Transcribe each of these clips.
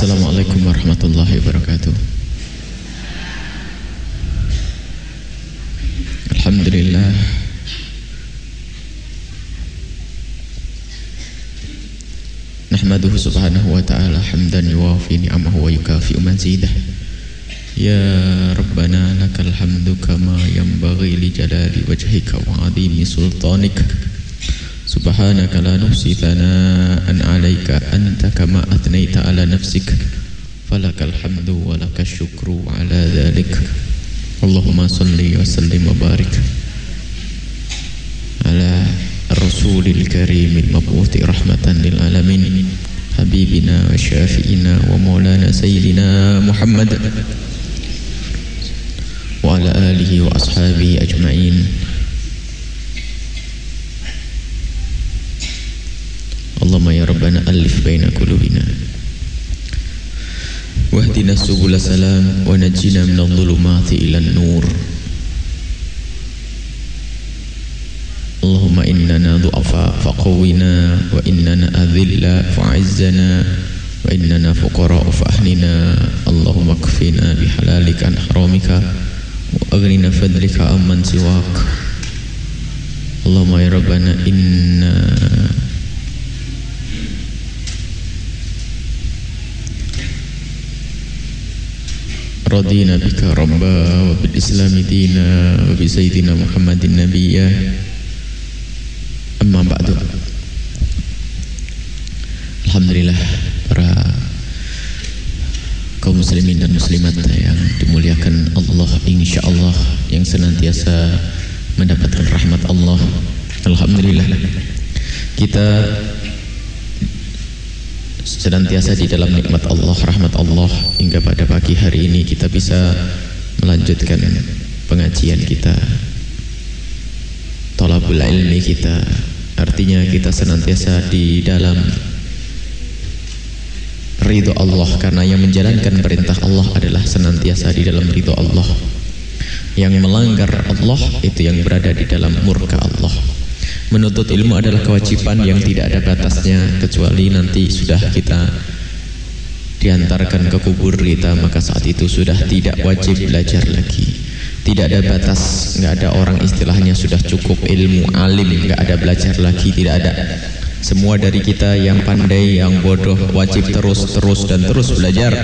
Assalamualaikum warahmatullahi wabarakatuh. Alhamdulillah. Nahmaduhu subhanahu wa ta'ala hamdan yuwafi ni'amahu wa yukafi'u manzidah. Ya Rabbana lakal hamdu kama yanbaghi li jalali wajhika wa adimi sultanika. سبحانك لا نحصي ثناء عليك. أنت كما أثنيت على نفسك. فلك الحمد ولك الشكر على ذلك. اللهم صل وسلم وبارك على الرسول الكريم المبعوث رحمة للعالمين حبيبنا وشافئنا ومولانا سيدنا محمد وعلى آله وأصحابه أجمعين. اللهم يا ربنا ألف بين قلوبنا. واهدنا سبل السلام ونجنا من الظلمات إلى النور. اللهم إننا ضعفاء فقونا وإننا أذلاء فعزنا وإننا فقراء فأهلنا. اللهم اكفنا بحلالك عن حرامك وأغننا فضلك عمن سواك. اللهم يا ربنا إنا رضينا بك ربا وبالإسلام دينا وبسيدنا محمد نبيا أما بعد Alhamdulillah para kaum muslimin dan muslimat yang dimuliakan Allah insya Allah yang senantiasa mendapatkan rahmat Allah Alhamdulillah kita senantiasa di dalam nikmat Allah, rahmat Allah hingga pada pagi hari ini kita bisa melanjutkan pengajian kita tolabul ilmi kita. Artinya kita senantiasa di dalam ridho Allah karena yang menjalankan perintah Allah adalah senantiasa di dalam ridho Allah. Yang melanggar Allah itu yang berada di dalam murka Allah Menuntut ilmu adalah kewajiban yang tidak ada batasnya kecuali nanti sudah kita diantarkan ke kubur kita maka saat itu sudah tidak wajib belajar lagi. Tidak ada batas, nggak ada orang istilahnya sudah cukup ilmu alim, nggak ada belajar lagi, tidak ada. Semua dari kita yang pandai, yang bodoh wajib terus terus dan terus belajar.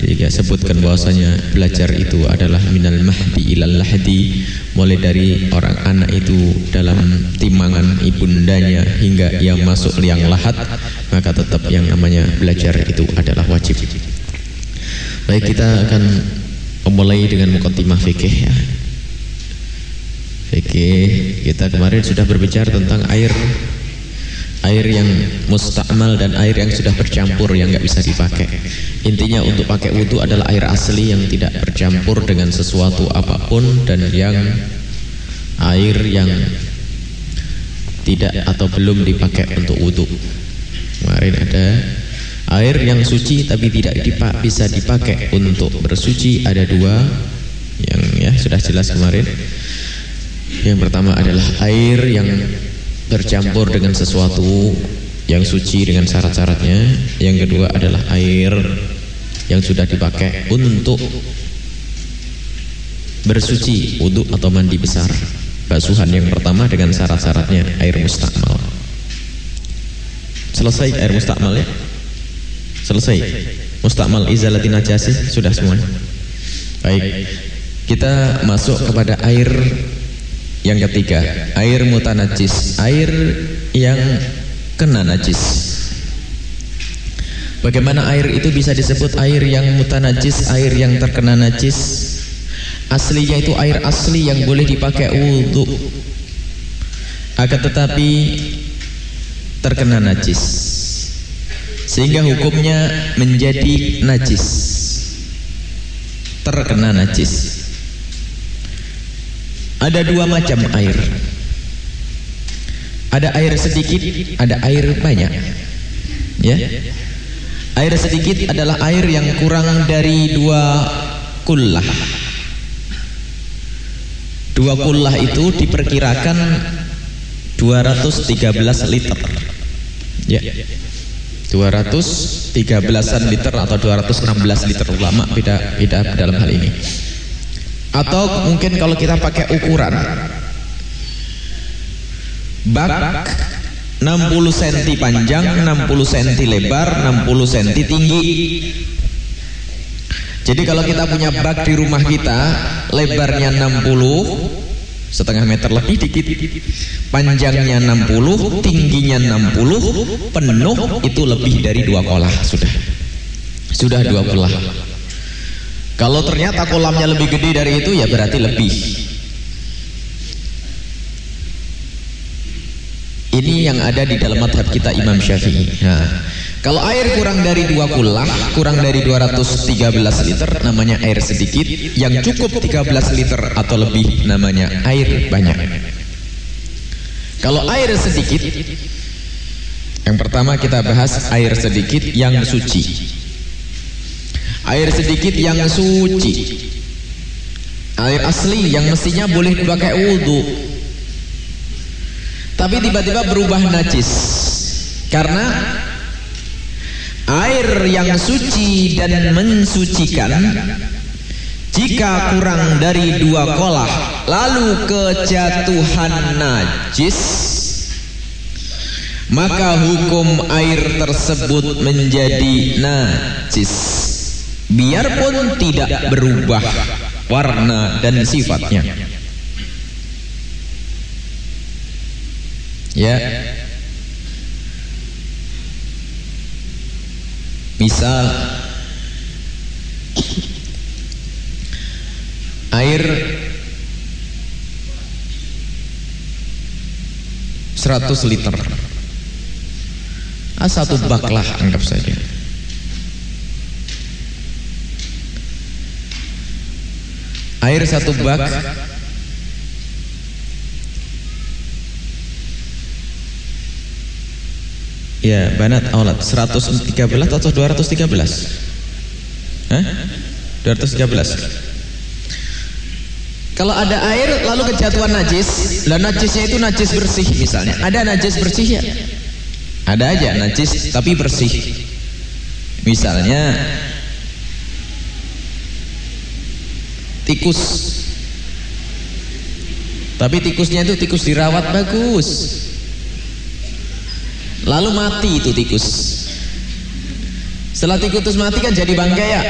Jadi sebutkan bahwasanya belajar itu adalah minal mahdi ilal lahdi, mulai dari orang anak itu dalam timangan ibundanya hingga yang masuk liang lahat, maka tetap yang namanya belajar itu adalah wajib. Baik kita akan memulai dengan mukaddimah fikih ya. Fikih kita kemarin sudah berbicara tentang air air yang mustakmal dan air yang sudah bercampur yang nggak bisa dipakai. Intinya untuk pakai wudhu adalah air asli yang tidak bercampur dengan sesuatu apa pun dan yang air yang tidak atau belum dipakai untuk wudhu. Kemarin ada air yang suci tapi tidak dipak, bisa dipakai untuk bersuci ada dua yang ya sudah jelas kemarin. Yang pertama adalah air yang bercampur dengan sesuatu yang suci dengan syarat-syaratnya. Yang kedua adalah air yang sudah dipakai untuk bersuci, wudhu atau mandi besar. Basuhan yang pertama dengan syarat-syaratnya air mustakmal. Selesai air mustakmal ya? Selesai. Mustakmal izalatin najasih sudah semua. Baik. Kita masuk kepada air yang ketiga, air mutanajis, air yang kena najis. Bagaimana air itu bisa disebut air yang mutanajis, air yang terkena najis? Aslinya itu air asli yang boleh dipakai wudhu. Akan tetapi terkena najis. Sehingga hukumnya menjadi najis. Terkena najis. Ada dua macam air. Ada air sedikit, ada air banyak. Ya. Air sedikit adalah air yang kurang dari dua kullah. Dua kullah itu diperkirakan 213 liter. Ya. 213an liter atau 216 liter ulama beda beda dalam hal ini. Atau mungkin kalau kita pakai ukuran. Bak 60 cm panjang, 60 cm lebar, 60 cm tinggi. Jadi kalau kita punya bak di rumah kita, lebarnya 60, setengah meter lebih dikit. Panjangnya 60 tingginya 60 penuh itu lebih dari dua kolah sudah. Sudah dua kolah kalau ternyata kolamnya lebih gede dari itu ya berarti lebih ini yang ada di dalam madhab kita Imam Syafi'i nah, kalau air kurang dari dua kulah, kurang dari 213 liter namanya air sedikit, yang cukup 13 liter atau lebih namanya air banyak. Kalau air sedikit, yang pertama kita bahas air sedikit yang suci. Air sedikit yang suci. Air asli yang mestinya boleh dipakai wudhu. Tapi tiba-tiba berubah najis. Karena air yang suci dan mensucikan jika kurang dari dua kolah lalu kejatuhan najis maka hukum air tersebut menjadi najis biarpun tidak berubah warna dan sifatnya ya Misal air 100 liter. Ah, satu bak lah anggap saja. Air satu bak Ya, banat aulat 113 atau 213? Hah? 213. Kalau ada air lalu kejatuhan najis, lah najisnya itu najis bersih misalnya. Ada najis bersih ya? Ada aja najis tapi bersih. Misalnya tikus. Tapi tikusnya itu tikus dirawat bagus. Lalu mati itu tikus. Setelah tikus mati kan jadi bangkai ya.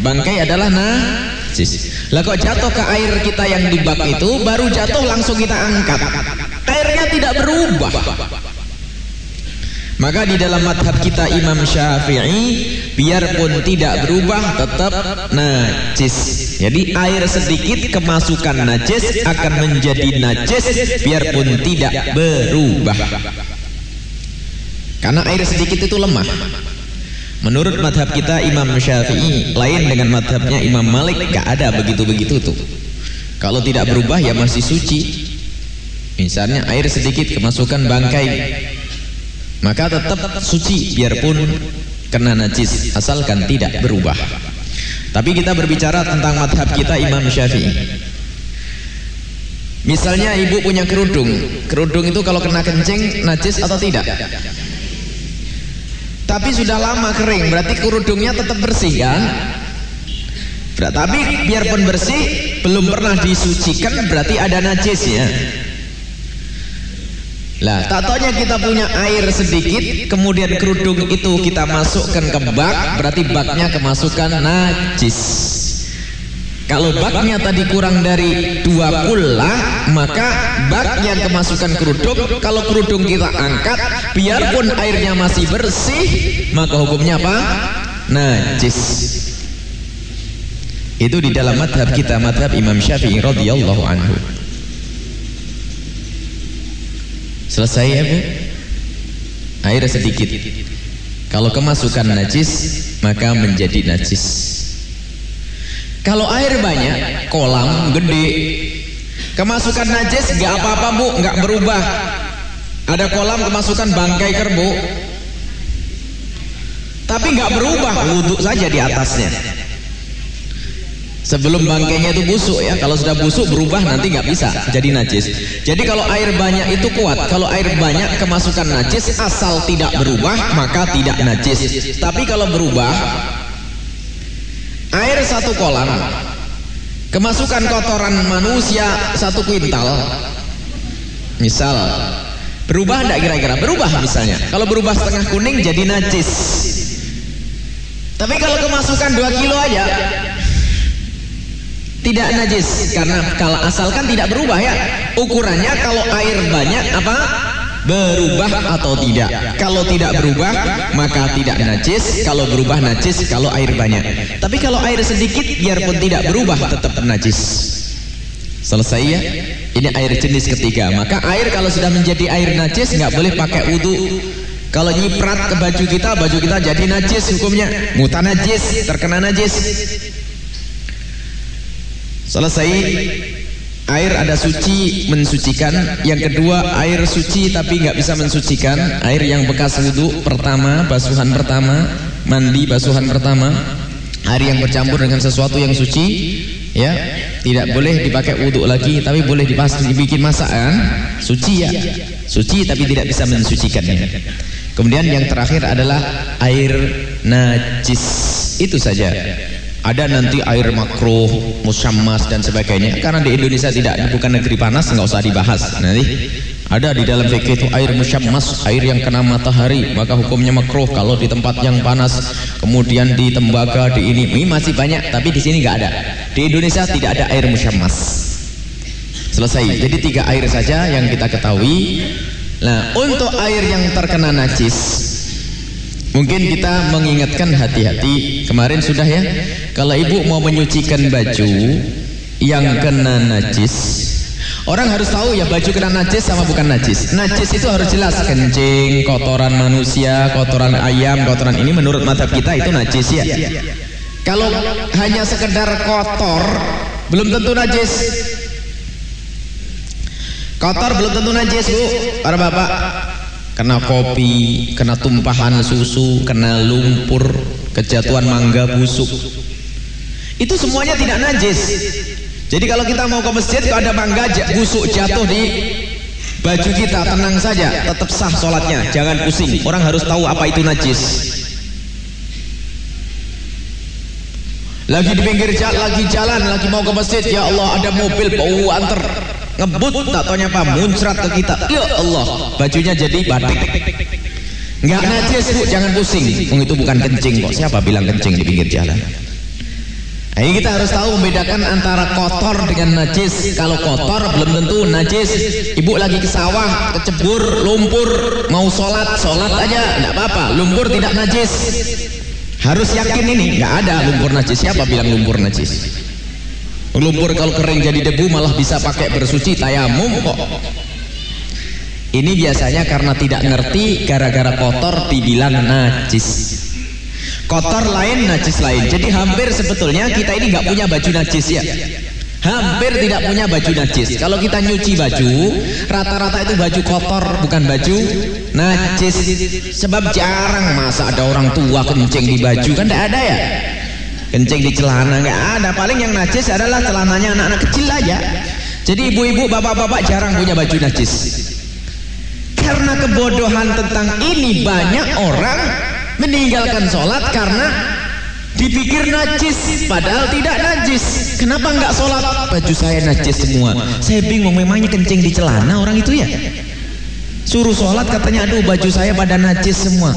Bangkai adalah najis. Lah kok jatuh ke air kita yang di bak itu baru jatuh langsung kita angkat. Airnya tidak berubah. Maka di dalam madhab kita Imam Syafi'i biarpun tidak berubah tetap najis. Jadi air sedikit kemasukan najis akan menjadi najis biarpun tidak berubah. Karena air sedikit itu lemah. Menurut madhab kita Imam Syafi'i lain dengan madhabnya Imam Malik gak ada begitu-begitu tuh. Kalau tidak berubah ya masih suci. Misalnya air sedikit kemasukan bangkai maka tetap suci biarpun kena najis asalkan tidak berubah. Tapi kita berbicara tentang madhab kita Imam Syafi'i. Misalnya ibu punya kerudung, kerudung itu kalau kena kencing najis atau tidak? Tapi sudah lama kering, berarti kerudungnya tetap bersih kan? Tapi biarpun bersih, belum pernah disucikan, berarti ada najisnya. Lah, tak kita punya air sedikit, kemudian kerudung itu kita masukkan ke bak, berarti baknya kemasukan najis. Kalau baknya tadi kurang dari dua pula, maka bak yang kemasukan kerudung, kalau kerudung kita angkat, biarpun airnya masih bersih, maka hukumnya apa? Najis. Itu di dalam madhab kita, madhab Imam Syafi'i radhiyallahu anhu. Selesai ya bu? Air sedikit. Kalau kemasukan najis, maka menjadi najis. Kalau air banyak, kolam gede, kemasukan najis nggak apa-apa bu, nggak berubah. Ada kolam kemasukan bangkai kerbau, tapi nggak berubah, wudhu saja di atasnya. Sebelum bangkainya itu busuk ya. Kalau sudah busuk berubah nanti nggak bisa jadi najis. Jadi kalau air banyak itu kuat. Kalau air banyak kemasukan najis asal tidak berubah maka tidak najis. Tapi kalau berubah air satu kolam kemasukan kotoran manusia satu kuintal misal berubah enggak kira-kira berubah misalnya kalau berubah setengah kuning jadi najis tapi kalau kemasukan dua kilo aja tidak najis. Karena kalau asalkan tidak berubah ya. Ukurannya kalau air banyak apa? Berubah atau tidak. Kalau tidak berubah maka tidak najis. Kalau berubah najis. Kalau air banyak. Tapi kalau air sedikit biarpun tidak berubah tetap najis. Selesai ya? Ini air jenis ketiga. Maka air kalau sudah menjadi air najis nggak boleh pakai wudhu kalau nyiprat ke baju kita baju kita jadi najis hukumnya. Muta najis terkena najis Selesai. Air ada suci mensucikan. Yang kedua air suci tapi nggak bisa mensucikan. Air yang bekas wudhu pertama basuhan pertama mandi basuhan pertama. Air yang bercampur dengan sesuatu yang suci ya. Tidak boleh dipakai wudhu lagi tapi boleh dipas dibikin masakan suci ya. Suci tapi tidak bisa mensucikannya. Kemudian yang terakhir adalah air najis. Itu saja ada nanti air makruh, musyammas dan sebagainya. Karena di Indonesia tidak bukan negeri panas, nggak usah dibahas. Nanti ada di dalam fikih itu air musyammas, air yang kena matahari, maka hukumnya makruh kalau di tempat yang panas. Kemudian di tembaga, di ini, ini masih banyak, tapi di sini nggak ada. Di Indonesia tidak ada air musyammas. Selesai. Jadi tiga air saja yang kita ketahui. Nah, untuk air yang terkena najis, Mungkin kita mengingatkan hati-hati. Kemarin sudah ya. Kalau ibu mau menyucikan baju Yang kena najis Orang harus tahu ya baju kena najis sama bukan najis. Najis itu harus jelas Kencing, kotoran manusia, kotoran ayam, kotoran ini Menurut mata kita itu najis ya. Kalau hanya sekedar kotor Belum tentu najis. Kotor belum tentu najis bu. Para bapak kena kopi, kena tumpahan susu, kena lumpur, kejatuhan mangga busuk. Itu semuanya tidak najis. Jadi kalau kita mau ke masjid kalau ada mangga busuk jatuh di baju kita, tenang saja, tetap sah sholatnya, jangan pusing. Orang harus tahu apa itu najis. Lagi di pinggir jalan, lagi jalan, lagi mau ke masjid, ya Allah ada mobil bau antar ngebut tak tanya apa? Muncrat ke kita. Ya Allah bajunya jadi batik. Nggak najis bu. Jangan pusing. Oh, itu bukan kencing kok. Siapa bilang kencing di pinggir jalan? Nah, ini kita harus tahu membedakan antara kotor dengan najis. Kalau kotor belum tentu najis. Ibu lagi ke sawah kecebur lumpur mau sholat sholat aja. Nggak apa-apa. Lumpur tidak najis. Harus yakin ini. Nggak ada lumpur najis. Siapa bilang lumpur najis lumpur kalau kering jadi debu malah bisa pakai bersuci tayamum kok. Ini biasanya karena tidak ngerti gara-gara kotor dibilang najis. Kotor lain najis lain. Jadi hampir sebetulnya kita ini nggak punya baju najis ya. Hampir tidak punya baju najis. Kalau kita nyuci baju rata-rata itu baju kotor bukan baju najis. Sebab jarang masa ada orang tua kencing di baju. Kan tidak ada ya kencing di celana. Nggak ada. Paling yang najis adalah celananya anak-anak kecil aja. Jadi ibu-ibu bapak-bapak jarang punya baju najis. Karena kebodohan tentang ini banyak orang meninggalkan sholat karena dipikir najis padahal tidak najis. Kenapa nggak sholat? Baju saya najis semua. Saya bingung memangnya kencing di celana orang itu ya? Suruh sholat katanya aduh baju saya pada najis semua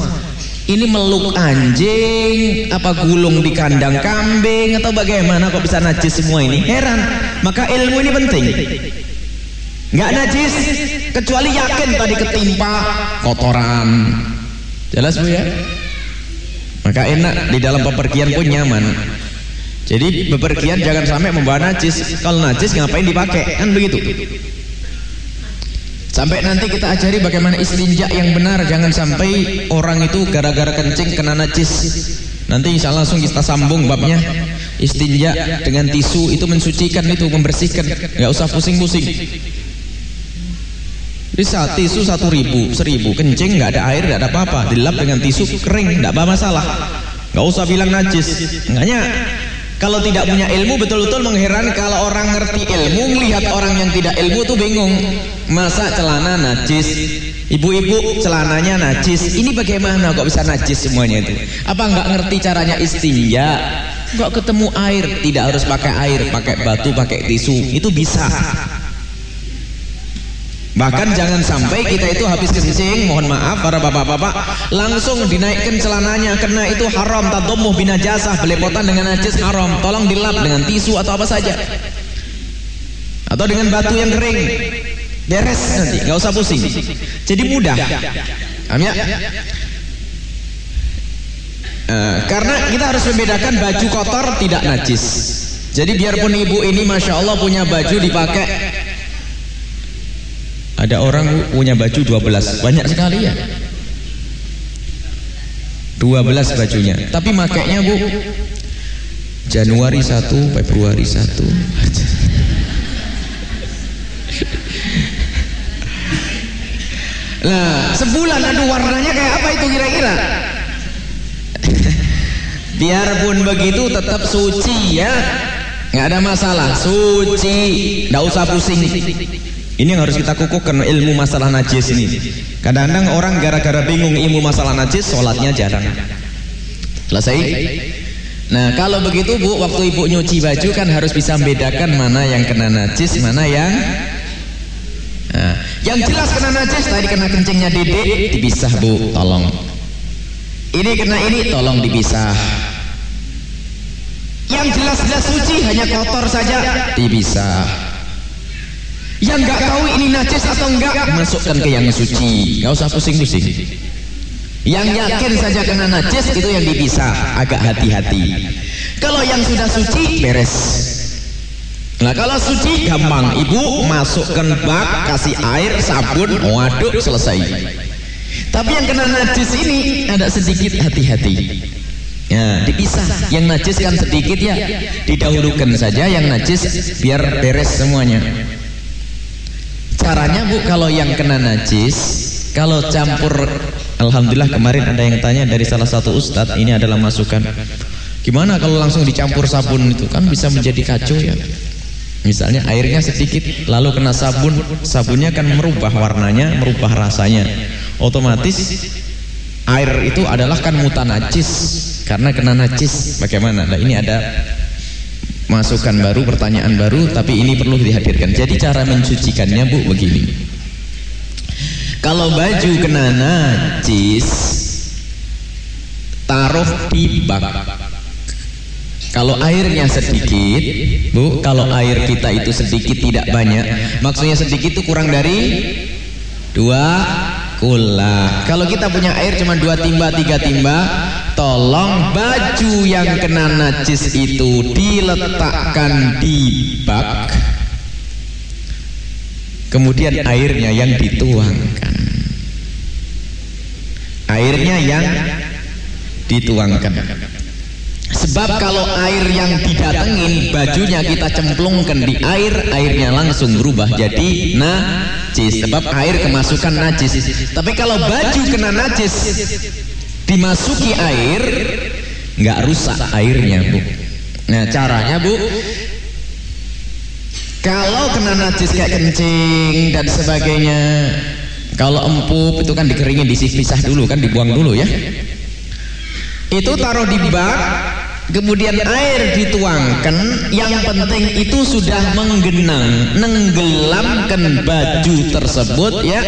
ini meluk anjing apa gulung di kandang kambing atau bagaimana kok bisa najis semua ini? Heran. Maka ilmu ini penting. Nggak najis kecuali yakin tadi ketimpa kotoran. Jelas bu ya? Maka enak di dalam pepergian pun nyaman. Jadi bepergian jangan sampai membawa najis. Kalau najis ngapain dipakai? Kan begitu Sampai nanti kita ajari bagaimana istinja yang benar. Jangan sampai orang itu gara-gara kencing kena najis. Nanti insya Allah langsung kita sambung babnya. Istinja dengan tisu itu mensucikan itu, membersihkan. Gak usah pusing-pusing. Bisa tisu satu ribu, seribu. Kencing nggak ada air, nggak ada apa-apa. Dilap dengan tisu kering, nggak apa masalah. Gak usah bilang najis. Enggaknya Kalau tidak punya ilmu betul-betul mengheran kalau orang ngerti ilmu melihat orang yang tidak ilmu tuh bingung. Masa celana najis? Ibu-ibu celananya najis. Ini bagaimana kok bisa najis semuanya itu? Apa nggak ngerti caranya istinja? Kok ketemu air tidak harus pakai air, pakai batu, pakai tisu. Itu bisa. Bahkan jangan sampai kita itu habis kencing, mohon maaf para bapak-bapak, langsung dinaikkan celananya karena itu haram tadummuh binajasah, belepotan dengan najis haram. Tolong dilap dengan tisu atau apa saja. Atau dengan batu yang kering. Beres nanti, nggak usah pusing. Jadi mudah. Paham ya? Uh, karena kita harus membedakan baju kotor tidak najis. Jadi biarpun ibu ini masya Allah punya baju dipakai ada orang punya baju 12, banyak sekali ya. 12 bajunya, tapi makainya Bu Januari 1, Februari 1. Nah, sebulan aduh warnanya kayak apa itu kira-kira? Biarpun begitu tetap suci ya. nggak ada masalah, suci, nggak usah pusing. Ini yang harus kita kukuhkan ilmu masalah najis ini. Kadang-kadang orang gara-gara bingung ilmu masalah najis, sholatnya jarang. Selesai? Nah kalau begitu bu, waktu ibu nyuci baju kan harus bisa membedakan mana yang kena najis, mana yang nah, yang jelas kena najis tadi kena kencingnya dedek dipisah bu, tolong. Ini kena ini tolong dipisah. Yang jelas-jelas suci hanya kotor saja dipisah. Yang nggak tahu ini najis atau enggak, masukkan ke yang suci. Nggak usah pusing-pusing. Yang yakin saja kena najis itu yang dipisah, agak hati-hati. Kalau yang sudah suci beres. Nah kalau suci gampang, ibu masukkan bak, kasih air, sabun, waduk, selesai. Tapi yang kena najis ini ada sedikit hati-hati. Ya, dipisah. Yang najis kan sedikit ya, didahulukan saja yang najis biar beres semuanya. Caranya Bu kalau yang kena najis, kalau campur Alhamdulillah kemarin ada yang tanya dari salah satu ustadz ini adalah masukan. Gimana kalau langsung dicampur sabun itu kan bisa menjadi kacau ya. Misalnya airnya sedikit lalu kena sabun, sabunnya kan merubah warnanya, merubah rasanya. Otomatis air itu adalah kan mutan najis karena kena najis. Bagaimana? Nah ini ada masukan baru, pertanyaan baru, tapi ini perlu dihadirkan. Jadi cara mencucikannya bu begini. Kalau baju kena najis, taruh di bak. Kalau airnya sedikit, bu, kalau air kita itu sedikit tidak banyak, maksudnya sedikit itu kurang dari dua kula. Kalau kita punya air cuma dua timba, tiga timba, tolong baju yang kena najis itu diletakkan di bak. Kemudian airnya yang dituangkan. Airnya yang dituangkan. Sebab kalau air yang didatengin bajunya kita cemplungkan di air airnya langsung berubah jadi najis. Sebab air kemasukan najis. Tapi kalau baju kena najis dimasuki air nggak rusak airnya bu. Nah caranya bu kalau kena najis kayak kencing dan sebagainya kalau empuk itu kan dikeringin disisah dulu kan dibuang dulu ya. Itu taruh di bak kemudian air dituangkan yang penting itu sudah menggenang nenggelamkan baju tersebut ya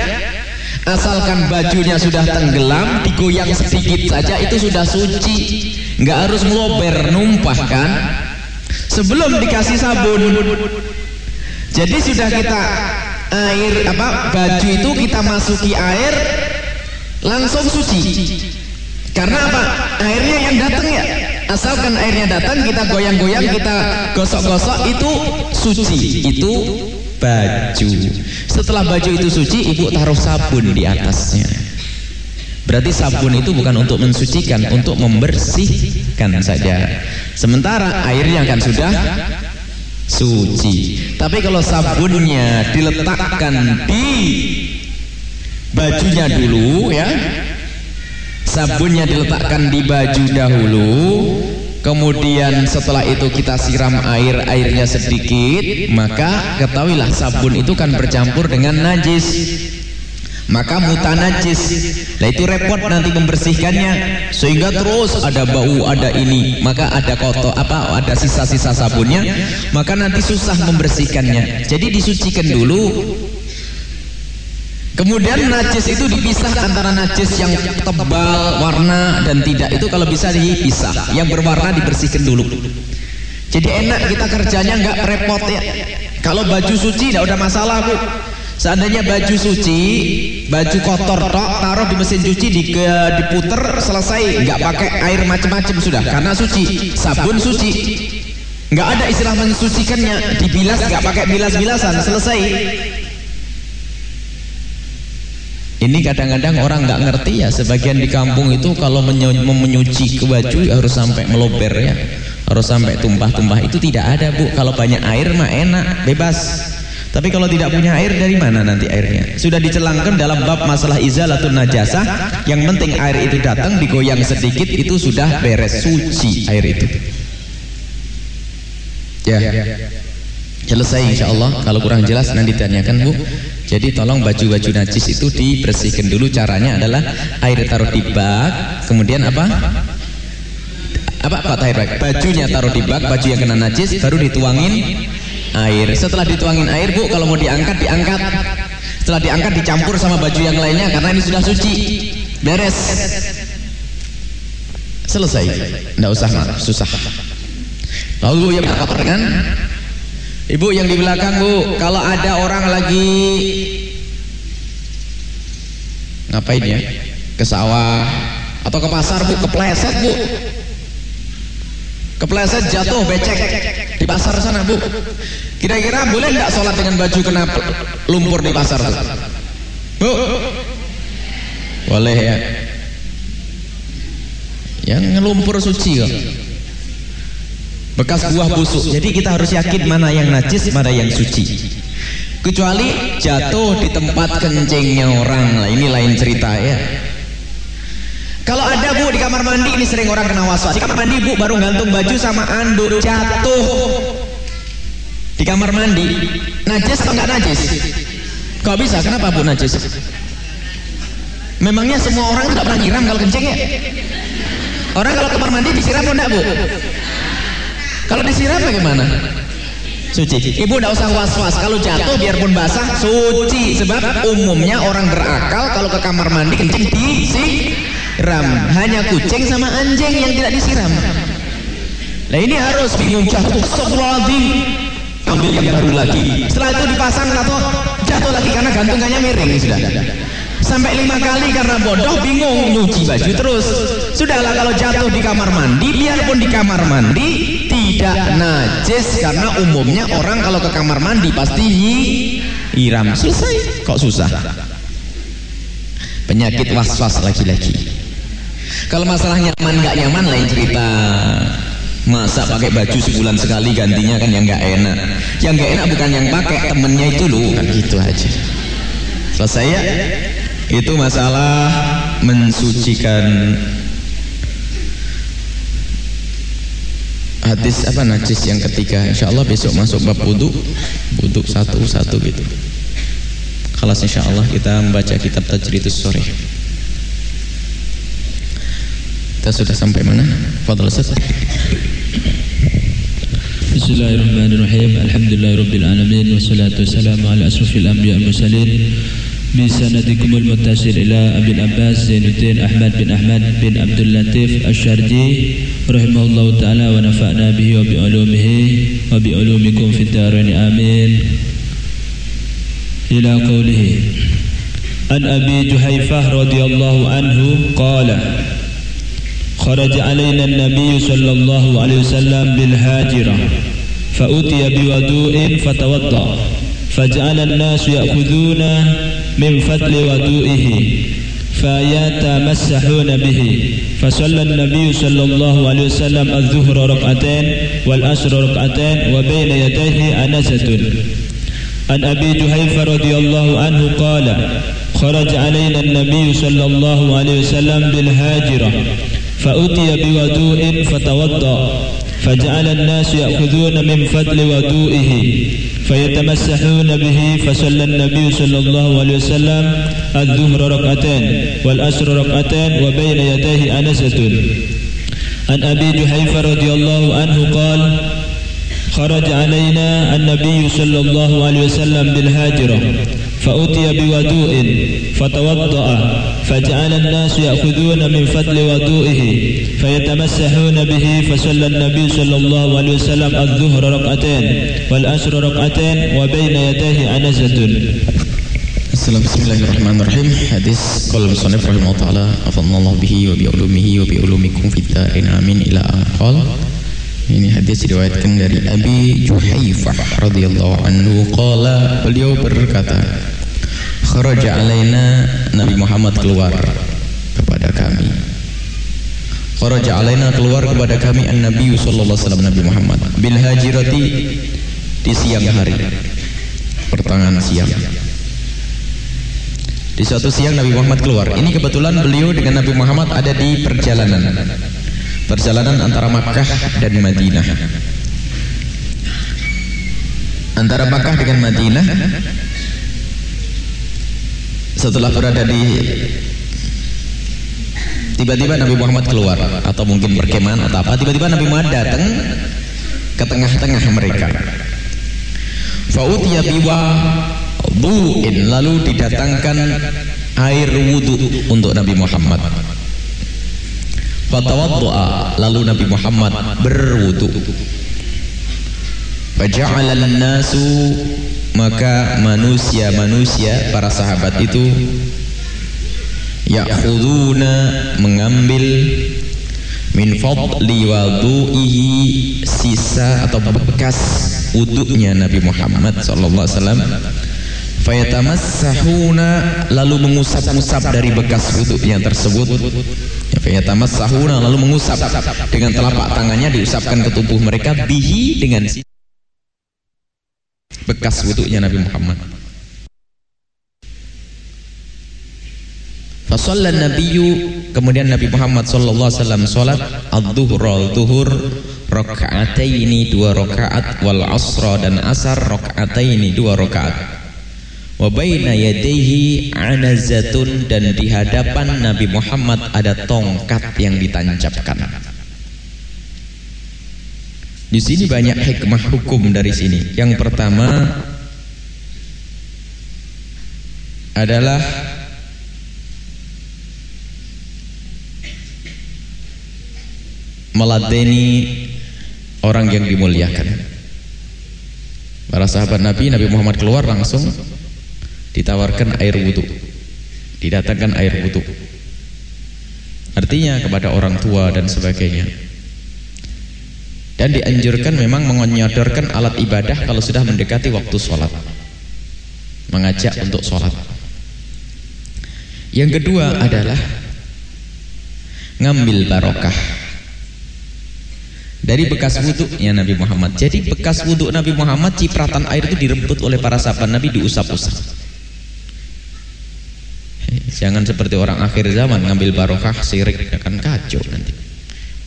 asalkan bajunya sudah tenggelam digoyang sedikit saja itu sudah suci. Nggak harus melober numpah kan? Sebelum dikasih sabun. Jadi sudah kita air apa baju itu kita masuki air langsung suci. Karena apa? Airnya yang datang ya? Asalkan airnya datang kita goyang-goyang kita gosok-gosok itu suci. Itu baju. Setelah baju itu suci, ibu taruh sabun di atasnya. Berarti sabun itu bukan untuk mensucikan, untuk membersihkan saja. Sementara airnya kan sudah suci. Tapi kalau sabunnya diletakkan di bajunya dulu ya. Sabunnya diletakkan di baju dahulu, kemudian setelah itu kita siram air airnya sedikit maka ketahuilah sabun itu kan bercampur dengan najis. Maka mutanajis nah itu repot nanti membersihkannya. Sehingga terus ada bau ada ini maka ada kotor apa ada sisa-sisa sabunnya. Maka nanti susah membersihkannya. Jadi disucikan dulu Kemudian najis itu dipisah antara najis yang tebal, warna dan tidak. Itu kalau bisa dipisah. Yang berwarna dibersihkan dulu. Jadi enak kita kerjanya nggak repot ya. Kalau baju suci tidak udah masalah bu. Seandainya baju suci, baju kotor tok, taruh di mesin cuci, di, diputer, selesai. Nggak pakai air macam-macam sudah, karena suci. Sabun suci. Nggak ada istilah mensucikannya. Dibilas nggak pakai bilas-bilasan, selesai. Ini kadang-kadang orang nggak ngerti ya sebagian di kampung itu kalau menyuci ke baju harus sampai melober ya. Harus sampai tumpah-tumpah. Itu tidak ada bu. Kalau banyak air mah enak bebas. Tapi kalau tidak punya air dari mana nanti airnya? Sudah dicelangkan dalam bab masalah izalatun najasah. Yang penting air itu datang digoyang sedikit itu sudah beres. Suci air itu. Ya. Selesai insya Allah. Kalau kurang jelas nanti tanyakan bu jadi tolong baju-baju najis itu dibersihkan dulu. Caranya adalah air taruh di bak, kemudian apa? Apa Pak Tahir? Bajunya taruh di bak, baju yang kena najis baru dituangin air. Setelah dituangin air, Bu, kalau mau diangkat diangkat. Setelah diangkat dicampur sama baju yang lainnya karena ini sudah suci. Beres. Selesai. Tidak usah susah. Lalu yang apa kan? Ibu yang di belakang bu, kalau ada orang lagi ngapain ya? Ke sawah atau ke pasar bu, kepleset bu. Kepleset jatuh becek di pasar sana bu. Kira-kira boleh nggak sholat dengan baju kena lumpur di pasar bu? Bu, boleh ya. Yang ngelumpur suci kok bekas buah busuk. Jadi kita harus yakin mana yang najis, mana yang suci. Kecuali jatuh di tempat kencingnya orang lah, ini lain cerita ya. Kalau ada bu di kamar mandi ini sering orang kena waswas. Di kamar mandi bu baru gantung baju sama anduk jatuh di kamar mandi. Najis atau enggak najis? Kok bisa? Kenapa bu najis? Memangnya semua orang tidak pernah nyiram kalau kencing ya? Orang kalau kamar mandi disiram enggak bu? Kalau disiram bagaimana? Suci. Ibu tidak usah was-was. Kalau jatuh biarpun basah, suci. Sebab umumnya orang berakal kalau ke kamar mandi kencing disiram. Hanya kucing sama anjing yang tidak disiram. Nah ini harus bingung jatuh. Astagfirullahaladzim. Ambil yang baru lagi. Setelah itu dipasang atau jatuh lagi karena gantungannya miring sudah sampai lima kali karena bodoh bingung nyuci baju terus sudahlah kalau jatuh di kamar mandi biarpun di kamar mandi tidak. Najis karena umumnya orang kalau ke kamar mandi pasti nyiram. Selesai. Kok susah? Penyakit was-was lagi-lagi. Kalau masalah nyaman nggak nyaman lain cerita. Masa pakai baju sebulan sekali gantinya kan yang nggak enak. Yang nggak enak bukan yang pakai temennya itu loh. Kan gitu aja. Selesai ya? Itu masalah mensucikan hadis apa najis yang ketiga. Insyaallah besok masuk bab wudu wudu satu-satu gitu. Kalau insyaallah kita membaca kitab tajridus sore kita sudah sampai mana? Fadhal Ustaz. Bismillahirrahmanirrahim. Alhamdulillahirabbil alamin. Wassalatu wassalamu ala asrofil anbiya wal mursalin بسندكم المتصل إلى أبي العباس زين الدين أحمد بن أحمد بن عبد اللطيف الشرجي رحمه الله تعالى ونفعنا به وبعلومه وبعلومكم في الدارين آمين. إلى قوله عن أبي جحيفة رضي الله عنه قال خرج علينا النبي صلى الله عليه وسلم بالهاجرة فأتي بوضوء فتوضأ فجعل الناس يأخذون من فضل وضوئه فيتمسحون به. فصلى النبي صلى الله عليه وسلم الظهر ركعتين والعصر ركعتين وبين يديه أنسة. عن أبي جهيفة رضي الله عنه قال خرج علينا النبي صلى الله عليه وسلم بالهاجرة فأتي بوضوء فتوضأ فجعل الناس يأخذون من فضل وضوئه فيتمسحون به فصلى النبي صلى الله عليه وسلم الظهر ركعتين والأسر ركعتين وبين يديه أنسة عن أبي جحيفة رضي الله عنه قال خرج علينا النبي صلى الله عليه وسلم بالهاجرة. فأتي بودوء فتوضأ فجعل الناس يأخذون من فضل ودوئه فيتمسحون به فصلى النبي صلى الله عليه وسلم الظهر ركعتين والعصر ركعتين وبين يديه عنزة. السلام بسم الله الرحمن الرحيم. حديث قال المصنف رحمه الله تعالى أفضل الله به وبعلومه وبعلومكم في الدارين آمين. إلى أن قال Ini hadis diriwayatkan dari Abi Juhaifah radhiyallahu anhu. Qala beliau berkata Kharaja alaina Nabi Muhammad keluar kepada kami. Kharaja alaina keluar kepada kami An-Nabi sallallahu alaihi wasallam Nabi Muhammad. Bil hajirati di siang hari. Pertengahan siang. Di suatu siang Nabi Muhammad keluar. Ini kebetulan beliau dengan Nabi Muhammad ada di perjalanan. Perjalanan antara Makkah dan Madinah. Antara Makkah dengan Madinah. Setelah berada di tiba-tiba Nabi Muhammad keluar. Atau mungkin berkemahan atau apa. Tiba-tiba Nabi Muhammad datang ke tengah-tengah mereka. Fa'utiya biwa wudu'in lalu didatangkan air wudhu untuk Nabi Muhammad fatawaddu'a. Lalu Nabi Muhammad berwudhu faja'alal nasu maka manusia-manusia para sahabat itu ya'khuduna mengambil min fadli wudu'ihi sisa atau bekas wudhunya Nabi Muhammad sallallahu alaihi wasallam. Fayatamassahuna lalu mengusap-usap dari bekas wudhunya tersebut ya, fayatamassahuna lalu mengusap dengan telapak tangannya diusapkan ke tubuh mereka bihi dengan bekas wudhunya Nabi Muhammad. Fasallan nabiyyu kemudian Nabi Muhammad sallallahu alaihi wasallam salat adz-dzuhra dzuhur rakaataini dua rakaat wal asra dan asar rakaataini dua rakaat wa yadayhi anazatun dan di hadapan Nabi Muhammad ada tongkat yang ditancapkan. Di sini banyak hikmah hukum dari sini. Yang pertama adalah meladeni orang yang dimuliakan. Para sahabat Nabi, Nabi Muhammad keluar langsung ditawarkan air wudhu didatangkan air wudhu artinya kepada orang tua dan sebagainya. Dan dianjurkan memang menyodorkan alat ibadah kalau sudah mendekati waktu sholat. Mengajak untuk sholat. Yang kedua adalah ngambil barokah. Dari bekas wudhunya Nabi Muhammad. Jadi bekas wudhu Nabi Muhammad cipratan air itu direbut oleh para sahabat Nabi diusap-usap Jangan seperti orang akhir zaman ngambil barokah sirik akan kacau nanti.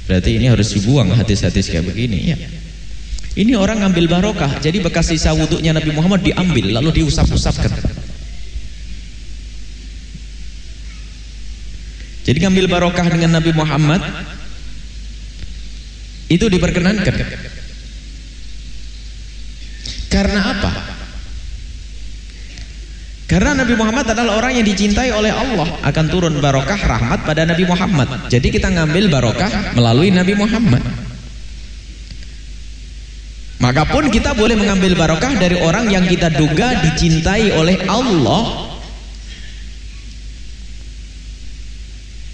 Berarti ini harus dibuang hadis-hadis kayak begini ya. Ini orang ngambil barokah, jadi bekas sisa wuduknya Nabi Muhammad diambil lalu diusap-usapkan. Jadi ngambil barokah dengan Nabi Muhammad itu diperkenankan. Karena apa? Karena Nabi Muhammad adalah orang yang dicintai oleh Allah akan turun barokah rahmat pada Nabi Muhammad. Jadi kita ngambil barokah melalui Nabi Muhammad. Maka pun kita boleh mengambil barokah dari orang yang kita duga dicintai oleh Allah.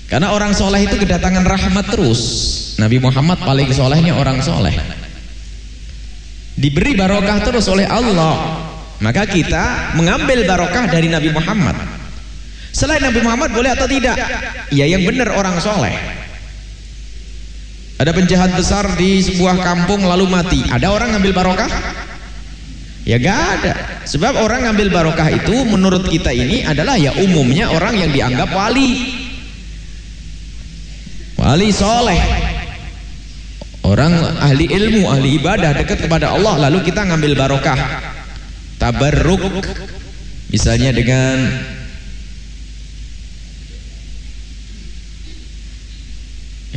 Karena orang soleh itu kedatangan rahmat terus. Nabi Muhammad paling solehnya orang soleh. Diberi barokah terus oleh Allah. Maka kita mengambil barokah dari Nabi Muhammad. Selain Nabi Muhammad boleh atau tidak? Ya yang benar orang soleh. Ada penjahat besar di sebuah kampung lalu mati. Ada orang ngambil barokah? Ya gak ada. Sebab orang ngambil barokah itu menurut kita ini adalah ya umumnya orang yang dianggap wali. ahli soleh orang ahli ilmu ahli ibadah dekat kepada Allah lalu kita ngambil barokah tabarruk. Misalnya dengan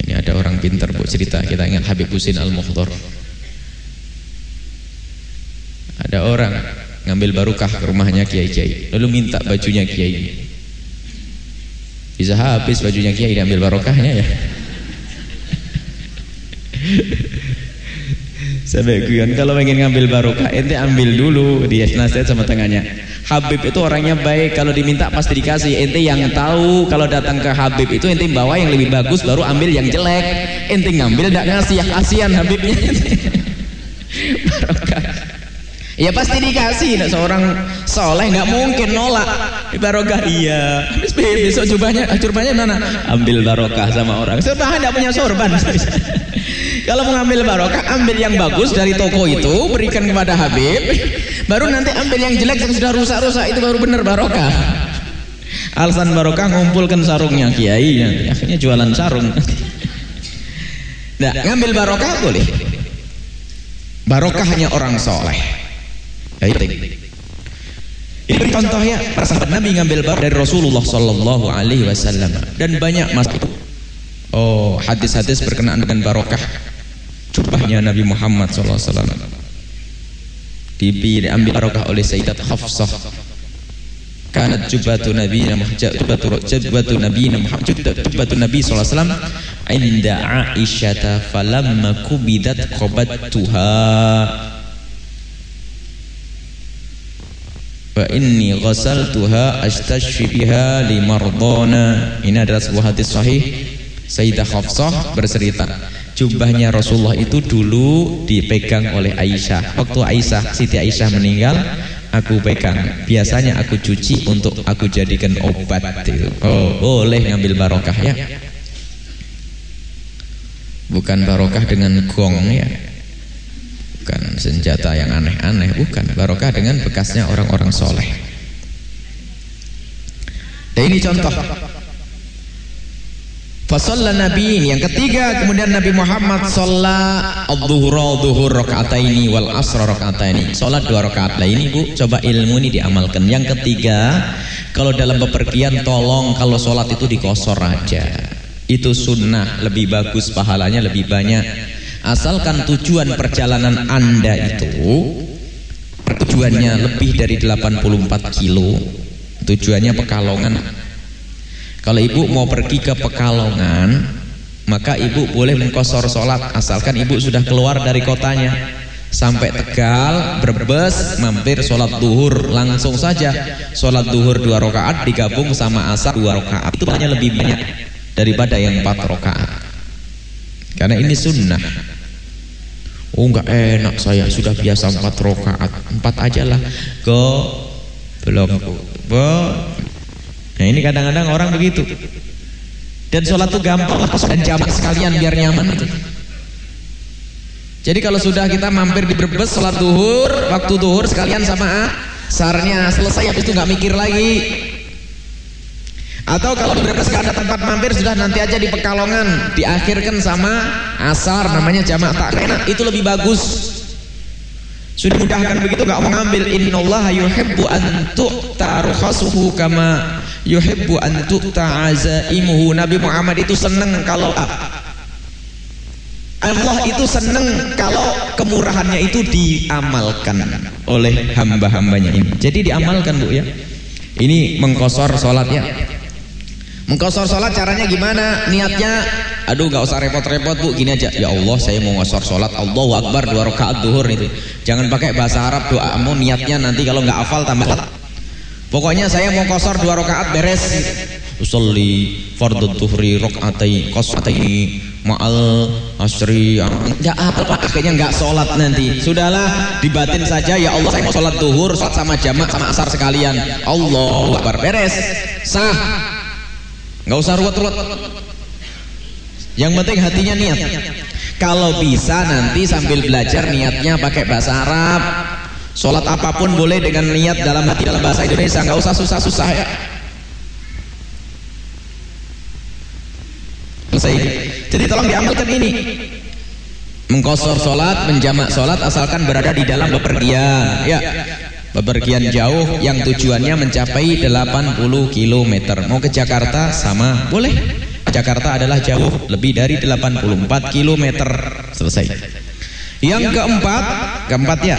ini ada orang pintar bu cerita. Kita ingat Habib Husin Al-Mukhtar. Ada orang ngambil barokah ke rumahnya kiai-kiai lalu minta bajunya kiai. Bisa habis bajunya kiai diambil barokahnya ya sampai guyon kalau pengen ngambil barokah ente ambil dulu dia nasihat sama tengahnya. Habib itu orangnya baik kalau diminta pasti dikasih. Ente yang tahu kalau datang ke Habib itu ente bawa yang lebih bagus baru ambil yang jelek. Ente ngambil tidak ngasih ya kasihan Habibnya. Barokah Ya pasti dikasih, nah, seorang soleh nggak mungkin nolak. Barokah iya. Habis besok jubahnya, jubahnya mana? Ambil barokah sama orang. Sorban tidak punya sorban. Kalau mau ambil barokah, ambil yang bagus dari toko itu, berikan kepada Habib. Baru nanti ambil yang jelek yang sudah rusak-rusak itu baru benar barokah. Alasan barokah ngumpulkan sarungnya kiai akhirnya jualan sarung. Nah, ngambil barokah boleh. Barokahnya orang soleh. Ini contohnya sahabat Nabi ngambil bar dari Rasulullah Sallallahu Alaihi Wasallam. Dan banyak mas oh hadis-hadis berkenaan dengan barokah. Jubahnya Nabi Muhammad Sallallahu Alaihi Wasallam. Diambil barokah oleh Sayyidat Hafsah. Kanat jubatu Nabi jubatu jubatu Nabi jubatu Nabi sallallahu alaihi wasallam. Inda Aisyah falamma kubidat qabattuha Wa inni ghasaltuha astashfi biha. Ini adalah sebuah hadis sahih. Sayyidah Hafsah bercerita, jubahnya Rasulullah itu dulu dipegang oleh Aisyah. Waktu Aisyah, Siti Aisyah meninggal, aku pegang. Biasanya aku cuci untuk aku jadikan obat itu. Oh, boleh ngambil barokah ya. Bukan barokah dengan gong ya bukan senjata yang aneh-aneh bukan. Barokah dengan bekasnya orang-orang soleh. Dan ini contoh. Fasalla Nabi ini yang ketiga kemudian Nabi Muhammad sholat al-dhuhra ini wal asra ini sholat dua rakaat. Lah ini bu coba ilmu ini diamalkan. Yang ketiga kalau dalam bepergian tolong kalau sholat itu dikosor aja. Itu sunnah lebih bagus pahalanya lebih banyak asalkan tujuan perjalanan anda itu tujuannya lebih dari 84 kilo tujuannya Pekalongan. Kalau ibu mau pergi ke Pekalongan maka ibu boleh mengkosor sholat. Asalkan ibu sudah keluar dari kotanya. Sampai Tegal berbes mampir sholat duhur. Langsung saja sholat duhur dua rakaat digabung sama asar dua rakaat. Itu hanya lebih banyak daripada yang empat rakaat. Karena ini sunnah Oh enggak enak saya. Sudah biasa empat rakaat. Empat aja lah. Ke belum. Bo. Nah ini kadang-kadang orang begitu. Dan sholat itu gampang dan jamak sekalian biar nyaman itu. Jadi kalau sudah kita mampir di Brebes sholat duhur waktu duhur sekalian sama sarnya selesai habis itu nggak mikir lagi atau kalau berbes ada tempat mampir sudah nanti aja di Pekalongan diakhirkan sama asar namanya jamak tak enak itu lebih bagus. Sudah mudahkan begitu gak mau ngambil innallaha yuhibbu an tu'ta rukhasuhu kama yuhibbu an tu'ta azaimuhu. Nabi Muhammad itu senang kalau Allah itu senang kalau kemurahannya itu diamalkan oleh hamba-hambanya ini. Jadi diamalkan Bu ya. Ini mengkosor sholat ya. Mengkosor sholat caranya gimana? Niatnya, aduh gak usah repot-repot bu, gini aja. Ya Allah, saya mau ngosor sholat, Allahu Akbar dua rakaat duhur itu. Jangan pakai bahasa Arab doamu, niatnya nanti kalau nggak hafal tambah. Pokoknya saya mau kosor dua rakaat beres. Usolli fardhu duhri rakaatai qasataini ma'al asri ya apa akhirnya nggak sholat nanti sudahlah dibatin saja ya Allah saya mau sholat duhur sholat sama jamak sama asar sekalian Allah Akbar beres sah nggak usah ruwet-ruwet. Yang penting hatinya niat. Kalau bisa nanti sambil belajar niatnya pakai bahasa Arab. Sholat apa pun boleh dengan niat dalam hati dalam bahasa Indonesia. Nggak usah susah-susah ya. Selesai. Jadi tolong diamalkan ini. Mengkosor sholat, menjamak sholat asalkan berada di dalam bepergian. Ya, bepergian jauh yang tujuannya mencapai 80 km. Mau ke Jakarta sama, boleh. Jakarta adalah jauh lebih dari 84 km. Selesai. Yang keempat, keempat ya.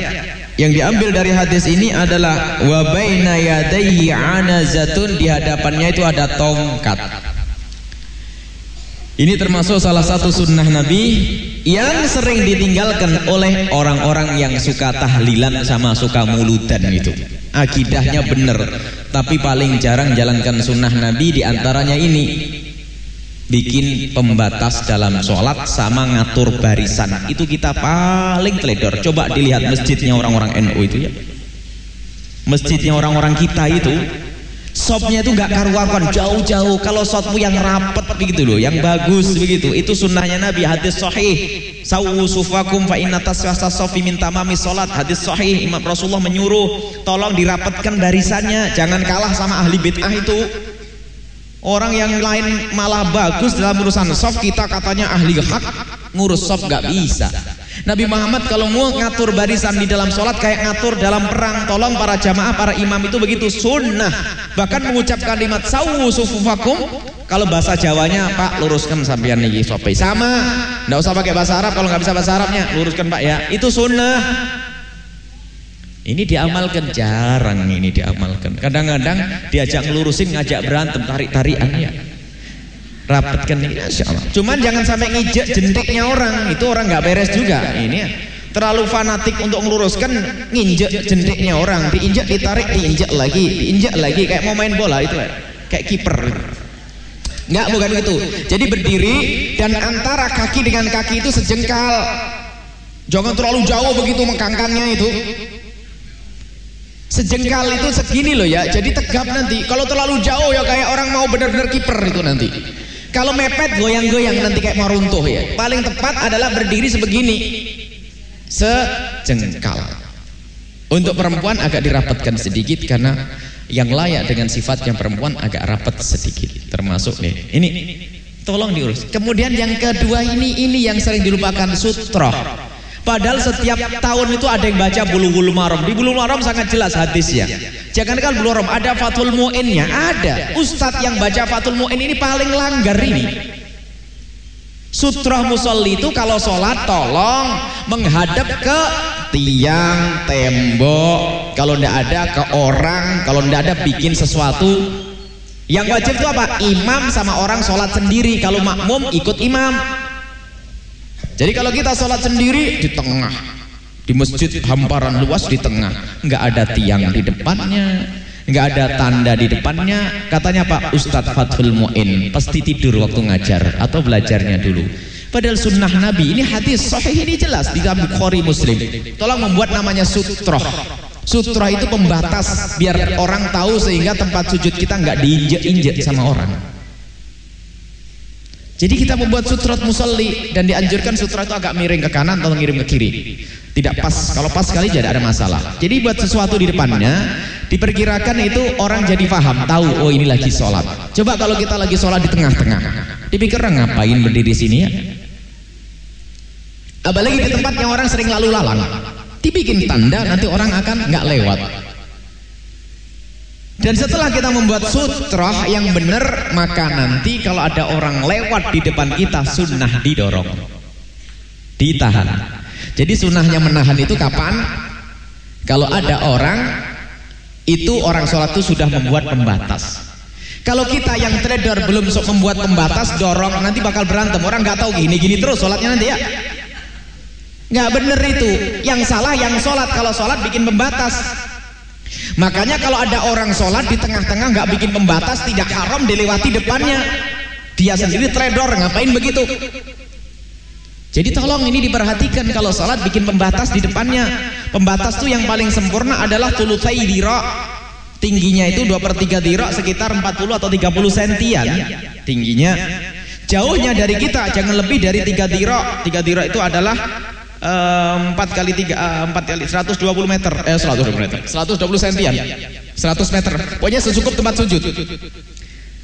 Yang diambil dari hadis ini adalah wa baina yadayhi anazatun di hadapannya itu ada tongkat. Ini termasuk salah satu sunnah Nabi yang sering ditinggalkan oleh orang-orang yang suka tahlilan sama suka muludan itu. Akidahnya benar, tapi paling jarang jalankan sunnah Nabi di antaranya ini. Bikin pembatas dalam sholat sama ngatur barisan. Itu kita paling teledor. Coba dilihat masjidnya orang-orang NU itu ya. Masjidnya orang-orang kita itu sopnya itu nggak karu-karuan jauh-jauh. Kalau sopmu yang rapet begitu loh yang bagus begitu. Itu sunnahnya Nabi hadis sahih. Sawu sufakum fa inna taswasa sofi min tamami sholat. Hadis sahih Imam Rasulullah menyuruh tolong dirapatkan barisannya. Jangan kalah sama ahli bid'ah itu. Orang yang lain malah bagus dalam urusan soft kita katanya ahli hak ngurus soft gak bisa. Nabi Muhammad kalau mau ngatur barisan di dalam sholat kayak ngatur dalam perang. Tolong para jamaah para imam itu begitu. Sunnah. Bahkan mengucap kalimat sawu sufufakum. Kalau bahasa Jawanya Pak luruskan sampean nih sopi sama. Nggak usah pakai bahasa Arab. Kalau nggak bisa bahasa Arabnya luruskan Pak ya. Itu sunnah. Ini diamalkan. Jarang ini diamalkan. Kadang-kadang diajak ngelurusin ngajak berantem tarik-tarian ya. Rapatkan ini Insya Allah. Cuman jangan sampai ngijek jentiknya orang. Itu orang nggak beres juga. Ini ya. Terlalu fanatik untuk ngeluruskan nginjek jentiknya orang. Diinjek ditarik diinjek lagi, diinjek lagi kayak mau main bola itu ya. Kayak kiper. Enggak bukan itu. Jadi berdiri dan antara kaki dengan kaki itu sejengkal. Jangan terlalu jauh begitu mengkangkangnya itu. Sejengkal itu segini loh ya, jadi tegap nanti. Kalau terlalu jauh ya kayak orang mau benar-benar kiper itu nanti. Kalau mepet goyang-goyang nanti kayak mau runtuh ya. Paling tepat adalah berdiri sebegini. Sejengkal. Untuk perempuan agak dirapatkan sedikit karena yang layak dengan sifat yang perempuan agak rapat sedikit. Termasuk nih. Ini tolong diurus. Kemudian yang kedua ini ini yang sering dilupakan sutroh. Padahal setiap tahun itu ada yang baca bulu-bulu maram. Di bulu maram sangat jelas hadisnya. Jangan kan bulu maram ada Fathul Mu'innya, ada. Ustadz yang baca Fathul Mu'in ini paling langgar ini. Sutrah musolli itu kalau sholat tolong menghadap ke tiang, tembok. Kalau tidak ada ke orang, kalau tidak ada bikin sesuatu. Yang wajib itu apa? Imam sama orang sholat sendiri. Kalau makmum ikut imam. Jadi kalau kita sholat sendiri di tengah, di masjid hamparan luas di tengah, nggak ada tiang di depannya, nggak ada tanda di depannya. Katanya Pak Ustadz Fathul Muin pasti tidur waktu ngajar atau belajarnya dulu. Padahal sunnah Nabi ini hadis sahih ini jelas di dalam Bukhari Muslim. Tolong membuat namanya sutroh. Sutroh itu pembatas biar orang tahu sehingga tempat sujud kita nggak diinjek-injek sama orang. Jadi kita membuat sutrat musalli dan dianjurkan sutra itu agak miring ke kanan atau ngirim ke kiri. Tidak pas. Kalau pas sekali tidak ada masalah. Jadi buat sesuatu di depannya diperkirakan itu orang jadi paham, tahu oh ini lagi sholat. Coba kalau kita lagi sholat di tengah-tengah, dipikir ngapain berdiri sini ya? Apalagi di tempat yang orang sering lalu lalang, dibikin tanda nanti orang akan nggak lewat. Dan setelah kita membuat sutroh yang benar, maka nanti kalau ada orang lewat di depan kita, sunnah didorong. Ditahan. Jadi sunnahnya menahan itu kapan? Kalau ada orang, itu orang sholat itu sudah membuat pembatas. Kalau kita yang trader belum membuat pembatas, dorong, nanti bakal berantem. Orang nggak tahu gini-gini terus sholatnya nanti ya. Nggak bener itu. Yang salah yang sholat. Kalau sholat bikin pembatas. Makanya kalau ada orang sholat di tengah-tengah nggak bikin pembatas tidak haram dilewati depannya. Dia sendiri trader ngapain begitu? Jadi tolong ini diperhatikan kalau sholat bikin pembatas di depannya. Pembatas tuh yang paling sempurna adalah tulutai dira. Tingginya itu 2 per 3 dira sekitar 40 atau 30 sentian. Tingginya. Jauhnya dari kita jangan lebih dari 3 dira. 3 dira itu adalah empat kali tiga empat kali 120 meter eh 120 meter 120 sentian 100 meter pokoknya secukup tempat sujud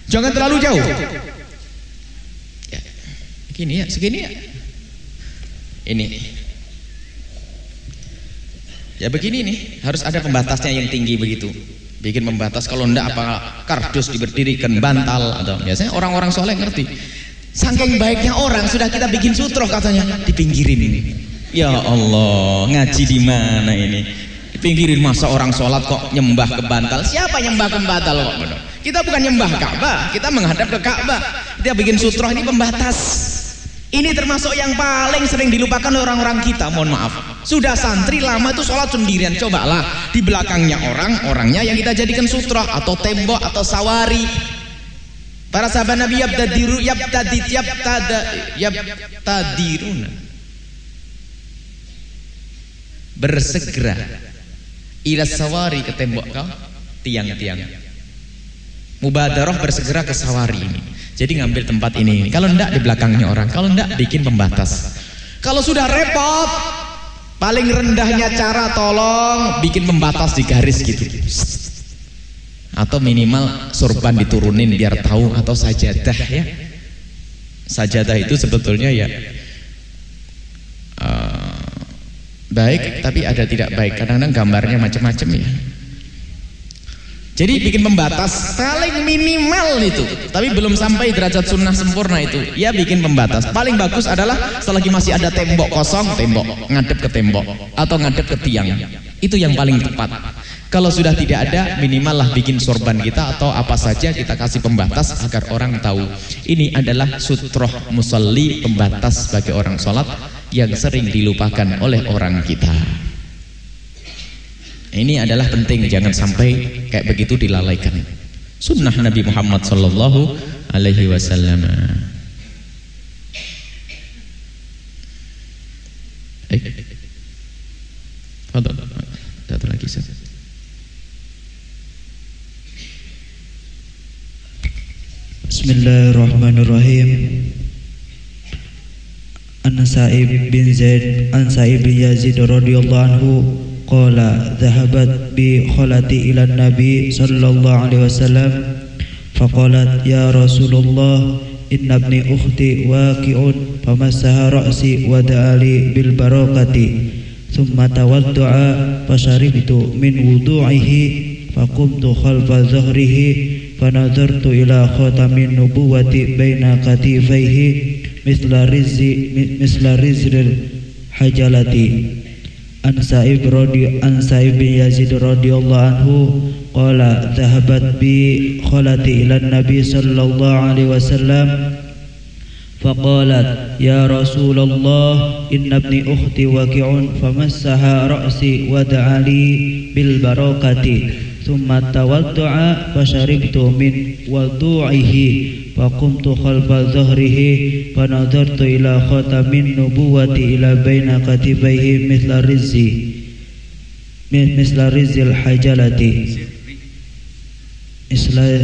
jangan terlalu jauh ya. Gini ya, segini ya. Ini. Ya begini nih, harus ada pembatasnya yang tinggi begitu. Bikin pembatas kalau ndak apa kardus diberdirikan bantal atau biasanya orang-orang soleh ngerti. Saking baiknya orang sudah kita bikin sutroh katanya dipinggirin ini. Ya Allah, ngaji di mana ini? Dipinggirin masa orang sholat kok nyembah ke bantal? Siapa nyembah ke bantal? Kita bukan nyembah Ka'bah, kita menghadap ke Ka'bah. Dia bikin sutroh ini pembatas. Ini termasuk yang paling sering dilupakan orang-orang kita, mohon maaf. Sudah santri lama itu sholat sendirian, cobalah di belakangnya orang, orangnya yang kita jadikan sutroh atau tembok atau sawari. Para sahabat Nabi yabtadiru yabtadit yabtada yabtadiruna bersegera. Ila sawari ke tembok kau? Tiang-tiang. Mubadarah bersegera ke sawari ini. Jadi ngambil tempat ini. Kalau ndak di belakangnya orang kalau ndak bikin pembatas. Kalau sudah repot paling rendahnya cara tolong bikin pembatas di garis gitu. Atau minimal sorban diturunin biar tahu atau sajadah ya. Sajadah itu sebetulnya ya uh, baik tapi ada tidak baik. Kadang-kadang gambarnya macam-macam ya. Jadi bikin pembatas paling minimal itu. Tapi belum sampai derajat sunnah sempurna itu. Ya bikin pembatas. Paling bagus adalah selagi masih ada tembok kosong tembok. Ngadep ke tembok atau ngadep ke tiang. Itu yang paling tepat. Kalau sudah tidak ada, minimal lah bikin sorban kita atau apa saja kita kasih pembatas agar orang tahu. Ini adalah sutroh musalli pembatas bagi orang sholat yang sering dilupakan oleh orang kita. Ini adalah penting, jangan sampai kayak begitu dilalaikan. Sunnah Nabi Muhammad Sallallahu Alaihi Wasallam. Eh, satu lagi satu. Bismillahirrahmanirrahim أن سائب بن زيد عن سائب بن يزيد رضي الله عنه قال ذهبت بخلتي إلى النبي صلى الله عليه وسلم فقالت يا رسول الله إن ابن أختي واقع فمسها رأسي ودعا لي بالبراقة ثم تودع فشربت من وضوعه فقمت خلف ظهره فنظرت إلى خاتم النبوة بين كتفيه مثل رز مثل رز الحجلة عن سعيد رضي عن سعيد بن يزيد رضي الله عنه قال ذهبت بي خالتي إلى النبي صلى الله عليه وسلم فقالت يا رسول الله إن ابني أختي واقع فمسها رأسي ودعا لي بالبركة ثم تودع فشربت من وضوعه فقمت خلف ظهره فنظرت إلى خاتم النبوة إلى بين كتفيه مثل الرز مثل رز الحجلة. مثل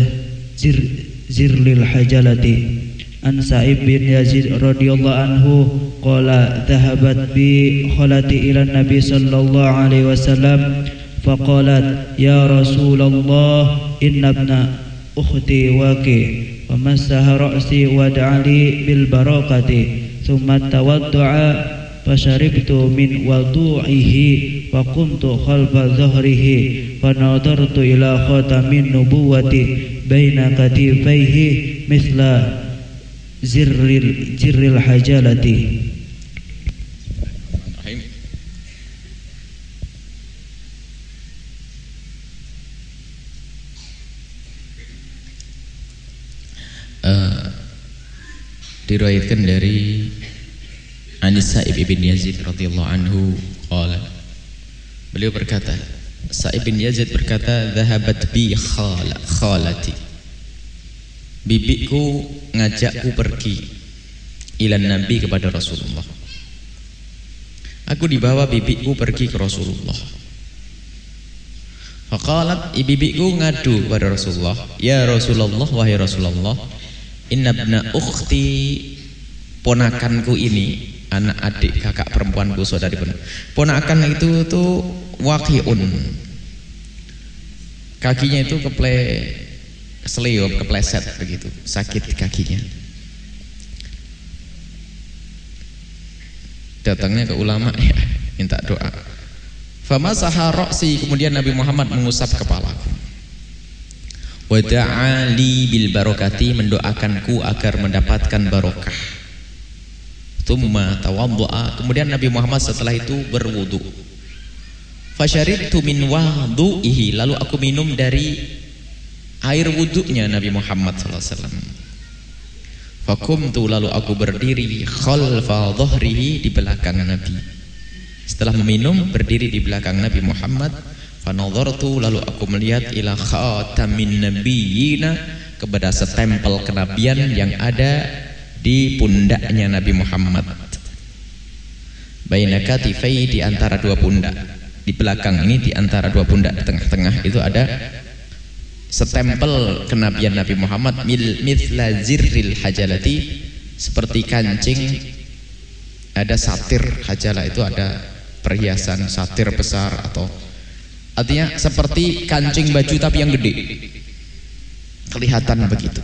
زر زر الحجلة. عن سعيد بن يزيد رضي الله عنه قال ذهبت بي خلتي إلى النبي صلى الله عليه وسلم فقالت يا رسول الله إن ابن أختي واقي ومسها رأسي ودعا لي بالبركة ثم التودع فشربت من وضوعه وقمت خلف ظهره فنظرت إلى خاتم النبوة بين كتفيه مثل زر الحجالة. Diriwayatkan dari Anis Sa'ib ibn Yazid radhiyallahu anhu qala. Beliau berkata Sa'ib bin Yazid berkata dhahabat bi khala khalati. Bibiku ngajakku pergi ila nabi kepada Rasulullah. Aku dibawa bibiku pergi ke Rasulullah. Faqalat ibibiku ngadu kepada Rasulullah. Ya Rasulullah wahai Rasulullah Inna bna ukhti ponakanku ini anak adik kakak perempuanku saudari pun ponakan itu tuh wakiun kakinya itu keple seleo kepleset begitu. Sakit kakinya. Datangnya ke ulama ya minta doa. Famasaha ra'si kemudian Nabi Muhammad mengusap kepalaku wa da'ali bil barokati mendoakanku agar mendapatkan barokah. Thumma tawaddu'a kemudian Nabi Muhammad setelah itu berwudu. Fasyaridtu min wahdu'ihi lalu aku minum dari air wudunya Nabi Muhammad sallallahu alaihi wasallam. Fakumtu lalu aku berdiri khalfa dhahrihi di belakang Nabi. Setelah meminum berdiri di belakang Nabi Muhammad, fanadhartu lalu aku melihat ila khatamin nabiyina kepada setempel kenabian yang ada di pundaknya Nabi Muhammad. Baina katifai di antara dua pundak. Di belakang ini di antara dua pundak di tengah-tengah itu ada setempel kenabian Nabi Muhammad mil mithla zirril hajalati seperti kancing ada satir hajalah itu ada perhiasan satir besar atau artinya seperti kancing baju tapi yang gede. Kelihatan begitu.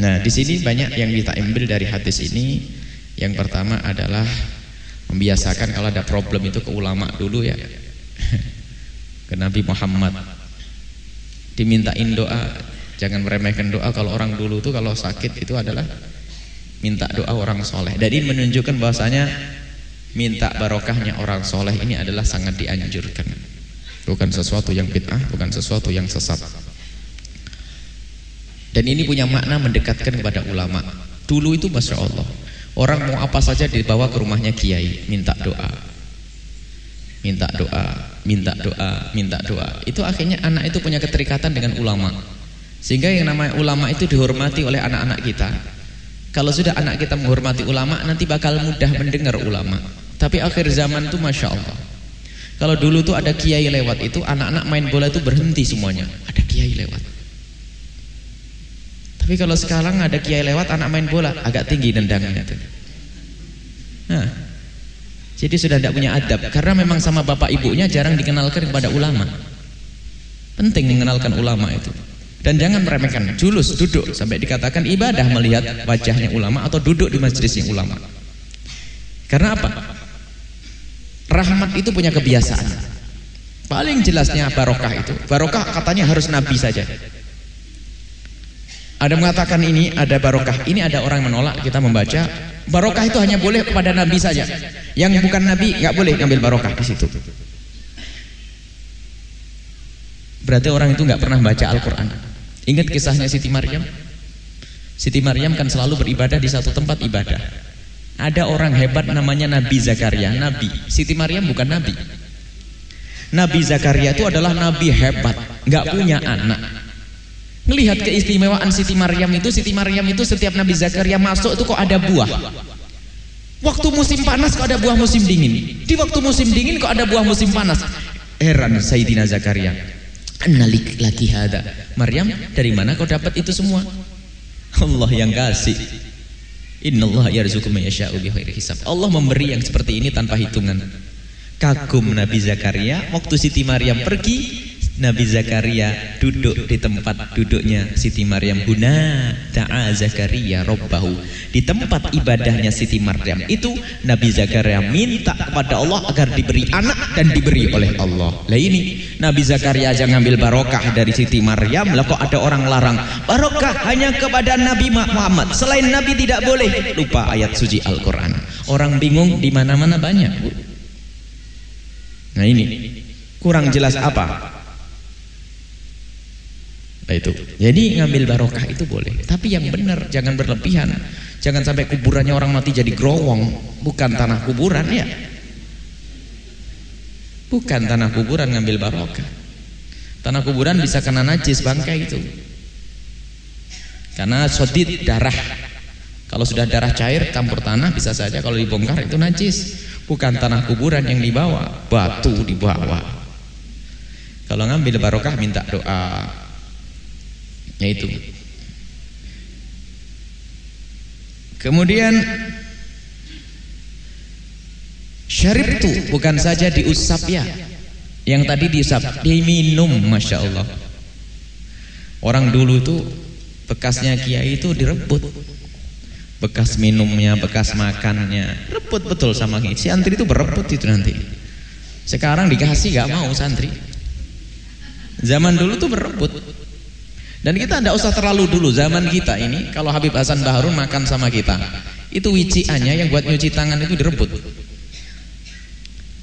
Nah di sini banyak yang kita ambil dari hadis ini. Yang pertama adalah membiasakan kalau ada problem itu ke ulama dulu ya. Ke Nabi Muhammad. Dimintain doa. Jangan meremehkan doa. Kalau orang dulu tuh kalau sakit itu adalah minta doa orang soleh. Ini menunjukkan bahwasanya minta barokahnya orang soleh ini adalah sangat dianjurkan bukan sesuatu yang bid'ah bukan sesuatu yang sesat dan ini punya makna mendekatkan kepada ulama dulu itu Masya Allah orang mau apa saja dibawa ke rumahnya kiai minta doa minta doa minta doa, minta doa. Itu akhirnya anak itu punya keterikatan dengan ulama. Sehingga yang namanya ulama itu dihormati oleh anak-anak kita. Kalau sudah anak kita menghormati ulama, nanti bakal mudah mendengar ulama. Tapi akhir zaman itu Masya Allah. Kalau dulu tuh ada kiai lewat itu, anak-anak main bola itu berhenti semuanya. Ada kiai lewat. Tapi kalau sekarang ada kiai lewat, anak main bola, agak tinggi nendangnya tuh. Nah, jadi sudah tidak punya adab karena memang sama bapak ibunya jarang dikenalkan kepada ulama. Penting mengenalkan ulama itu. Dan jangan meremehkan julus duduk sampai dikatakan ibadah melihat wajahnya ulama atau duduk di majlisnya ulama. Karena apa? Rahmat itu punya kebiasaan. Paling jelasnya barokah itu. Barokah katanya harus nabi saja. Ada mengatakan ini ada barokah. Ini ada orang menolak kita membaca barokah itu hanya boleh kepada nabi saja. Yang bukan nabi nggak boleh ngambil barokah di situ. Berarti orang itu nggak pernah baca Al-Qur'an. Ingat kisahnya Siti Maryam? Siti Maryam kan selalu beribadah di satu tempat ibadah. Ada orang hebat namanya Nabi Zakaria, nabi. Siti Maryam bukan nabi. Nabi Zakaria itu adalah nabi hebat, nggak punya anak Melihat keistimewaan Siti Maryam itu, Siti Maryam itu setiap Nabi Zakaria masuk itu kok ada buah. Waktu musim panas kok ada buah musim dingin. Di waktu musim dingin kok ada buah musim panas. Heran Sayyidina Zakaria. Annalik laki hada. Maryam, dari mana kau dapat itu semua? Allah yang kasih. Innallaha yarzuqu man yasha'u bighairi hisab. Allah memberi yang seperti ini tanpa hitungan. Kagum Nabi Zakaria waktu Siti Maryam pergi Nabi Zakaria duduk di tempat duduknya Siti Maryam. Huna ta'a Zakaria robbahu di tempat ibadahnya Siti Maryam itu Nabi Zakaria minta kepada Allah agar diberi anak dan diberi oleh Allah. Lah ini Nabi Zakaria aja ngambil barokah dari Siti Maryam. Lah kok ada orang larang? Barokah hanya kepada Nabi Muhammad. Selain Nabi tidak boleh. Lupa ayat suci Al-Quran. Orang bingung di mana-mana banyak nah ini kurang jelas apa Nah itu. Jadi ngambil barokah itu boleh, tapi yang benar jangan berlebihan. Jangan sampai kuburannya orang mati jadi growong, bukan tanah kuburan ya. Bukan tanah kuburan ngambil barokah. Tanah kuburan bisa kena najis bangkai itu. Karena sodid darah. Kalau sudah darah cair campur tanah bisa saja kalau dibongkar itu najis. Bukan tanah kuburan yang dibawa, batu dibawa. Kalau ngambil barokah minta doa, yaitu kemudian syarib itu bukan saja diusap ya yang tadi diusap diminum Masya Allah orang dulu itu bekasnya kiai itu direbut bekas minumnya, bekas makannya, rebut betul sama ini. Si antri itu berebut itu nanti. Sekarang dikasih gak mau santri. Zaman dulu tuh berebut. Dan kita tidak usah terlalu dulu zaman kita ini kalau Habib Hasan Baharun makan sama kita, itu wiciannya yang buat nyuci tangan itu direbut.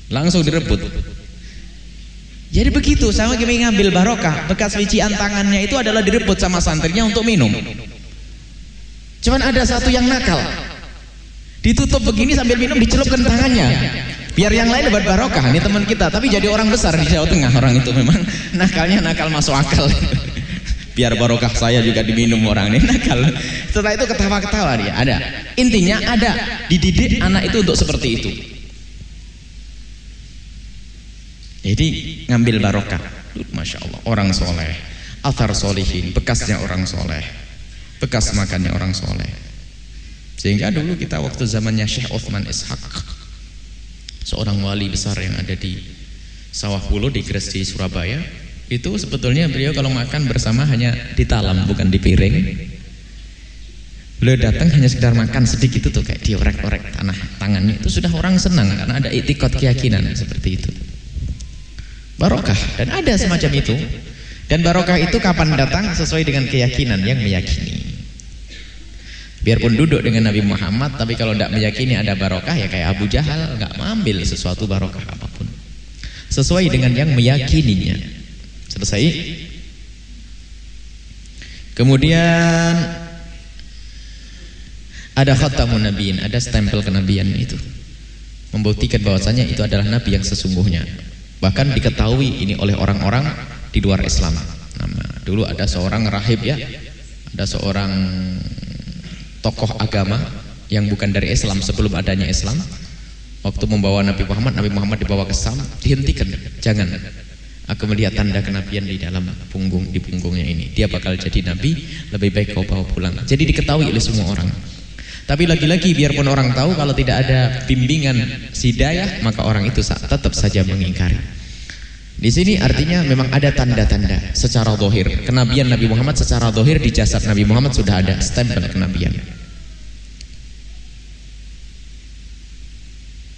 Langsung direbut. Jadi begitu sama kami ngambil barokah, bekas wician tangannya itu adalah direbut sama santrinya untuk minum. Cuman ada satu yang nakal. Ditutup begini sambil minum dicelupkan tangannya. Biar yang lain dapat barokah. Ini teman kita, tapi jadi orang besar di Jawa Tengah orang itu memang nakalnya nakal masuk akal. Biar barokah saya juga diminum orang ini nakal. Setelah itu ketawa-ketawa dia. Ada. Intinya ada dididik anak itu untuk seperti itu. Jadi ngambil barokah. Masya Allah, orang soleh. Athar solihin, bekasnya orang soleh. Bekas makannya orang soleh. Sehingga dulu kita waktu zamannya Syekh Uthman Ishaq. Seorang wali besar yang ada di Sawah Pulau di Gresik Surabaya. Itu sebetulnya beliau kalau makan bersama hanya di talam, bukan di piring. Beliau datang hanya sekedar makan sedikit itu kayak diorek-orek tanah tangannya. Itu sudah orang senang karena ada itikot keyakinan seperti itu. Barokah dan ada semacam itu. Dan barokah itu kapan datang? Sesuai dengan keyakinan yang meyakini. Biarpun duduk dengan Nabi Muhammad tapi kalau tidak meyakini ada barokah ya kayak Abu Jahal nggak mengambil sesuatu barokah apa pun. Sesuai dengan yang meyakininya selesai kemudian ada khatamun nabiin ada stempel kenabian itu membuktikan bahwasanya itu adalah nabi yang sesungguhnya Bahkan diketahui ini oleh orang-orang di luar Islam. Nah, dulu ada seorang rahib ya, ada seorang tokoh agama yang bukan dari Islam sebelum adanya Islam. Waktu membawa Nabi Muhammad, Nabi Muhammad dibawa ke Sam, dihentikan. Jangan. Aku melihat tanda kenabian di dalam punggung di punggungnya ini. Dia bakal jadi nabi, lebih baik kau bawa pulang. Jadi diketahui oleh semua orang. Tapi lagi-lagi biarpun orang tahu kalau tidak ada bimbingan hidayah maka orang itu tetap saja mengingkari. Di sini artinya memang ada tanda-tanda secara dohir. Kenabian Nabi Muhammad secara dohir di jasad Nabi Muhammad sudah ada stempel kenabian.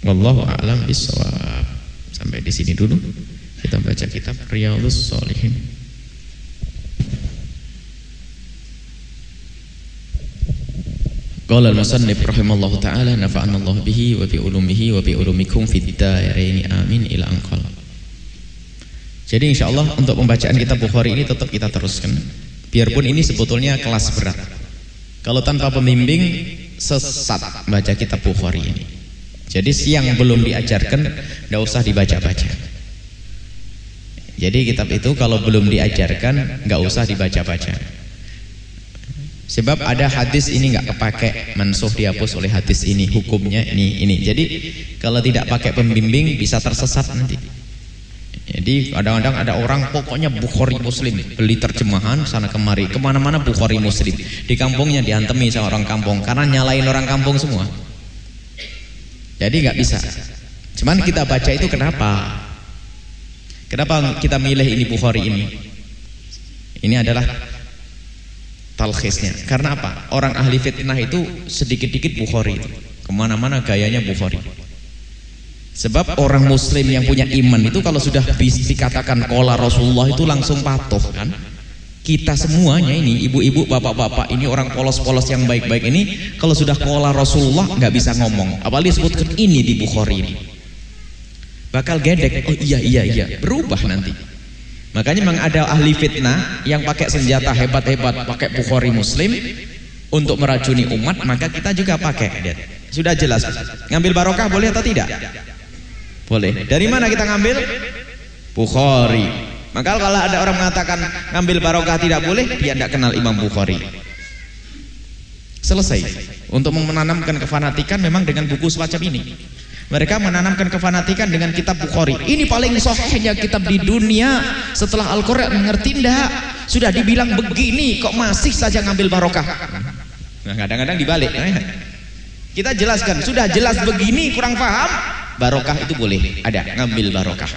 Wallahu a'lam bishawab. Sampai di sini dulu. Kita baca kitab Riyadhus Shalihin. Qala al-musannif rahimallahu taala nafa'ana Allah bihi wa bi ulumihi wa bi ulumikum fid darain amin ila anqal. Jadi insyaallah untuk pembacaan kitab Bukhari ini tetap kita teruskan. Biarpun ini sebetulnya kelas berat. Kalau tanpa pembimbing sesat baca kitab Bukhari ini. Jadi siang belum diajarkan tidak usah dibaca-baca. Jadi kitab itu kalau belum diajarkan nggak usah dibaca-baca. Sebab ada hadis ini nggak kepake mansuh dihapus oleh hadis ini hukumnya ini ini. Jadi kalau tidak pakai pembimbing bisa tersesat nanti. Jadi kadang-kadang ada orang pokoknya Bukhari Muslim beli terjemahan sana kemari ke mana-mana Bukhari Muslim di kampungnya diantemi sama orang kampung karena nyalain orang kampung semua. Jadi nggak bisa. Cuman kita baca itu kenapa? Kenapa kita milih ini Bukhari ini? Ini adalah talkhisnya. Karena apa? Orang ahli fitnah itu sedikit-dikit Bukhari Ke mana-mana gayanya Bukhari. Sebab orang muslim yang punya iman itu kalau sudah dikatakan kola Rasulullah itu langsung patuh kan. Kita semuanya ini ibu-ibu, bapak-bapak ini orang polos-polos yang baik-baik ini kalau sudah kola Rasulullah nggak bisa ngomong. Apalagi sebutkan ini di Bukhari ini. Bakal gedek. Oh iya iya iya, berubah nanti. Makanya memang ada ahli fitnah yang pakai senjata hebat-hebat, pakai Bukhari Muslim untuk meracuni umat, maka kita juga pakai. Sudah jelas. Ngambil barokah boleh atau tidak? Boleh. Dari mana kita ngambil? Bukhari. Maka kalau ada orang mengatakan ngambil barokah tidak boleh, dia tidak kenal Imam Bukhari. Selesai. Untuk menanamkan kefanatikan memang dengan buku semacam ini. Mereka menanamkan kefanatikan dengan kitab Bukhari. Ini paling sahihnya kitab di dunia setelah Al-Quran. Ngerti ndak? Sudah dibilang begini kok masih saja ngambil barokah. Nah, kadang-kadang dibalik. Kita jelaskan, sudah jelas begini kurang paham, barokah itu boleh. Ada ngambil barokah.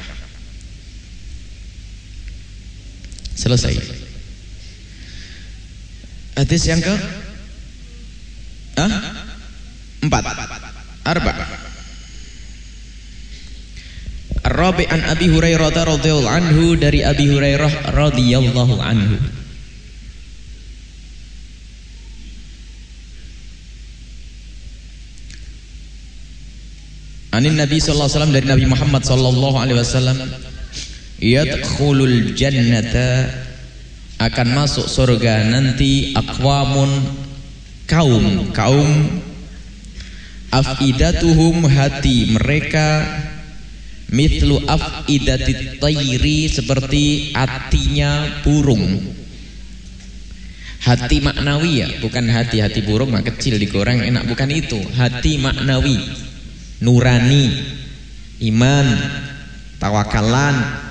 Selesai. Hadis yang ke? Hah? Empat. Arba. Rabi an Abi Hurairah radhiyallahu anhu dari Abi Hurairah radhiyallahu anhu. Anin Nabi sallallahu alaihi wasallam dari Nabi Muhammad sallallahu alaihi wasallam yadkhulul jannata akan masuk surga nanti aqwamun kaum kaum afidatuhum hati mereka mitlu afidatit tayri seperti hatinya burung. Hati maknawi ya bukan hati hati burung mak kecil digoreng enak bukan itu. Hati maknawi nurani iman tawakalan.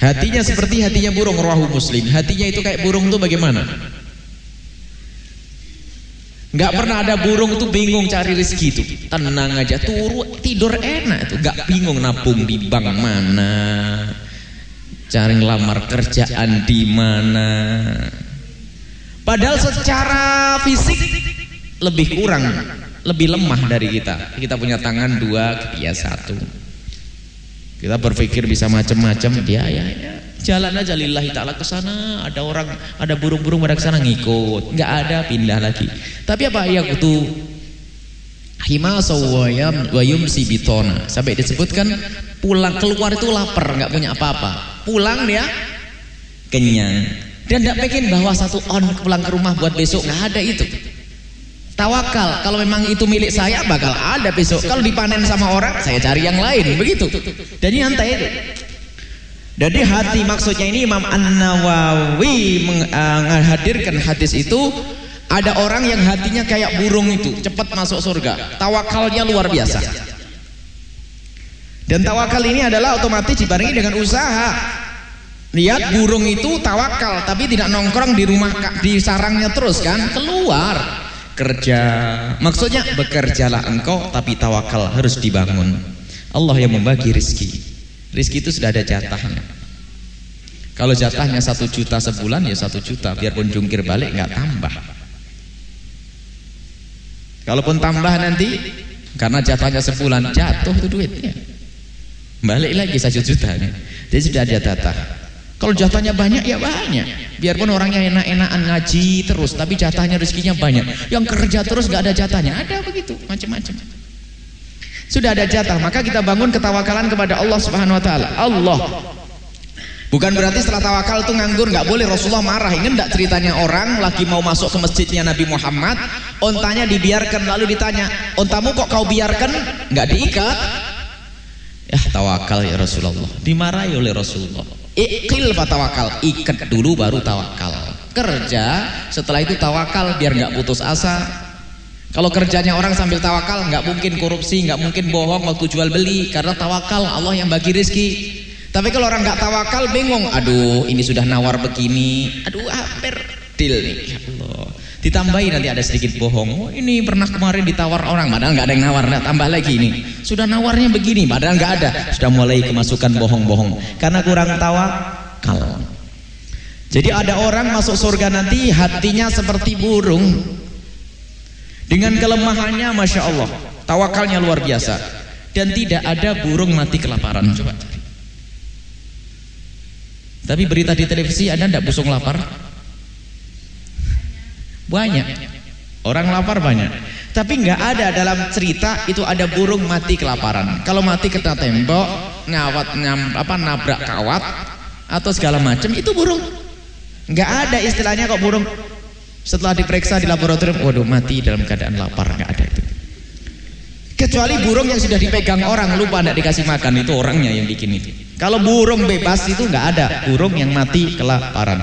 Hatinya seperti hatinya burung rahu muslim. Hatinya itu kayak burung tuh bagaimana Gak pernah ada burung tuh bingung cari rezeki itu. Tenang aja, turu tidur enak tuh. Gak bingung nabung di bank mana, cari ngelamar kerjaan di mana. Padahal secara fisik lebih kurang, lebih lemah dari kita. Kita punya tangan dua, dia satu. Kita berpikir bisa macam-macam, dia ya, ya jalan aja lillahi taala ke sana. Ada orang ada burung-burung pada ke sana ngikut. Nggak ada pindah lagi. Tapi apa? Ya itu himasa wa yumsi bitona sampai disebutkan pulang keluar itu lapar nggak punya apa-apa. Pulang dia kenyang. Dan tidak pengen bawa satu on pulang ke rumah buat besok nggak ada itu. Tawakal kalau memang itu milik saya bakal ada besok. Kalau dipanen sama orang saya cari yang lain begitu. Dan nyantai itu jadi hati maksudnya ini Imam An-Nawawi menghadirkan uh, hadis itu ada orang yang hatinya kayak burung itu cepat masuk surga. Tawakalnya luar biasa. Dan tawakal ini adalah otomatis dibarengi dengan usaha. Lihat burung itu tawakal tapi tidak nongkrong di rumah di sarangnya terus kan? Keluar. Kerja. Maksudnya bekerjalah engkau tapi tawakal harus dibangun. Allah yang membagi rezeki Rizki itu sudah ada jatahnya. Kalau jatahnya satu juta sebulan ya satu juta, biarpun jungkir balik nggak tambah. Kalaupun tambah nanti karena jatahnya sebulan jatuh itu duitnya, balik lagi satu juta. Jadi sudah ada jatah. Kalau jatahnya banyak ya banyak. Biarpun orangnya enak-enakan ngaji terus, tapi jatahnya rezekinya banyak. Yang kerja terus nggak ada jatahnya, ada begitu macam-macam. Sudah ada jatah, maka kita bangun ketawakalan kepada Allah Subhanahu wa taala. Allah. Bukan berarti setelah tawakal itu nganggur, nggak boleh Rasulullah marah. Ingat enggak ceritanya orang lagi mau masuk ke masjidnya Nabi Muhammad, ontanya dibiarkan lalu ditanya, "Ontamu kok kau biarkan? Nggak diikat?" Ya, tawakal ya Rasulullah. Dimarahi oleh Rasulullah. Iqil tawakal, ikat dulu baru tawakal. Kerja, setelah itu tawakal biar nggak putus asa, kalau kerjanya orang sambil tawakal, nggak mungkin korupsi, nggak mungkin bohong waktu jual beli, karena tawakal Allah yang bagi rezeki. Tapi kalau orang nggak tawakal, bingung. Aduh, ini sudah nawar begini. Aduh, hampir deal nih. Ya Allah. Ditambahi nanti ada sedikit bohong. Oh, ini pernah kemarin ditawar orang, padahal nggak ada yang nawar. Nah, tambah lagi ini. Sudah nawarnya begini, padahal nggak ada. Sudah mulai kemasukan bohong-bohong. Karena kurang tawakal. Jadi ada orang masuk surga nanti hatinya seperti burung dengan kelemahannya Masya Allah Tawakalnya luar biasa. Dan tidak ada burung mati kelaparan. Coba Tapi berita di televisi Ada tidak busung lapar? Banyak. Orang lapar banyak. Tapi nggak ada dalam cerita Itu ada burung mati kelaparan. Kalau mati kena tembok Ngawat nyam, apa, nabrak kawat Atau segala macam Itu burung. Nggak ada istilahnya kok burung setelah diperiksa di laboratorium, waduh mati dalam keadaan lapar, nggak ada itu. Kecuali burung yang sudah dipegang orang lupa tidak dikasih makan itu orangnya yang bikin itu. Kalau burung bebas itu nggak ada burung yang mati kelaparan.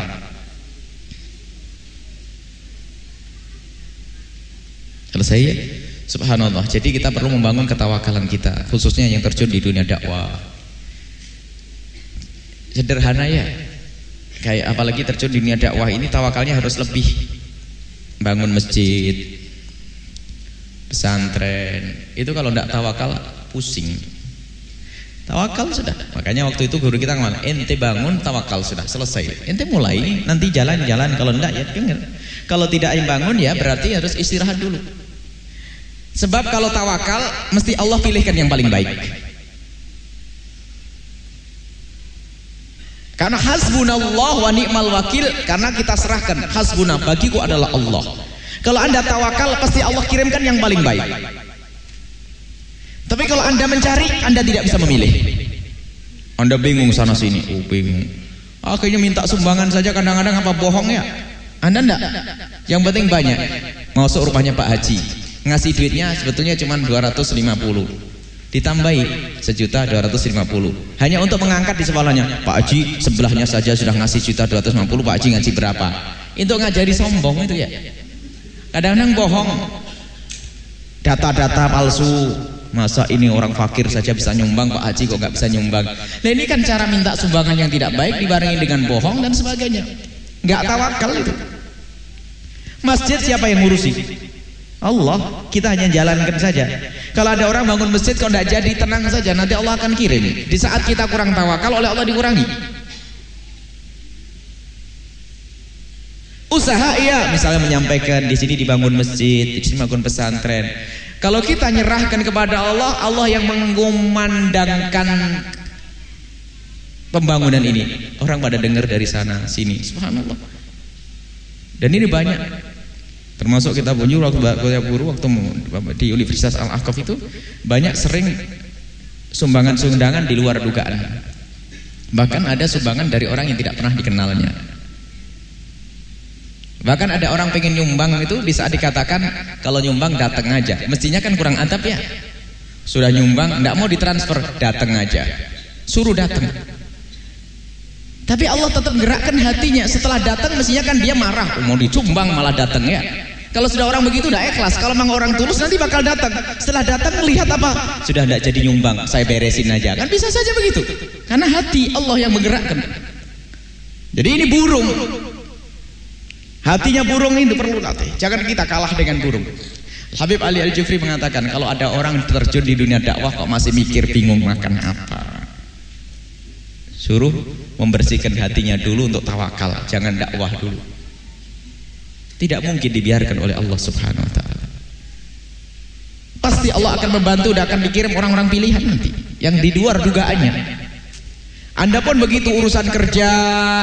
Selesai ya? Subhanallah. Jadi kita perlu membangun ketawakalan kita, khususnya yang terjun di dunia dakwah. Sederhana ya. Kayak apalagi terjun di dunia dakwah ini tawakalnya harus lebih bangun masjid pesantren. Itu kalau tidak tawakal pusing. Tawakal sudah. Makanya waktu itu guru kita ngomong ente bangun tawakal sudah selesai. Ente mulai nanti jalan-jalan. Kalau tidak ya denger. Kalau tidak yang bangun ya berarti harus istirahat dulu. Sebab kalau tawakal mesti Allah pilihkan yang paling baik. Karena hasbunallah wa ni'mal wakil karena kita serahkan hasbuna bagiku adalah Allah. Kalau Anda tawakal pasti Allah kirimkan yang paling baik. Tapi kalau Anda mencari, Anda tidak bisa memilih. Anda bingung sana sini, oh bingung. Akhirnya minta sumbangan saja kadang-kadang apa bohong ya? Anda enggak. Yang penting banyak. Masuk rupanya Pak Haji. Ngasih duitnya sebetulnya cuma 250 ditambahi sejuta dua ratus lima puluh. Hanya untuk mengangkat di sekolahnya. Pak Haji sebelahnya saja sudah ngasih juta dua ratus lima puluh Pak Haji ngaji berapa? Itu ngajari sombong itu ya. Kadang-kadang bohong. Data-data palsu. Masa ini orang fakir saja bisa nyumbang Pak Haji kok nggak bisa nyumbang? Nah ini kan cara minta sumbangan yang tidak baik dibarengi dengan bohong dan sebagainya. Nggak tawakal itu. Masjid siapa yang ngurusi Allah kita hanya jalankan saja. Kalau ada orang bangun masjid kalau tidak jadi tenang saja nanti Allah akan kirim. Di saat kita kurang tawakal oleh Allah dikurangi. Usaha iya misalnya menyampaikan di sini dibangun masjid di sini bangun pesantren. Kalau kita nyerahkan kepada Allah Allah yang mengumandangkan pembangunan ini. Orang pada dengar dari sana sini. Subhanallah. Dan ini banyak Termasuk kita punya waktu kuliah guru waktu di Universitas Al Aqaf itu banyak sering sumbangan-sumbangan di luar dugaan. Bahkan ada sumbangan dari orang yang tidak pernah dikenalnya. Bahkan ada orang pengen nyumbang itu di saat dikatakan kalau nyumbang datang aja. Mestinya kan kurang adab ya. Sudah nyumbang, tidak mau ditransfer, datang aja. Suruh datang. Tapi Allah tetap gerakkan hatinya. Setelah datang mestinya kan dia marah. Mau dicumbang malah datang ya. Kalau sudah orang begitu udah ikhlas. Kalau memang orang tulus nanti bakal datang. Setelah datang melihat apa? Sudah tidak jadi nyumbang. Saya beresin aja. Kan bisa saja begitu. Karena hati Allah yang menggerakkan. Jadi ini burung. Hatinya burung ini perlu nanti. Jangan kita kalah dengan burung. Habib Ali Al-Jufri mengatakan kalau ada orang terjun di dunia dakwah kok masih mikir bingung makan apa. Suruh membersihkan hatinya dulu untuk tawakal, jangan dakwah dulu. Tidak mungkin dibiarkan oleh Allah Subhanahu wa taala. Pasti Allah akan membantu dan akan dikirim orang-orang pilihan nanti yang di luar dugaannya. Anda pun begitu urusan kerja,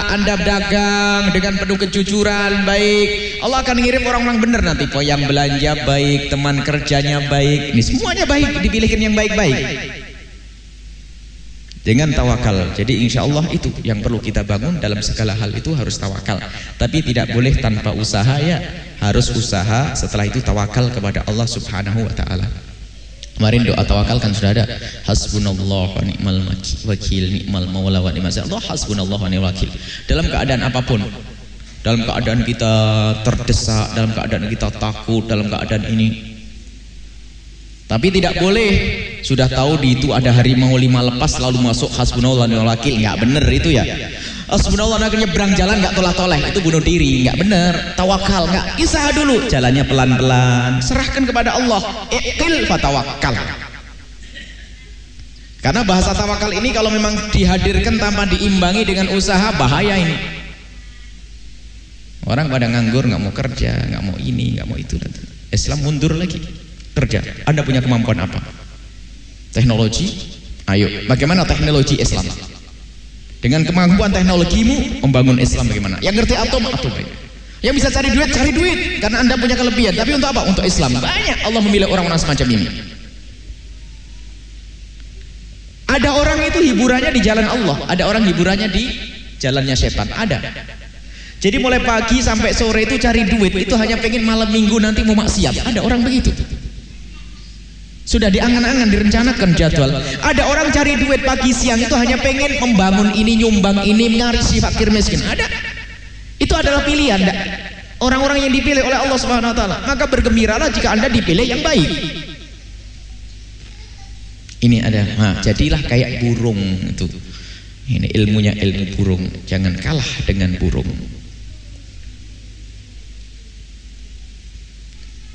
Anda dagang dengan penuh kejujuran, baik. Allah akan ngirim orang-orang benar nanti. Kok yang belanja baik, teman kerjanya baik. Ini semuanya baik, dipilihkan yang baik-baik dengan tawakal. Jadi insya Allah itu yang perlu kita bangun dalam segala hal itu harus tawakal. Tapi tidak boleh tanpa usaha ya, harus usaha. Setelah itu tawakal kepada Allah Subhanahu Wa Taala. Kemarin doa tawakal kan sudah ada. Hasbunallah wa ni'mal wakil, ni'mal maula wa ni'mal Allah hasbunallah wa ni'mal wakil. Dalam keadaan apa pun, dalam keadaan kita terdesak, dalam keadaan kita takut, dalam keadaan ini tapi tidak boleh sudah tahu di itu ada harimau lima lepas lalu masuk hasbunallah wa wakil nggak bener itu ya. Hasbunallah akhirnya berang jalan nggak tolah toleh itu bunuh diri nggak bener. Tawakal nggak usaha dulu jalannya pelan pelan serahkan kepada Allah. Iqil fatawakal. Karena bahasa tawakal ini kalau memang dihadirkan tanpa diimbangi dengan usaha bahaya ini. Orang pada nganggur nggak mau kerja nggak mau ini nggak mau itu. Islam mundur lagi kerja. Anda punya kemampuan apa? Teknologi? Ayo, bagaimana teknologi Islam? Dengan kemampuan teknologimu membangun Islam bagaimana? Yang ngerti atom, atom baik. Yang bisa cari duit, cari duit karena Anda punya kelebihan. Tapi untuk apa? Untuk Islam. Banyak Allah memilih orang-orang semacam ini. Ada orang itu hiburannya di jalan Allah, ada orang hiburannya di jalannya setan. Ada. Jadi mulai pagi sampai sore itu cari duit, itu hanya pengen malam minggu nanti mau maksiat. Ada orang begitu. Sudah diangan-angan, direncanakan jadwal. Ada orang cari duit pagi siang itu hanya pengen membangun ini, nyumbang ini, si fakir miskin. Ada. Itu adalah pilihan. Orang-orang yang dipilih oleh Allah Subhanahu Wa Taala. Maka bergembiralah jika anda dipilih yang baik. Ini ada. Nah, jadilah kayak burung itu. Ini ilmunya ilmu burung. Jangan kalah dengan burung.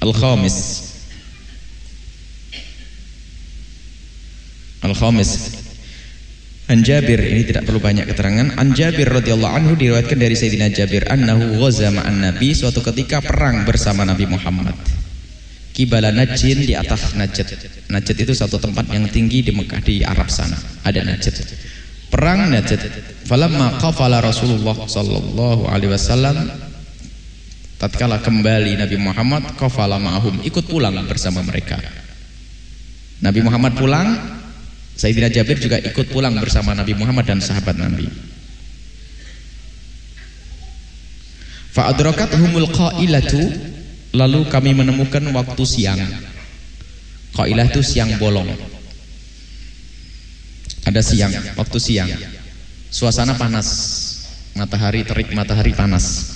Al-Khamis Al-Khamis An Jabir ini tidak perlu banyak keterangan. An Jabir radhiyallahu anhu diriwayatkan dari Sayyidina Jabir annahu ghaza ma'an Nabi suatu ketika perang bersama Nabi Muhammad. Kibala Najin di atas Najd. Najd itu satu tempat yang tinggi di Mekah di Arab sana. Ada Najd. Perang Najd. Falamma qafala Rasulullah sallallahu alaihi wasallam tatkala kembali Nabi Muhammad qafala ma'hum ikut pulang bersama mereka. Nabi Muhammad pulang, Sayyidina Jabir juga ikut pulang bersama Nabi Muhammad dan sahabat Nabi. Fa'adrakat humul qailatu Lalu kami menemukan waktu siang. Qailah itu siang bolong. Ada siang, waktu siang. Suasana panas. Matahari terik, matahari panas.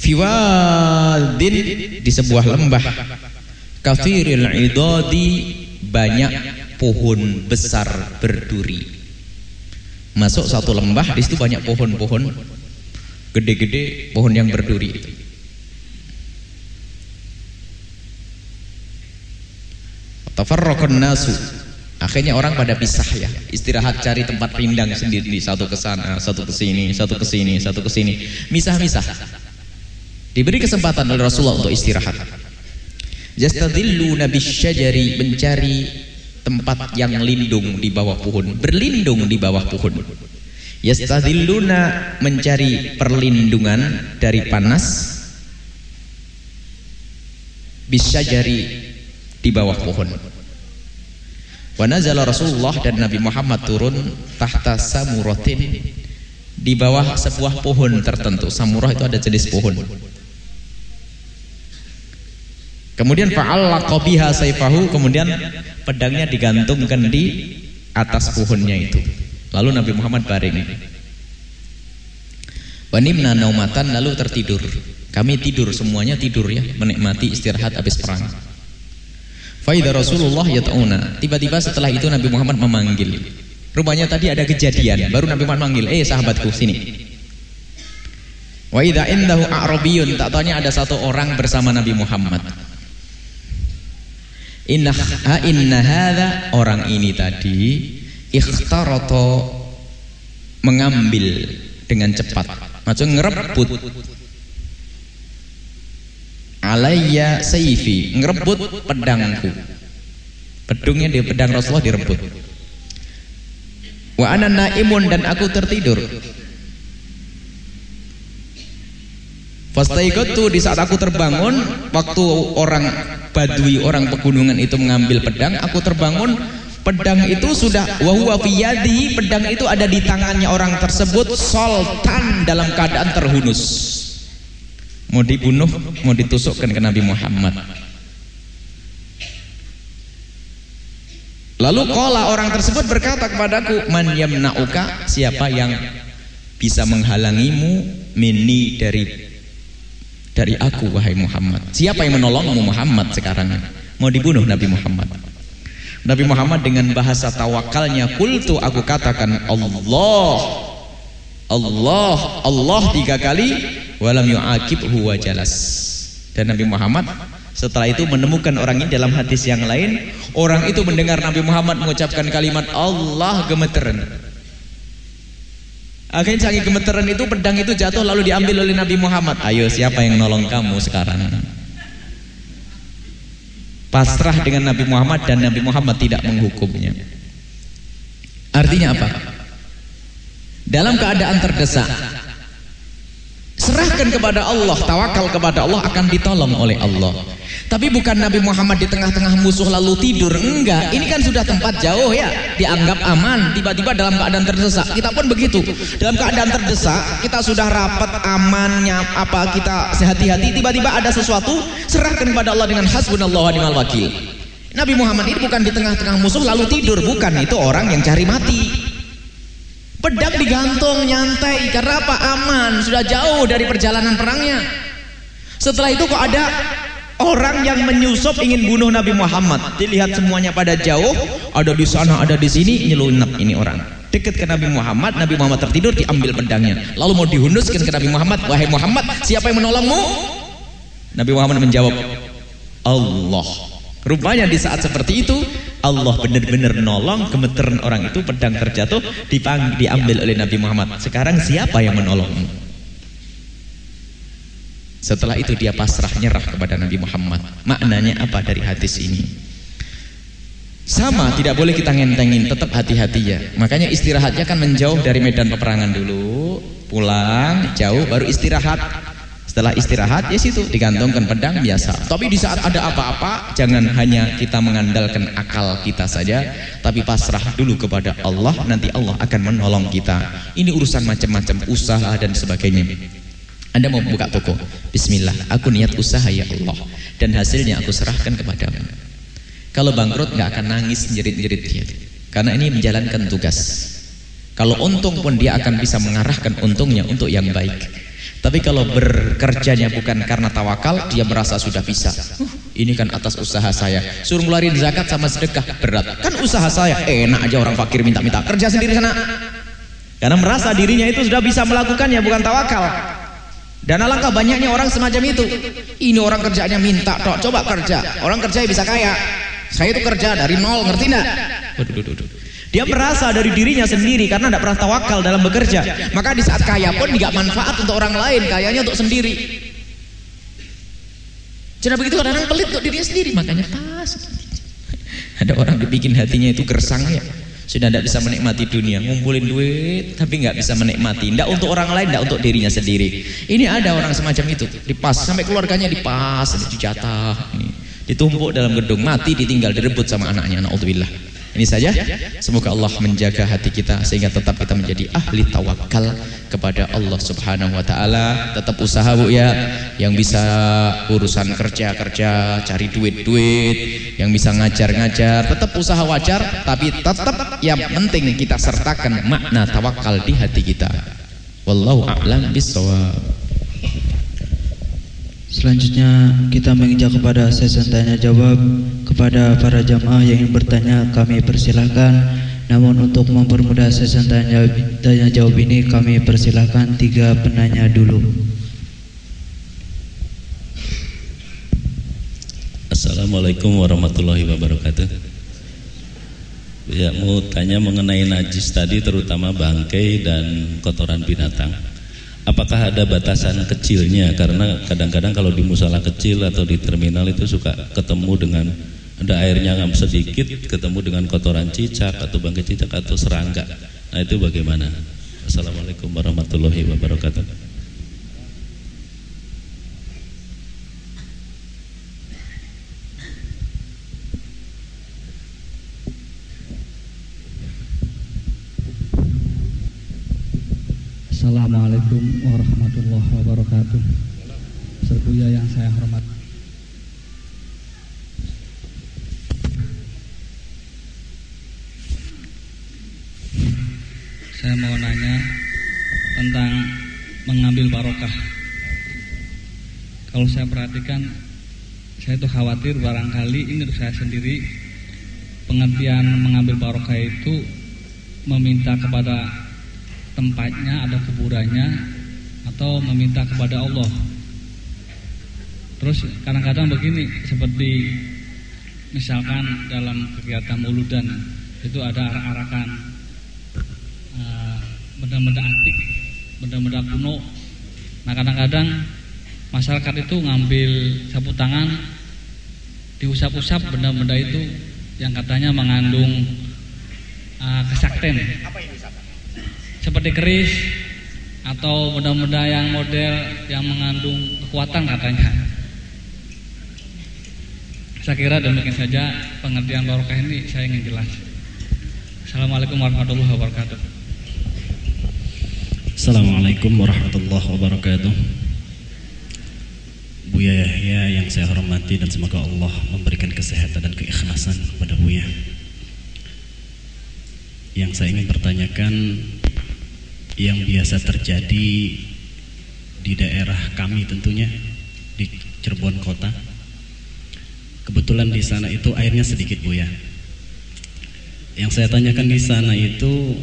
Fiwadin di sebuah lembah. Kafiril idadi banyak pohon besar berduri. Masuk satu lembah di situ banyak pohon-pohon gede-gede pohon yang berduri itu. Tafarraqun nasu. Akhirnya orang pada pisah ya, istirahat cari tempat rindang sendiri, satu ke sana, satu ke sini, satu ke sini, satu ke sini. Misah-misah. Diberi kesempatan oleh Rasulullah untuk istirahat. Yastadillu nabi syajari mencari tempat yang lindung di bawah pohon, berlindung di bawah pohon. Yastadilluna mencari perlindungan dari panas bisa jari di bawah pohon. Wa nazala Rasulullah dan Nabi Muhammad turun tahta samuratin di bawah sebuah pohon tertentu. Samurah itu ada jenis pohon. Kemudian fa'allaqa biha saifahu kemudian pedangnya digantungkan di atas pohonnya itu. Lalu Nabi Muhammad baring. Wanimna naumatan lalu tertidur. Kami tidur semuanya tidur ya, menikmati istirahat habis perang. Faidah Rasulullah yata'una. Tiba-tiba setelah itu Nabi Muhammad memanggil. Rupanya tadi ada kejadian, baru Nabi Muhammad manggil, "Eh sahabatku, sini." Wa idza indahu a'rabiyun, tak tanya ada satu orang bersama Nabi Muhammad. Inna ha inna hadza orang ini tadi ikhtaroto mengambil dengan cepat. Maksudnya ngerebut. Alayya saifi ngerebut pedangku. Pedungnya di pedang Rasulullah direbut. Wa ana naimun dan aku tertidur Fastaigatu di saat aku terbangun waktu orang Badui orang pegunungan itu mengambil pedang aku terbangun Pedang itu sudah wahwa fiyadi, pedang itu ada di tangannya orang tersebut sultan dalam keadaan terhunus. Mau dibunuh, mau ditusukkan ke Nabi Muhammad. Lalu kola orang tersebut berkata kepadaku, "Man yamna'uka? Siapa yang bisa menghalangimu mini dari dari aku wahai Muhammad? Siapa yang menolongmu Muhammad sekarang? Mau dibunuh Nabi Muhammad." Nabi Muhammad dengan bahasa tawakalnya kultu aku katakan Allah Allah Allah tiga kali walam yu'akib huwa jalas dan Nabi Muhammad setelah itu menemukan orang ini dalam hadis yang lain orang itu mendengar Nabi Muhammad mengucapkan kalimat Allah gemeteran akhirnya saking gemeteran itu pedang itu jatuh lalu diambil oleh Nabi Muhammad. Ayo siapa yang nolong kamu sekarang? Pasrah dengan Nabi Muhammad dan Nabi Muhammad tidak menghukumnya. Artinya apa? Dalam keadaan terdesak serahkan kepada Allah tawakal kepada Allah akan ditolong oleh Allah tapi bukan Nabi Muhammad di tengah-tengah musuh lalu tidur enggak. Ini kan sudah tempat jauh ya. Dianggap aman tiba-tiba dalam keadaan terdesak. Kita pun begitu. Dalam keadaan terdesak kita sudah rapat amannya apa kita sehati-hati tiba-tiba ada sesuatu serahkan kepada Allah dengan hasbunallah wa ni'mal wakil. Nabi Muhammad ini bukan di tengah-tengah musuh lalu tidur bukan. Itu orang yang cari mati. Pedang digantung nyantai. Karena apa? Aman. Sudah jauh dari perjalanan perangnya. Setelah itu kok ada Orang yang menyusup ingin bunuh Nabi Muhammad, dilihat semuanya pada jauh, ada di sana, ada di sini, nyelunap ini orang. Dekat ke Nabi Muhammad, Nabi Muhammad tertidur, diambil pedangnya. Lalu mau dihunuskan ke Nabi Muhammad, wahai Muhammad, siapa yang menolongmu? Nabi Muhammad menjawab, Allah. Rupanya di saat seperti itu, Allah benar-benar nolong, gemeteran orang itu, pedang terjatuh, dipang, diambil oleh Nabi Muhammad. Sekarang siapa yang menolongmu? Setelah itu dia pasrah nyerah kepada Nabi Muhammad. Maknanya apa dari hadis ini? Sama, tidak boleh kita ngentengin, tetap hati-hati ya. Makanya istirahatnya kan menjauh dari medan peperangan dulu, pulang, jauh, baru istirahat. Setelah istirahat, ya situ digantungkan pedang biasa. Tapi di saat ada apa-apa, jangan hanya kita mengandalkan akal kita saja, tapi pasrah dulu kepada Allah, nanti Allah akan menolong kita. Ini urusan macam-macam usaha dan sebagainya. Anda mau buka toko, Bismillah, aku niat usaha ya Allah, dan hasilnya aku serahkan kepadamu. Kalau bangkrut nggak akan nangis jerit-jerit dia, karena ini menjalankan tugas. Kalau untung pun dia akan bisa mengarahkan untungnya untuk yang baik. Tapi kalau bekerjanya bukan karena tawakal, dia merasa sudah bisa. Uh, ini kan atas usaha saya. Suruh ngeluarin zakat sama sedekah berat. Kan usaha saya. Enak aja orang fakir minta-minta. Kerja sendiri sana. Karena merasa dirinya itu sudah bisa melakukannya bukan tawakal. Dan alangkah banyaknya orang semacam itu. Ini orang kerjanya minta, tok coba kerja. Orang kerja bisa kaya. Saya itu kerja dari nol, ngerti enggak? Dia merasa dari dirinya sendiri karena tidak pernah tawakal dalam bekerja. Maka di saat kaya pun tidak manfaat untuk orang lain, kayanya untuk sendiri. Jadi begitu kadang-kadang pelit untuk dirinya sendiri, makanya pas. Ada orang dibikin hatinya itu gersang ya. Sudah tidak bisa menikmati dunia, ngumpulin duit tapi nggak bisa menikmati. Tidak untuk orang lain, tidak untuk dirinya sendiri. Ini ada orang semacam itu, dipas sampai keluarganya dipas, dijatah, ditumpuk dalam gedung, mati ditinggal direbut sama anaknya. Nauzubillah. Ini saja. Semoga Allah menjaga hati kita sehingga tetap kita menjadi ahli tawakal kepada Allah Subhanahu wa taala. Tetap usaha Bu ya. Yang bisa urusan kerja-kerja, cari duit-duit, yang bisa ngajar-ngajar, tetap usaha wajar tapi tetap yang penting kita sertakan makna tawakal di hati kita. Wallahu a'lam bissawab. Selanjutnya kita menginjak kepada sesi tanya jawab kepada para jamaah yang ingin bertanya kami persilahkan. Namun untuk mempermudah sesi tanya, tanya jawab ini kami persilahkan tiga penanya dulu. Assalamualaikum warahmatullahi wabarakatuh. Ya mau tanya mengenai najis tadi terutama bangkai dan kotoran binatang apakah ada batasan kecilnya? Karena kadang-kadang kalau di musala kecil atau di terminal itu suka ketemu dengan ada airnya ngam sedikit ketemu dengan kotoran cicak atau bangkai cicak atau serangga. Nah itu bagaimana? Assalamualaikum warahmatullahi wabarakatuh Assalamualaikum warahmatullahi wabarakatuh. Serbuya yang saya hormat. Saya mau nanya tentang mengambil barokah. Kalau saya perhatikan Saya itu khawatir barangkali ini untuk saya sendiri Pengertian mengambil barokah itu Meminta kepada tempatnya ada kuburannya atau meminta kepada Allah. Terus kadang-kadang begini seperti misalkan dalam kegiatan muludan itu ada arak-arakan uh, benda-benda antik, benda-benda kuno. Nah kadang-kadang masyarakat itu ngambil sapu tangan diusap-usap benda-benda itu yang katanya mengandung uh, kesakten. Apa itu? Seperti keris atau benda-benda yang model yang mengandung kekuatan katanya. Saya kira demikian saja pengertian barokah ini saya ingin jelas. Assalamualaikum warahmatullahi wabarakatuh. Assalamualaikum warahmatullahi wabarakatuh. Buya Yahya yang saya hormati dan semoga Allah memberikan kesehatan dan keikhlasan kepada Buya. Yang saya ingin pertanyakan yang biasa terjadi di daerah kami tentunya di Cirebon kota. Kebetulan di sana itu airnya sedikit bu ya. Yang saya tanyakan di sana itu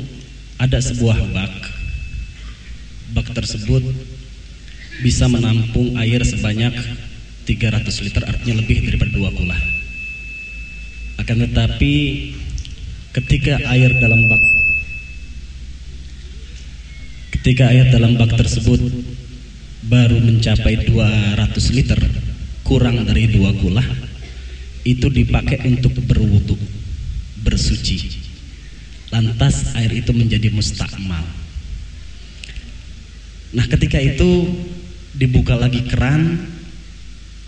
ada sebuah bak. Bak tersebut bisa menampung air sebanyak 300 liter artinya lebih daripada dua kula. Akan tetapi ketika air dalam bak Ketika air dalam bak tersebut baru mencapai 200 liter kurang dari dua gula itu dipakai untuk berwudu bersuci. Lantas air itu menjadi mustakmal. Nah ketika itu dibuka lagi keran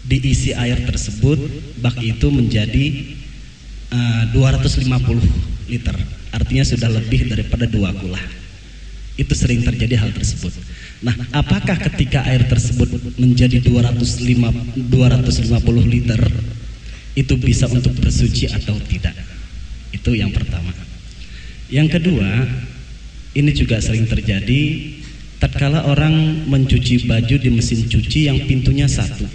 diisi air tersebut bak itu menjadi uh, 250 liter. Artinya sudah lebih daripada dua gula itu sering terjadi hal tersebut. Nah, apakah ketika air tersebut menjadi 205, 250 liter itu bisa untuk bersuci atau tidak? Itu yang pertama. Yang kedua, ini juga sering terjadi tatkala orang mencuci baju di mesin cuci yang pintunya satu.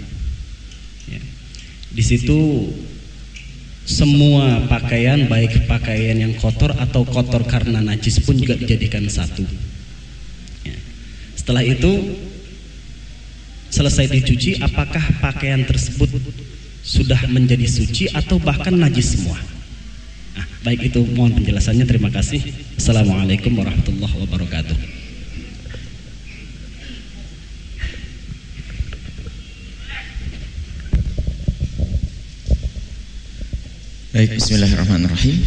Ya. Di situ semua pakaian baik pakaian yang kotor atau kotor karena najis pun juga dijadikan satu setelah itu selesai dicuci apakah pakaian tersebut sudah menjadi suci atau bahkan najis semua? Nah, baik itu mohon penjelasannya terima kasih. Assalamualaikum warahmatullahi wabarakatuh. Baik, bismillahirrahmanirrahim.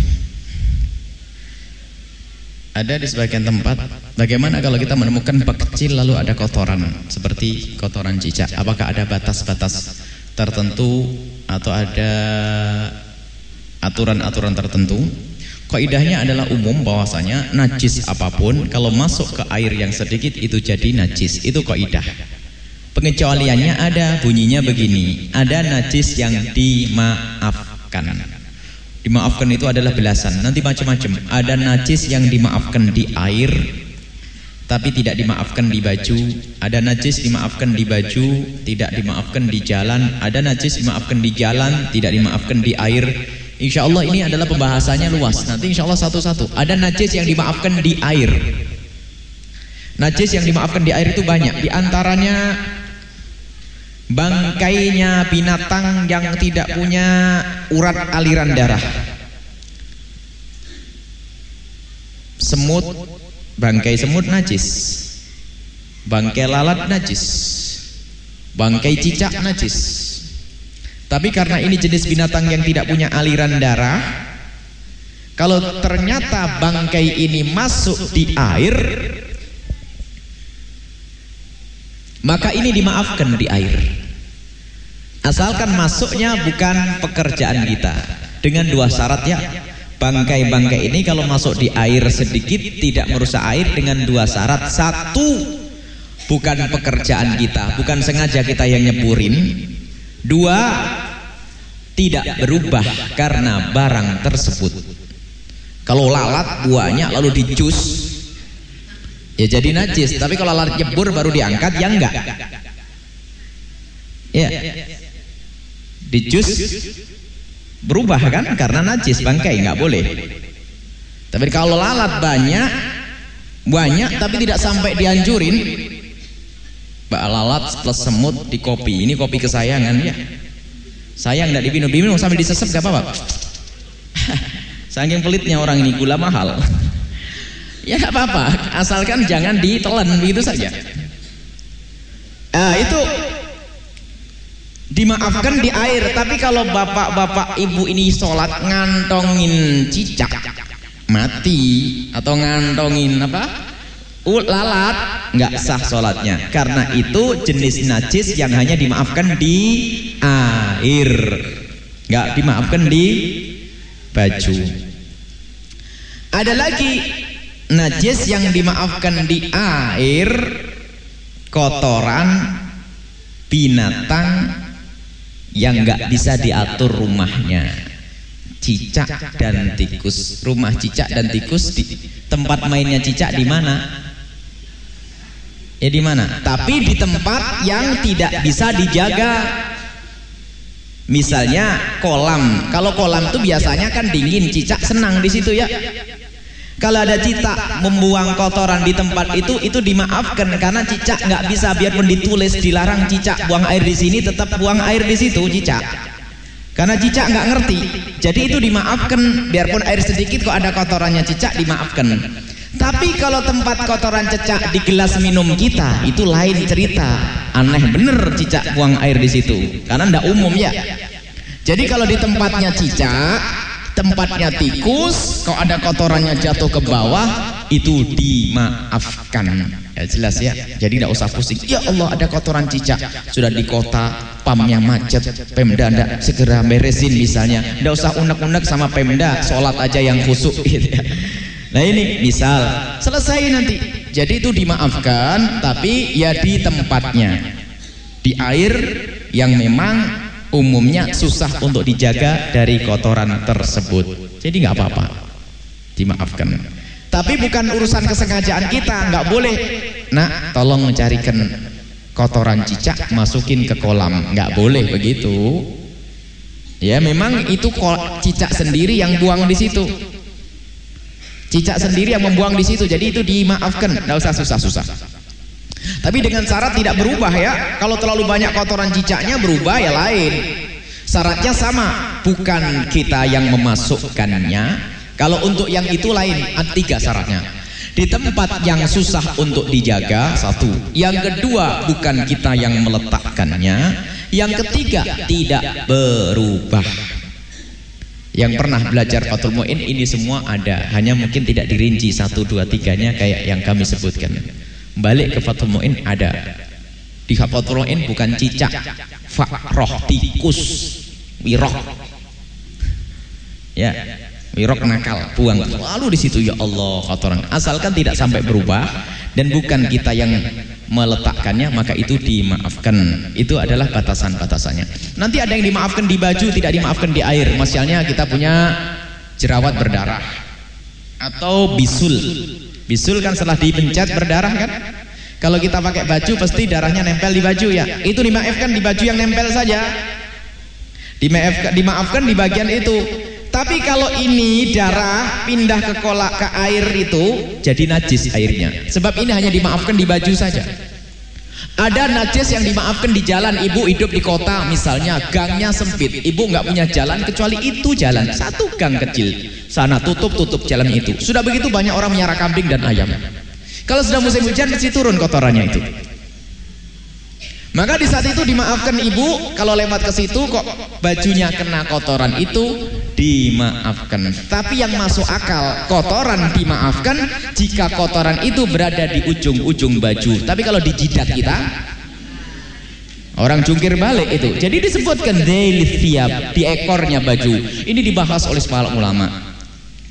Ada di sebagian tempat Bagaimana kalau kita menemukan bak kecil lalu ada kotoran Seperti kotoran cicak Apakah ada batas-batas tertentu Atau ada aturan-aturan tertentu? Kaidahnya adalah umum bahwasanya Najis apa pun Kalau masuk ke air yang sedikit itu jadi najis. Itu kaidah. Pengecualiannya ada bunyinya begini. Ada najis yang dimaafkan. Dimaafkan itu adalah belasan. Nanti macam-macam. Ada najis yang dimaafkan di air tapi tidak dimaafkan di baju. Ada najis dimaafkan di baju, tidak dimaafkan di jalan. Ada najis dimaafkan di jalan, tidak dimaafkan di air. Insya Allah ini adalah pembahasannya luas. Nanti insya Allah satu-satu. Ada najis yang dimaafkan di air. Najis yang dimaafkan di air itu banyak. Di antaranya bangkainya binatang yang tidak punya urat aliran darah semut bangkai semut najis. Bangkai lalat najis. Bangkai cicak najis. Tapi karena ini jenis binatang yang tidak punya aliran darah kalau ternyata bangkai ini masuk di air maka ini dimaafkan di air. Asalkan masuknya bukan pekerjaan kita. Dengan dua syarat ya bangkai-bangkai ini kalau masuk di air sedikit tidak merusak air dengan dua syarat satu bukan pekerjaan kita bukan sengaja kita yang nyeburin dua tidak berubah karena barang tersebut kalau lalat buahnya lalu dijus Ya jadi najis, tapi kalau lalat nyebur baru diangkat ya enggak. Ya. Di jus berubah kan karena najis bangkai enggak boleh. Tapi kalau lalat banyak banyak tapi tidak sampai dianjurin Mbak lalat plus semut di kopi. Ini kopi kesayangan ya. Sayang enggak diminum-minum sambil disesep enggak apa-apa. Saking pelitnya orang ini gula mahal. Ya nggak apa-apa, asalkan jangan ditelan begitu saja. Nah, itu dimaafkan di air, tapi kalau bapak-bapak ibu ini sholat ngantongin cicak mati atau ngantongin apa? lalat nggak sah sholatnya. Karena itu jenis najis yang hanya dimaafkan di air. Nggak dimaafkan di baju. Ada lagi najis yang dimaafkan di air kotoran binatang yang nggak bisa diatur rumahnya. Cicak dan tikus. Rumah cicak dan tikus di tempat mainnya cicak di mana? Ya di mana? Tapi di tempat yang tidak bisa dijaga. Misalnya kolam. Kalau kolam itu biasanya kan dingin cicak senang di situ ya kalau ada cicak membuang kotoran di tempat itu, itu dimaafkan karena cicak nggak bisa biarpun ditulis dilarang cicak buang air di sini, tetap buang air di situ cicak. Karena cicak nggak ngerti, jadi itu dimaafkan biarpun air sedikit kok ada kotorannya cicak dimaafkan. Tapi kalau tempat kotoran cecak di gelas minum kita itu lain cerita. Aneh bener cicak buang air di situ karena ndak umum ya. Jadi kalau di tempatnya cicak, tempatnya tikus, kalau ada kotorannya jatuh ke bawah itu dimaafkan. Ya jelas ya. Jadi tidak usah pusing. Ya Allah ada kotoran cicak sudah di kota pamnya macet, Pemda ndak segera beresin misalnya. Tidak usah unek-unek sama Pemda, sholat aja yang khusyuk gitu ya. Nah ini misal selesai nanti. Jadi itu dimaafkan tapi ya di tempatnya. Di air yang memang umumnya susah untuk dijaga dari kotoran tersebut. Jadi nggak apa-apa. Dimaafkan. Tapi bukan urusan kesengajaan kita, nggak boleh. Nak, tolong mencarikan kotoran cicak masukin ke kolam, nggak boleh begitu. Ya memang itu cicak sendiri yang buang di situ. Cicak sendiri yang membuang di situ. Jadi itu dimaafkan, tidak usah susah-susah. Tapi dengan syarat tidak berubah ya. Kalau terlalu banyak kotoran cicaknya berubah ya lain. Syaratnya sama, bukan kita yang memasukkannya. Kalau untuk yang itu lain, tiga syaratnya. Di tempat yang susah untuk dijaga, satu. Yang kedua, bukan kita yang meletakkannya. Yang ketiga, tidak berubah. Yang pernah belajar Fathul Mu'in ini semua ada, hanya mungkin tidak dirinci satu dua tiganya kayak yang kami sebutkan. Balik ke Fathul Mu'in ada. Di Fathul Mu'in bukan cicak, fakroh tikus, wirok. Ya, wirok nakal, buang. Lalu di situ ya Allah kotoran. Asalkan tidak sampai berubah dan bukan kita yang meletakkannya maka itu dimaafkan. Itu adalah batasan-batasannya. Nanti ada yang dimaafkan di baju tidak dimaafkan di air. Misalnya kita punya jerawat berdarah atau bisul bisul kan setelah dipencet berdarah kan kalau kita pakai baju pasti darahnya nempel di baju ya itu dimaafkan di baju yang nempel saja dimaafkan, dimaafkan di bagian itu tapi kalau ini darah pindah ke kolak ke air itu jadi najis airnya. Sebab ini hanya dimaafkan di baju saja. Ada najis yang dimaafkan di jalan. Ibu hidup di kota misalnya gangnya sempit. Ibu nggak punya jalan kecuali itu jalan. Satu gang kecil. Sana tutup tutup jalan itu. Sudah begitu banyak orang menyara kambing dan ayam. Kalau sudah musim hujan mesti turun kotorannya itu. Maka di saat itu dimaafkan ibu kalau lewat ke situ kok bajunya kena kotoran itu dimaafkan. Tapi yang masuk akal kotoran dimaafkan jika kotoran itu berada di ujung-ujung baju. Tapi kalau di jidat kita orang jungkir balik itu. Jadi disebutkan daily di ekornya baju. Ini dibahas oleh para ulama.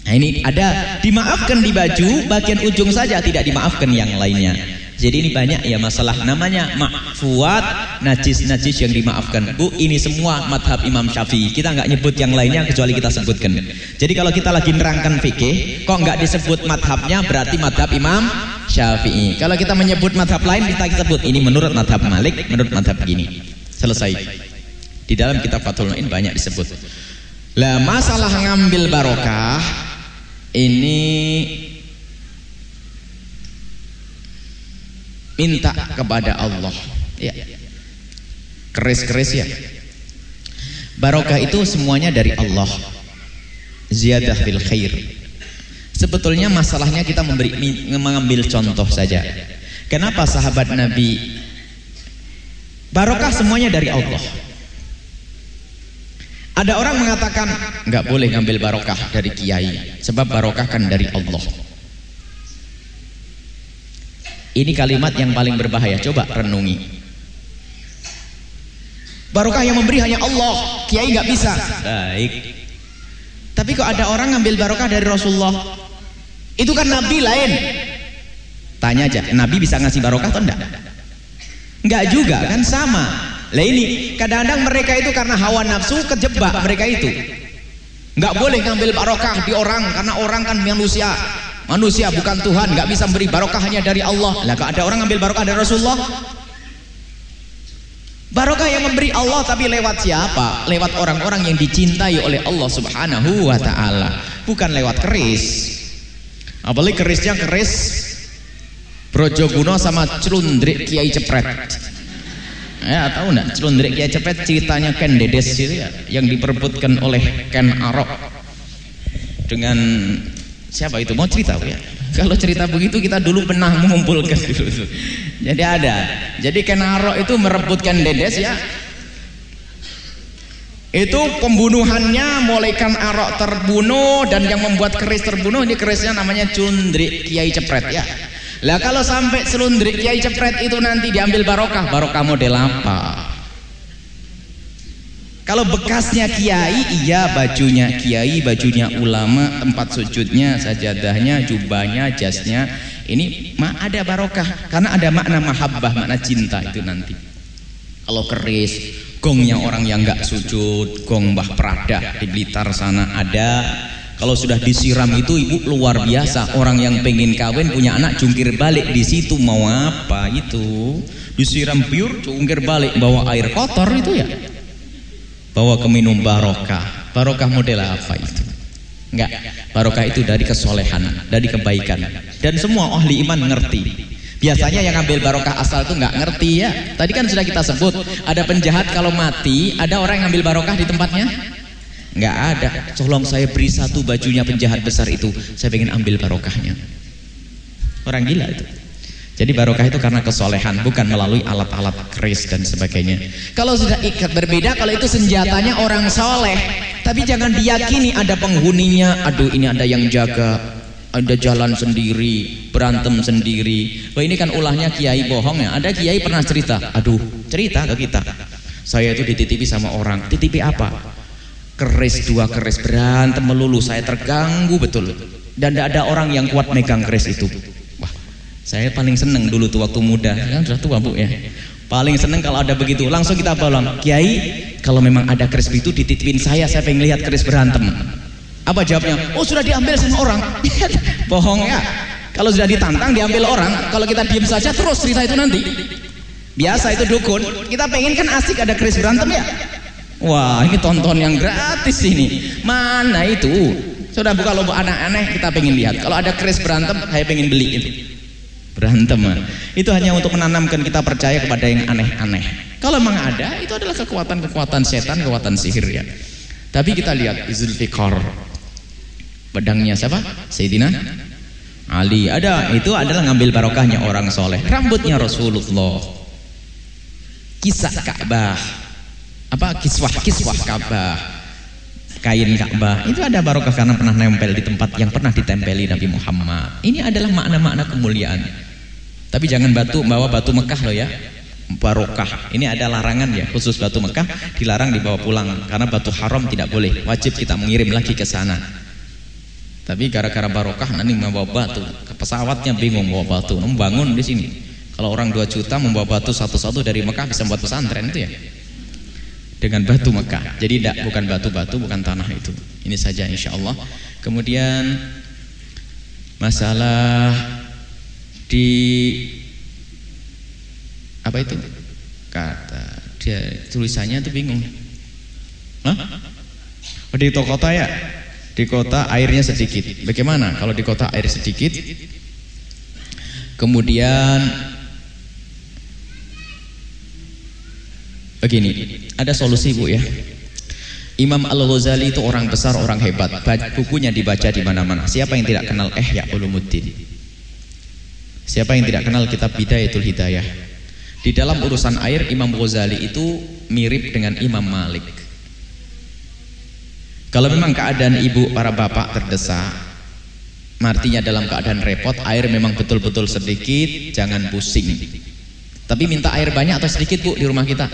Nah ini ada dimaafkan di baju bagian ujung saja tidak dimaafkan yang lainnya. Jadi ini banyak ya masalah namanya makfuat najis-najis yang dimaafkan. Bu, ini semua madhab Imam Syafi'i. Kita nggak nyebut yang lainnya kecuali kita sebutkan. Jadi kalau kita lagi nerangkan fikih, kok nggak disebut madhabnya berarti madhab Imam Syafi'i. Kalau kita menyebut madhab lain kita sebut ini menurut madhab Malik, menurut madhab gini. Selesai. Di dalam kitab Fathul Mu'in banyak disebut. Lah masalah ngambil barokah ini minta kepada Allah. Ya. Keris-keris ya. Barokah itu semuanya dari Allah. Ziyadah fil khair. Sebetulnya masalahnya kita memberi mengambil contoh saja. Kenapa sahabat Nabi? Barokah semuanya dari Allah. Ada orang mengatakan nggak boleh ngambil barokah dari kiai sebab barokah kan dari Allah ini kalimat yang paling berbahaya. Coba renungi. Barokah yang memberi hanya Allah. Kiai nggak bisa. Baik. Tapi kok ada orang ngambil barokah dari Rasulullah? Itu kan Nabi lain. Tanya aja, Nabi bisa ngasih barokah atau enggak? Enggak juga, kan sama. Lah ini, kadang-kadang mereka itu karena hawa nafsu kejebak mereka itu. Enggak boleh ngambil barokah di orang karena orang kan manusia Manusia bukan Tuhan, nggak bisa memberi barokah hanya dari Allah. Lah ada orang ngambil barokah dari Rasulullah. Barokah yang memberi Allah tapi lewat siapa? Lewat orang-orang yang dicintai oleh Allah Subhanahu wa taala, bukan lewat keris. Apalagi kerisnya keris Brojoguno sama Celundrik Kiai Cepret. Ya tahu enggak Celundrik Kiai Cepret ceritanya Ken Dedes ya yang diperebutkan oleh Ken Arok dengan siapa itu mau cerita ya Kalau cerita begitu kita dulu pernah mengumpulkan dulu. Jadi ada. Jadi Kenaro itu merebutkan Dedes ya. Itu pembunuhannya mulaikan Arok terbunuh dan yang membuat keris terbunuh ini kerisnya namanya Cundri Kiai Cepret ya. Lah kalau sampai selundrik Kiai Cepret itu nanti diambil barokah, barokah model apa? Kalau bekasnya kiai, iya bajunya kiai, bajunya ulama, tempat sujudnya, sajadahnya, jubahnya, jasnya. Ini ma ada barokah karena ada makna mahabbah, makna cinta itu nanti. Kalau keris, gongnya orang yang nggak sujud, gong Mbah Prada di Blitar sana ada. Kalau sudah disiram itu ibu luar biasa. Orang yang pengen kawin punya anak jungkir balik di situ mau apa itu? Disiram pure, jungkir balik bawa air kotor itu ya bawa ke minum barokah. Barokah model apa itu? Enggak. Barokah itu dari kesolehan dari kebaikan. Dan semua ahli iman ngerti. Biasanya yang ambil barokah asal itu enggak ngerti ya. Tadi kan sudah kita sebut ada penjahat kalau mati ada orang yang ambil barokah di tempatnya? Enggak ada. Tolong saya beri satu bajunya penjahat besar itu. Saya ingin ambil barokahnya. Orang gila itu jadi barokah itu karena kesolehan, bukan melalui alat-alat keris dan sebagainya. Kalau sudah ikat berbeda, kalau itu senjatanya orang soleh. Tapi jangan diyakini ada penghuninya. Aduh ini ada yang jaga, ada jalan sendiri, berantem sendiri. Wah ini kan ulahnya kiai bohong ya. Ada kiai pernah cerita, aduh cerita ke kita. Saya itu dititipi sama orang, titipi apa? Keris dua keris berantem melulu, saya terganggu betul. Dan tidak ada orang yang kuat megang keris itu. Saya paling seneng dulu tuh waktu muda, kan sudah tua bu ya. Paling seneng kalau ada begitu, langsung kita bolong. Kiai, kalau memang ada keris itu dititipin saya, saya pengen lihat keris berantem. Apa jawabnya? Oh sudah diambil sama orang. Bohong ya. Kalau sudah ditantang diambil orang, kalau kita diam saja terus cerita itu nanti. Biasa itu dukun. Kita pengen kan asik ada keris berantem ya. Wah ini tonton yang gratis ini. Mana itu? Sudah buka lomba anak aneh kita pengen lihat. Kalau ada keris berantem, saya pengen beli itu berantem. Itu hanya untuk menanamkan kita percaya kepada yang aneh-aneh. Kalau memang ada itu adalah kekuatan-kekuatan setan kekuatan sihir ya. Tapi kita lihat Zulfikar. Pedangnya siapa? Sayyidina Ali. Ada itu adalah ngambil barokahnya orang soleh. Rambutnya Rasulullah. Kisah Ka'bah. Apa? Kiswah kiswah Ka'bah kain Ka'bah itu ada barokah karena pernah nempel di tempat yang pernah ditempeli Nabi Muhammad ini adalah makna-makna kemuliaan tapi jangan batu bawa batu Mekah loh ya. Barokah. Ini ada larangan ya, khusus batu Mekah dilarang dibawa pulang karena batu haram tidak boleh. Wajib kita mengirim lagi ke sana. Tapi gara-gara barokah nanti membawa batu, ke pesawatnya bingung bawa batu, membangun di sini. Kalau orang 2 juta membawa batu satu-satu dari Mekah bisa buat pesantren itu ya. Dengan batu Mekah. Jadi tidak bukan batu-batu, bukan tanah itu. Ini saja insya Allah. Kemudian masalah di apa itu kata dia tulisannya tuh bingung Hah? Oh, di kota ya di kota airnya sedikit bagaimana kalau di kota air sedikit kemudian begini ada solusi bu ya Imam Al-Ghazali itu orang besar, orang hebat. Bukunya dibaca di mana-mana. Siapa yang tidak kenal Eh ya Ulumuddin? Siapa yang tidak kenal kitab Bidayatul Hidayah? Di dalam urusan air Imam Ghazali itu mirip dengan Imam Malik. Kalau memang keadaan ibu para bapak terdesak, artinya dalam keadaan repot, air memang betul-betul sedikit, jangan pusing. Tapi minta air banyak atau sedikit bu di rumah kita?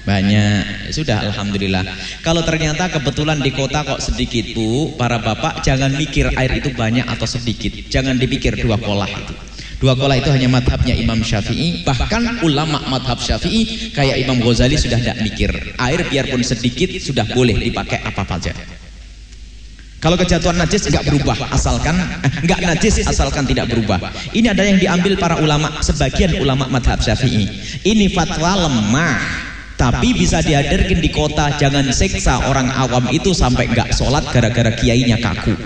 Banyak, sudah Alhamdulillah. Kalau ternyata kebetulan di kota kok sedikit bu, para bapak jangan mikir air itu banyak atau sedikit, jangan dipikir dua pola itu. Dua kola itu hanya madhabnya Imam Syafi'i. Bahkan ulama madhab Syafi'i kayak Imam Ghazali sudah tidak mikir. Air biarpun sedikit sudah boleh dipakai apa saja. Kalau kejatuhan najis nggak berubah asalkan eh, nggak najis asalkan tidak berubah. Ini ada yang diambil para ulama sebagian ulama madhab Syafi'i. Ini fatwa lemah tapi bisa dihadirkan di kota jangan seksa orang awam itu sampai nggak sholat gara-gara kiainya kaku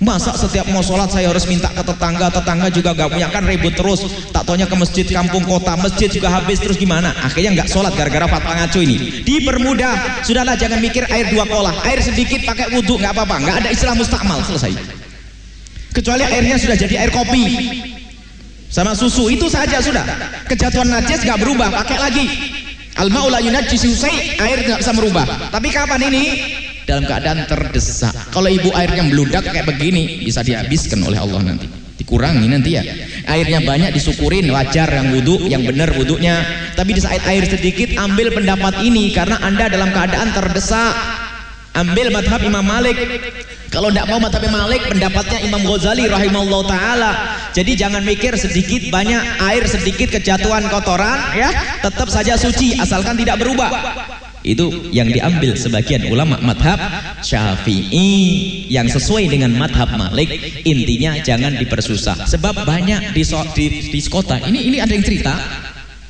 Masa setiap mau sholat saya harus minta ke tetangga, tetangga juga gak punya kan ribut terus. Tak taunya ke masjid kampung kota, masjid juga habis terus gimana? Akhirnya nggak sholat gara-gara fatwa ngaco ini. Dipermudah, sudahlah jangan mikir air dua kolah, air sedikit pakai wudhu nggak apa-apa, nggak ada istilah mustakmal selesai. Kecuali airnya sudah jadi air kopi sama susu itu saja sudah. Kejatuhan najis nggak berubah, pakai lagi. Al-ma'u la air nggak bisa merubah. Tapi kapan ini? Dalam keadaan terdesak. Kalau ibu airnya meludak kayak begini, bisa dihabiskan oleh Allah nanti. Dikurangi nanti ya. Airnya banyak disyukurin, wajar yang wudhu, yang benar wudhunya. Tapi di saat air sedikit, ambil pendapat ini karena anda dalam keadaan terdesak. Ambil madhab Imam Malik. Kalau tidak mau madhab Imam Malik, pendapatnya Imam Ghazali rahimahullah taala. Jadi jangan mikir sedikit banyak air sedikit kejatuhan kotoran, ya tetap saja suci asalkan tidak berubah. Itu yang diambil sebagian ulama madhab Syafi'i yang sesuai dengan madhab Malik. Intinya jangan dipersusah. Sebab banyak di, di, di kota ini ini ada yang cerita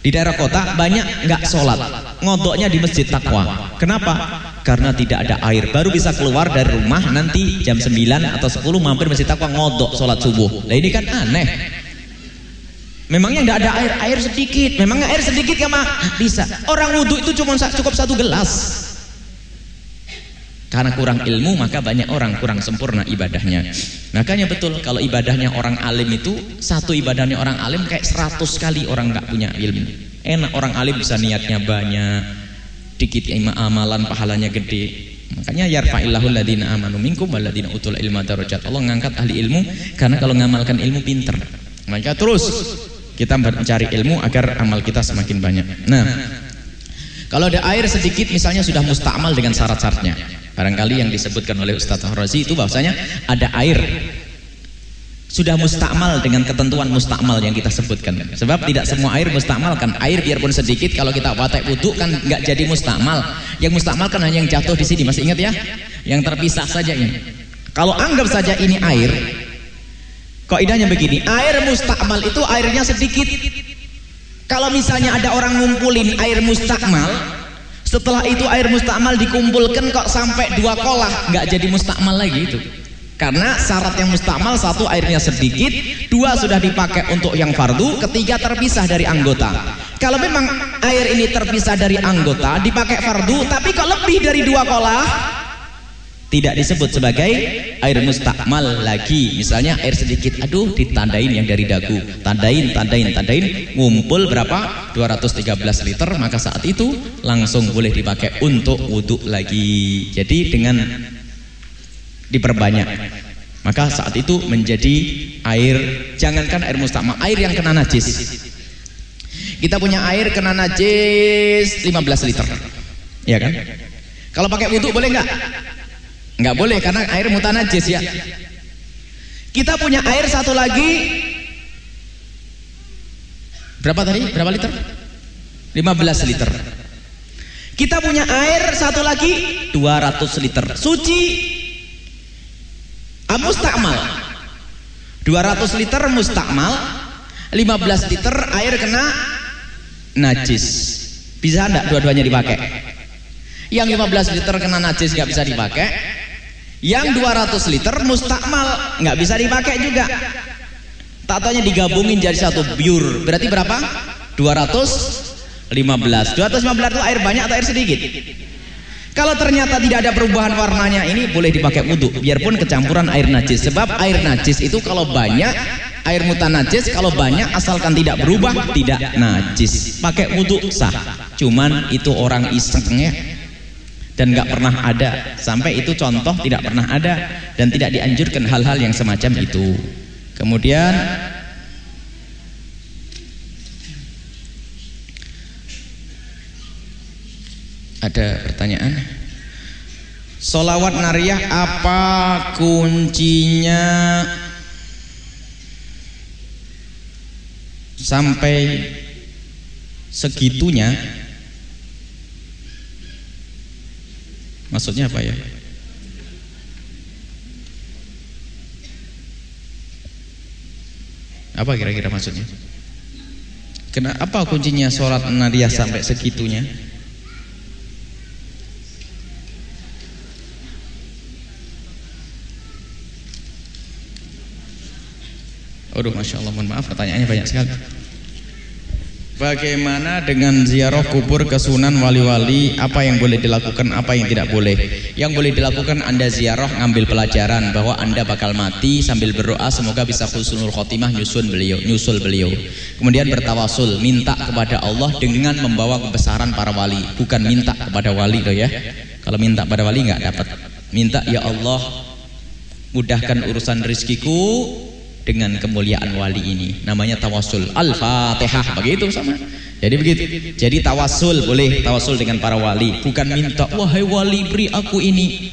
di daerah kota banyak nggak sholat. Ngodoknya di masjid takwa kenapa? Karena tidak ada air. Baru bisa keluar dari rumah nanti jam 9 atau 10 mampir masjid takwa ngodok sholat subuh. Nah ini kan aneh. Memangnya nggak ada air? Air sedikit. Memangnya air sedikit ya mah bisa. Orang wudhu itu cuma cukup satu gelas karena kurang ilmu maka banyak orang kurang sempurna ibadahnya. Makanya betul kalau ibadahnya orang alim itu satu ibadahnya orang alim kayak seratus kali orang nggak punya ilmu. Enak orang alim bisa niatnya banyak, dikit amalan pahalanya gede. Makanya yarfa'illahu ladina amanu minkum waladina utul ilma darajat. Allah ngangkat ahli ilmu karena kalau ngamalkan ilmu pinter. Maka terus kita mencari ilmu agar amal kita semakin banyak. Nah, kalau ada air sedikit misalnya sudah musta'mal dengan syarat-syaratnya. Barangkali yang disebutkan oleh Ustaz Razi itu bahwasanya ada air sudah mustakmal dengan ketentuan mustakmal yang kita sebutkan. Sebab tidak semua air mustakmal kan. Air biarpun sedikit kalau kita watak wudhu kan nggak jadi mustakmal. Yang mustakmal kan hanya yang jatuh di sini. Masih ingat ya? Yang terpisah saja ini. Kalau anggap saja ini air, kok idahnya begini. Air mustakmal itu airnya sedikit. Kalau misalnya ada orang ngumpulin air mustakmal, setelah itu air mustakmal dikumpulkan kok sampai dua kolah, nggak jadi mustakmal lagi itu. Karena syarat yang mustakmal satu airnya sedikit, dua sudah dipakai untuk yang fardu, ketiga terpisah dari anggota. Kalau memang air ini terpisah dari anggota, dipakai fardu, tapi kok lebih dari dua kolah, tidak disebut sebagai air mustakmal lagi. Misalnya air sedikit aduh ditandain yang dari dagu. Tandain tandain tandain ngumpul berapa? 213 liter. Maka saat itu langsung boleh dipakai untuk wudhu lagi. Jadi dengan diperbanyak. Maka saat itu menjadi air jangankan air mustakmal air yang kena najis. Kita punya air kena najis 15 liter. Ya kan? Kalau pakai wudhu boleh nggak Enggak boleh karena air mutanajis ya. Kita punya air satu lagi Berapa tadi? Berapa liter? 15 liter. Kita punya air satu lagi 200 liter. Suci ah, mustakmal. 200 liter mustakmal, 15 liter air kena najis. Bisa enggak dua-duanya dipakai? Yang 15 liter kena najis nggak bisa dipakai, yang 200 liter mustakmal nggak bisa dipakai juga. Tatanya digabungin jadi satu biur. Berarti berapa? 215. 215 itu air banyak atau air sedikit? Kalau ternyata tidak ada perubahan warnanya ini boleh dipakai wudhu biarpun kecampuran air najis sebab air najis itu kalau banyak air mutanajis kalau banyak asalkan tidak berubah tidak najis pakai wudhu sah cuman itu orang isengnya dan nggak pernah ada. Sampai itu contoh tidak pernah ada. Dan tidak dianjurkan hal-hal yang semacam itu. Kemudian ada pertanyaan. Solawat nariyah apa kuncinya? Sampai segitunya Maksudnya apa ya? Apa kira-kira maksudnya? Kenapa kuncinya sholat nadia sampai segitunya? Aduh, masya Allah, mohon maaf, pertanyaannya banyak sekali. Bagaimana dengan ziarah kubur kesunan wali-wali? Apa yang boleh dilakukan, apa yang tidak boleh? Yang boleh dilakukan anda ziarah ngambil pelajaran Bahwa anda bakal mati sambil berdoa. Semoga bisa khusnul khotimah nyusun beliau, nyusul beliau. Kemudian bertawasul Minta kepada Allah dengan membawa kebesaran para wali. Bukan minta kepada wali loh ya. Kalau minta pada wali nggak dapat. Minta ya Allah Mudahkan urusan rizkiku dengan kemuliaan wali ini. Namanya tawasul al-fatihah. Begitu sama jadi begitu. Jadi tawasul boleh tawasul dengan para wali. Bukan minta wahai wali beri aku ini.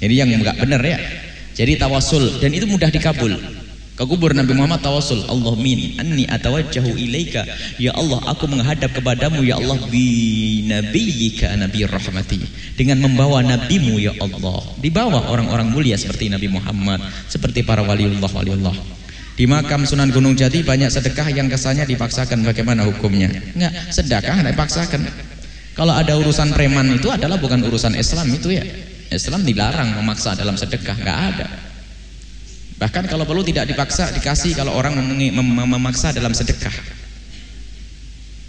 Jadi yang enggak benar ya. Jadi tawasul dan itu mudah dikabul. Ke kubur Nabi Muhammad tawasul Allah min anni atawajjahu ilaika. Ya Allah aku menghadap kepadamu ya Allah bi nabiyyika nabi rahmati. Dengan membawa nabimu ya Allah. Dibawa orang-orang mulia seperti Nabi Muhammad seperti para waliullah waliullah di makam Sunan Gunung Jati banyak sedekah yang kesannya dipaksakan. Bagaimana hukumnya? Enggak, sedekah dipaksakan. Kalau ada urusan preman itu adalah bukan urusan Islam itu ya. Islam dilarang memaksa dalam sedekah, enggak ada. Bahkan kalau perlu tidak dipaksa, dikasih kalau orang mem mem memaksa dalam sedekah.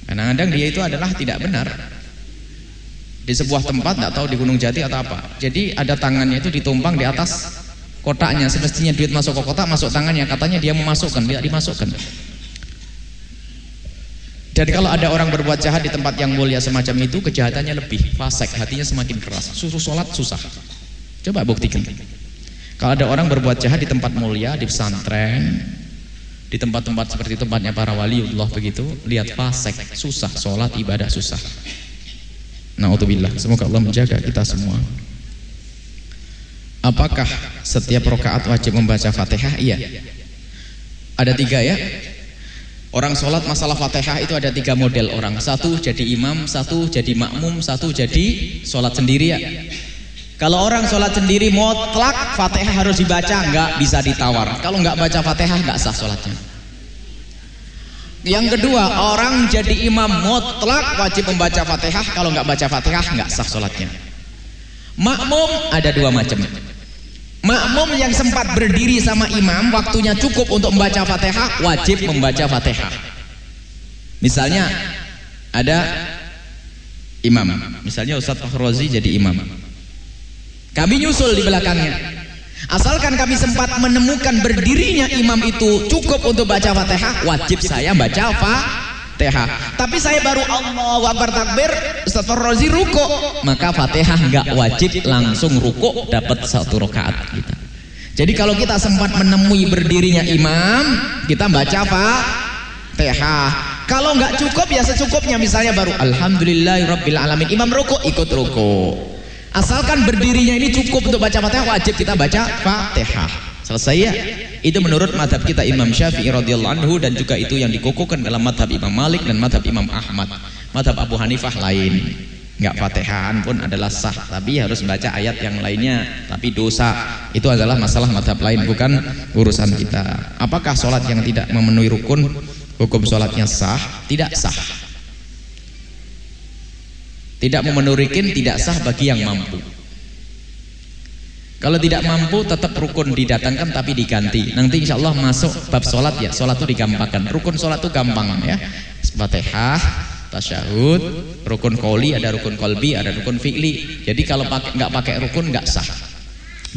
Kadang-kadang dia itu adalah tidak benar. Di sebuah tempat, tidak tahu di Gunung Jati atau apa. Jadi ada tangannya itu ditumpang di atas kotaknya semestinya duit masuk ke kotak masuk tangannya. Katanya dia memasukkan tidak dimasukkan. Dan kalau ada orang berbuat jahat di tempat yang mulia semacam itu kejahatannya lebih fasek hatinya semakin keras. Suruh sholat susah. Coba buktikan. Kalau ada orang berbuat jahat di tempat mulia di pesantren di tempat-tempat seperti tempatnya para waliullah begitu lihat fasek susah. Sholat ibadah susah. Na'udzubillah. Semoga Allah menjaga kita semua Apakah setiap rokaat wajib membaca fatihah? Iya. Ada tiga ya. Orang sholat masalah fatihah itu ada tiga model orang. Satu jadi imam, satu jadi makmum, satu jadi sholat sendiri ya. Kalau orang sholat sendiri mutlak fatihah harus dibaca, nggak bisa ditawar. Kalau nggak baca fatihah nggak sah sholatnya. Yang kedua, orang jadi imam mutlak wajib membaca fatihah. Kalau nggak baca fatihah nggak sah sholatnya. Makmum ada dua macam. Makmum yang sempat berdiri sama imam waktunya cukup untuk membaca Fatihah wajib membaca Fatihah. Misalnya ada imam, misalnya Ustadz Fakhrozi jadi imam. Kami nyusul di belakangnya. Asalkan kami sempat menemukan berdirinya imam itu cukup untuk baca Fatihah, wajib saya baca Fatihah. Tapi saya baru Allah Akbar takbir, Ustaz Farrozi ruko, maka Fatihah nggak wajib langsung ruko dapat satu rakaat kita. Jadi kalau kita sempat menemui berdirinya imam, kita baca Fatihah. Kalau nggak cukup ya secukupnya misalnya baru Alhamdulillahirabbil alamin. Imam ruko ikut ruko. Asalkan berdirinya ini cukup untuk baca Fatihah wajib kita baca Fatihah. Selesai ya? Itu menurut madhab kita Imam Syafi'i radhiyallahu anhu dan juga itu yang dikukuhkan dalam madhab Imam Malik dan madhab Imam Ahmad. Madhab Abu Hanifah lain. Enggak Fatihaan pun adalah sah, tapi harus baca ayat yang lainnya. Tapi dosa itu adalah masalah madhab lain, bukan urusan kita. Apakah sholat yang tidak memenuhi rukun hukum sholatnya sah? Tidak sah. Tidak memenuhi tidak sah bagi yang mampu. Kalau tidak mampu tetap rukun didatangkan tapi diganti. Nanti insya Allah masuk bab sholat ya. Sholat itu digampangkan. Rukun sholat itu gampang ya. Fatihah, tasyahud, rukun koli, ada rukun kolbi, ada rukun fi'li. Jadi kalau pakai nggak pakai rukun nggak sah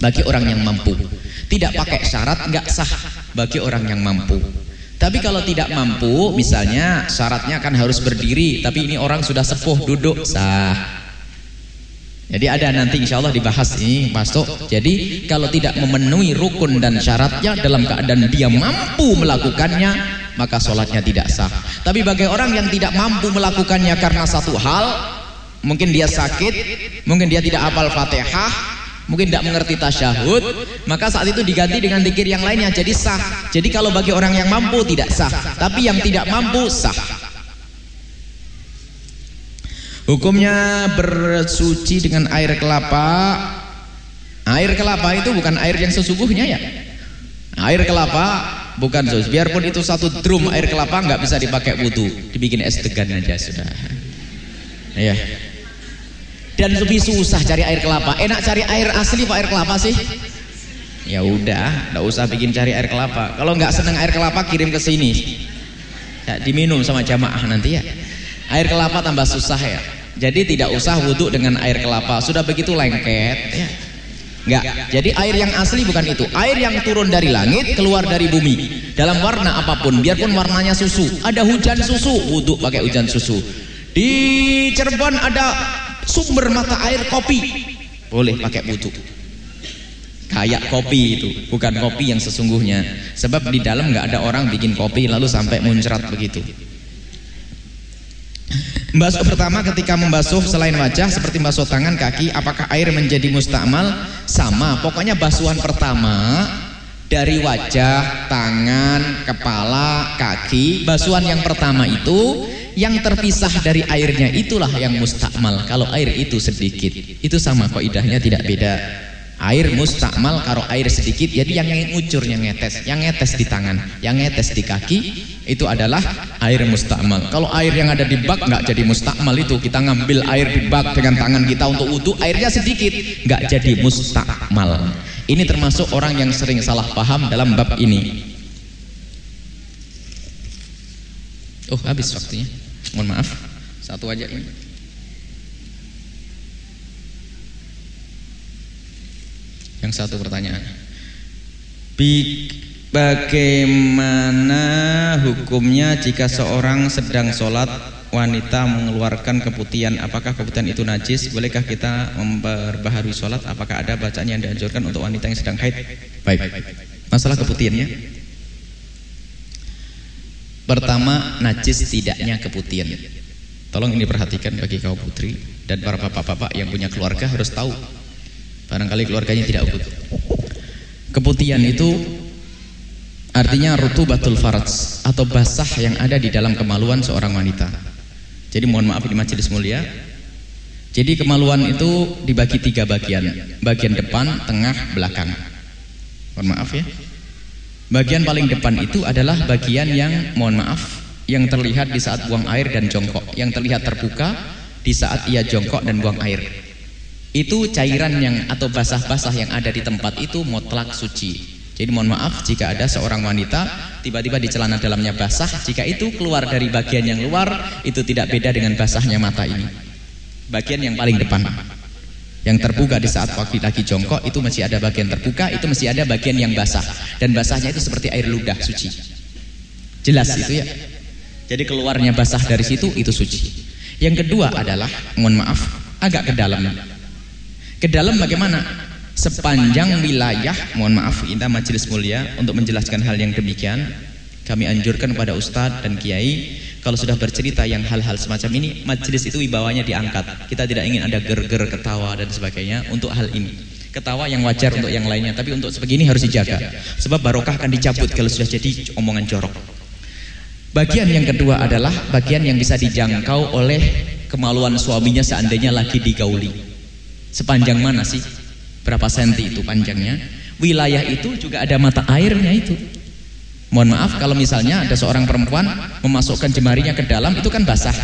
bagi orang yang mampu. Tidak pakai syarat nggak sah bagi orang yang mampu. Tapi kalau tidak mampu, misalnya syaratnya kan harus berdiri, tapi ini orang sudah sepuh duduk sah. Jadi ada nanti insya Allah dibahas ini masuk. Jadi kalau tidak memenuhi rukun dan syaratnya dalam keadaan dia mampu melakukannya, maka sholatnya tidak sah. Tapi bagi orang yang tidak mampu melakukannya karena satu hal, mungkin dia sakit, mungkin dia tidak hafal fatihah, mungkin tidak mengerti tasyahud, maka saat itu diganti dengan zikir yang lainnya jadi sah. Jadi kalau bagi orang yang mampu tidak sah, tapi yang tidak mampu sah. Hukumnya bersuci dengan air kelapa. Air kelapa itu bukan air yang sesungguhnya ya. Air kelapa bukan sus. Biarpun itu satu drum air kelapa nggak bisa dipakai wudhu, dibikin es degan aja sudah. Ya. Dan lebih susah cari air kelapa. Enak cari air asli pak air kelapa sih? Ya udah, nggak usah bikin cari air kelapa. Kalau nggak seneng air kelapa kirim ke sini. Ya, diminum sama jamaah nanti ya. Air kelapa tambah susah ya. Jadi tidak usah wudhu dengan air kelapa. Sudah begitu lengket ya. Enggak. Jadi air yang asli bukan itu. Air yang turun dari langit keluar dari bumi. Dalam warna apa pun, biarpun warnanya susu. Ada hujan susu, wudhu pakai hujan susu. Di Cirebon ada sumber mata air kopi. Boleh pakai wudhu. Kayak kopi itu, bukan kopi yang sesungguhnya. Sebab di dalam nggak ada orang bikin kopi lalu sampai muncrat begitu. Membasuh pertama ketika membasuh selain wajah seperti membasuh tangan, kaki, apakah air menjadi mustakmal? Sama, pokoknya basuhan pertama dari wajah, tangan, kepala, kaki, basuhan yang pertama itu yang terpisah dari airnya itulah yang mustakmal. Kalau air itu sedikit, itu sama kok idahnya tidak beda air mustakmal karo air sedikit jadi yang ngucur yang ngetes yang ngetes di tangan yang ngetes di kaki itu adalah air mustakmal. Kalau air yang ada di bak nggak jadi mustakmal itu kita ngambil air di bak dengan tangan kita untuk wudhu airnya sedikit nggak jadi mustakmal. Ini termasuk orang yang sering salah paham dalam bab ini. Oh habis waktunya. Mohon maaf. Satu aja. ini Yang satu pertanyaan. Bagaimana hukumnya jika seorang sedang sholat wanita mengeluarkan keputihan? Apakah keputihan itu najis? Bolehkah kita memperbaharui sholat? Apakah ada bacaan yang dianjurkan untuk wanita yang sedang haid? Baik. Masalah keputihannya. Pertama najis tidaknya keputihan. Tolong ini perhatikan bagi kaum putri dan para bapak-bapak yang punya keluarga harus tahu Barangkali keluarganya tidak utuh. Keputihan itu artinya rutubatul faraj atau basah yang ada di dalam kemaluan seorang wanita. Jadi mohon maaf di majelis mulia. Jadi kemaluan itu dibagi tiga bagian. Bagian depan, tengah, belakang. Mohon maaf ya. Bagian paling depan itu adalah bagian yang mohon maaf yang terlihat di saat buang air dan jongkok, yang terlihat terbuka di saat ia jongkok dan buang air itu cairan yang atau basah-basah yang ada di tempat itu mutlak suci. Jadi mohon maaf jika ada seorang wanita tiba-tiba di celana dalamnya basah, jika itu keluar dari bagian yang luar itu tidak beda dengan basahnya mata ini. Bagian yang paling depan. Yang terbuka di saat waktu lagi jongkok itu masih ada bagian terbuka, itu masih ada bagian yang basah dan basahnya itu seperti air ludah suci. Jelas itu ya. Jadi keluarnya basah dari situ itu suci. Yang kedua adalah mohon maaf agak ke dalam ke dalam bagaimana? Sepanjang wilayah, mohon maaf kita majelis mulia untuk menjelaskan hal yang demikian, kami anjurkan kepada ustadz dan kiai kalau sudah bercerita yang hal-hal semacam ini, majelis itu wibawanya diangkat. Kita tidak ingin ada ger-ger ketawa dan sebagainya untuk hal ini. Ketawa yang wajar untuk yang lainnya, tapi untuk sebegini harus dijaga. Sebab barokah akan dicabut kalau sudah jadi omongan jorok. Bagian yang kedua adalah bagian yang bisa dijangkau oleh kemaluan suaminya seandainya lagi digauli. Sepanjang mana sih? Berapa senti itu panjangnya? Wilayah itu juga ada mata airnya itu. Mohon maaf kalau misalnya ada seorang perempuan memasukkan jemarinya ke dalam itu kan basah.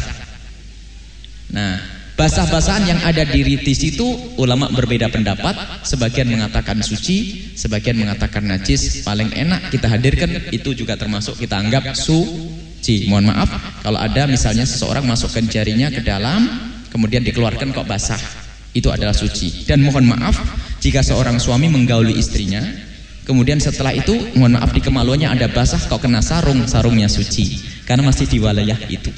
Nah, basah-basahan yang ada di di situ ulama berbeda pendapat. Sebagian mengatakan suci, sebagian mengatakan najis. Paling enak kita hadirkan itu juga termasuk kita anggap suci. Mohon maaf kalau ada misalnya seseorang masukkan jarinya ke dalam kemudian dikeluarkan kok basah itu adalah suci. Dan mohon maaf jika seorang suami menggauli istrinya. Kemudian setelah itu mohon maaf di kemaluannya ada basah kok kena sarung sarungnya suci. Karena masih di wilayah itu.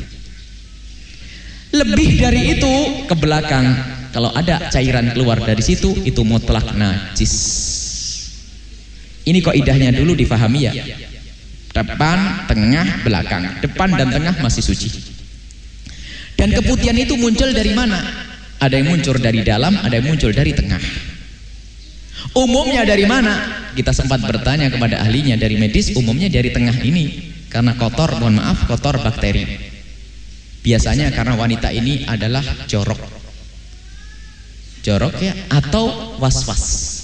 Lebih dari itu ke belakang. Kalau ada cairan keluar dari situ itu mutlak najis. Ini kok idahnya dulu difahami ya. Depan, tengah, belakang. Depan dan tengah masih suci. Dan keputihan itu muncul dari mana? Ada yang muncul dari dalam, ada yang muncul dari tengah. Umumnya dari mana? Kita sempat bertanya kepada ahlinya dari medis, umumnya dari tengah ini. Karena kotor, mohon maaf, kotor bakteri. Biasanya karena wanita ini adalah jorok. Jorok ya, atau was-was.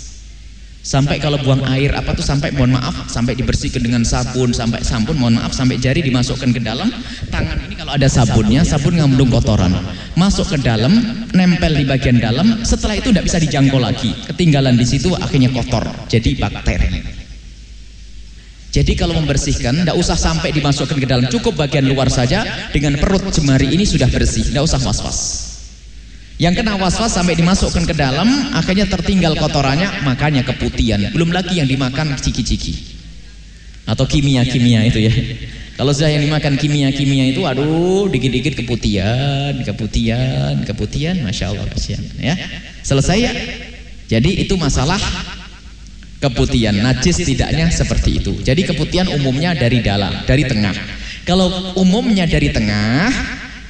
Sampai kalau buang air apa tuh sampai mohon maaf sampai dibersihkan dengan sabun sampai sabun mohon maaf sampai jari dimasukkan ke dalam tangan ini kalau ada sabunnya sabun ngandung kotoran masuk ke dalam nempel di bagian dalam setelah itu tidak bisa dijangkau lagi ketinggalan di situ akhirnya kotor jadi bakteri Jadi kalau membersihkan, tidak usah sampai dimasukkan ke dalam, cukup bagian luar saja. Dengan perut jemari ini sudah bersih, tidak usah was-was. Yang kena was-was sampai dimasukkan ke dalam, akhirnya tertinggal kotorannya, makanya keputihan. Belum lagi yang dimakan ciki-ciki atau kimia-kimia itu ya. Kalau saya yang dimakan kimia-kimia itu, aduh, dikit-dikit keputihan, keputihan, keputihan, masya Allah kasihan. Ya, selesai ya. Jadi itu masalah keputihan najis tidaknya seperti itu jadi keputihan umumnya dari dalam dari tengah kalau umumnya dari tengah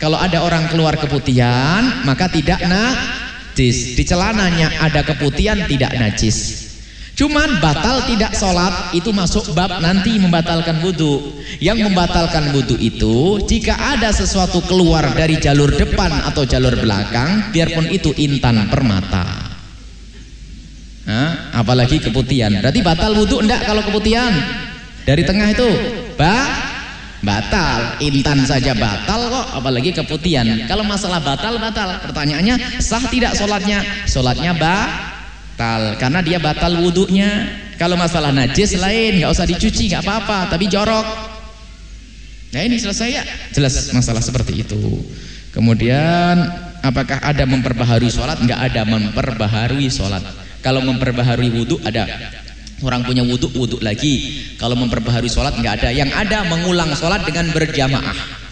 kalau ada orang keluar keputihan maka tidak najis di celananya ada keputihan tidak najis Cuman batal tidak sholat itu masuk bab nanti membatalkan wudhu. Yang membatalkan wudhu itu jika ada sesuatu keluar dari jalur depan atau jalur belakang, biarpun itu intan permata. Hah? apalagi keputihan berarti batal wudhu enggak kalau keputihan dari tengah itu ba batal. Intan saja batal kok apalagi keputihan. Kalau masalah batal batal. Pertanyaannya sah tidak sholatnya? Sholatnya batal karena dia batal wudhunya. Kalau masalah najis lain nggak usah dicuci nggak apa-apa tapi jorok. Nah ini selesai ya? Jelas masalah seperti itu. Kemudian apakah ada memperbaharui sholat? Nggak ada memperbaharui sholat. Kalau memperbaharui wudhu ada orang punya wudhu wudhu lagi. Kalau memperbaharui sholat nggak ada. Yang ada mengulang sholat dengan berjamaah.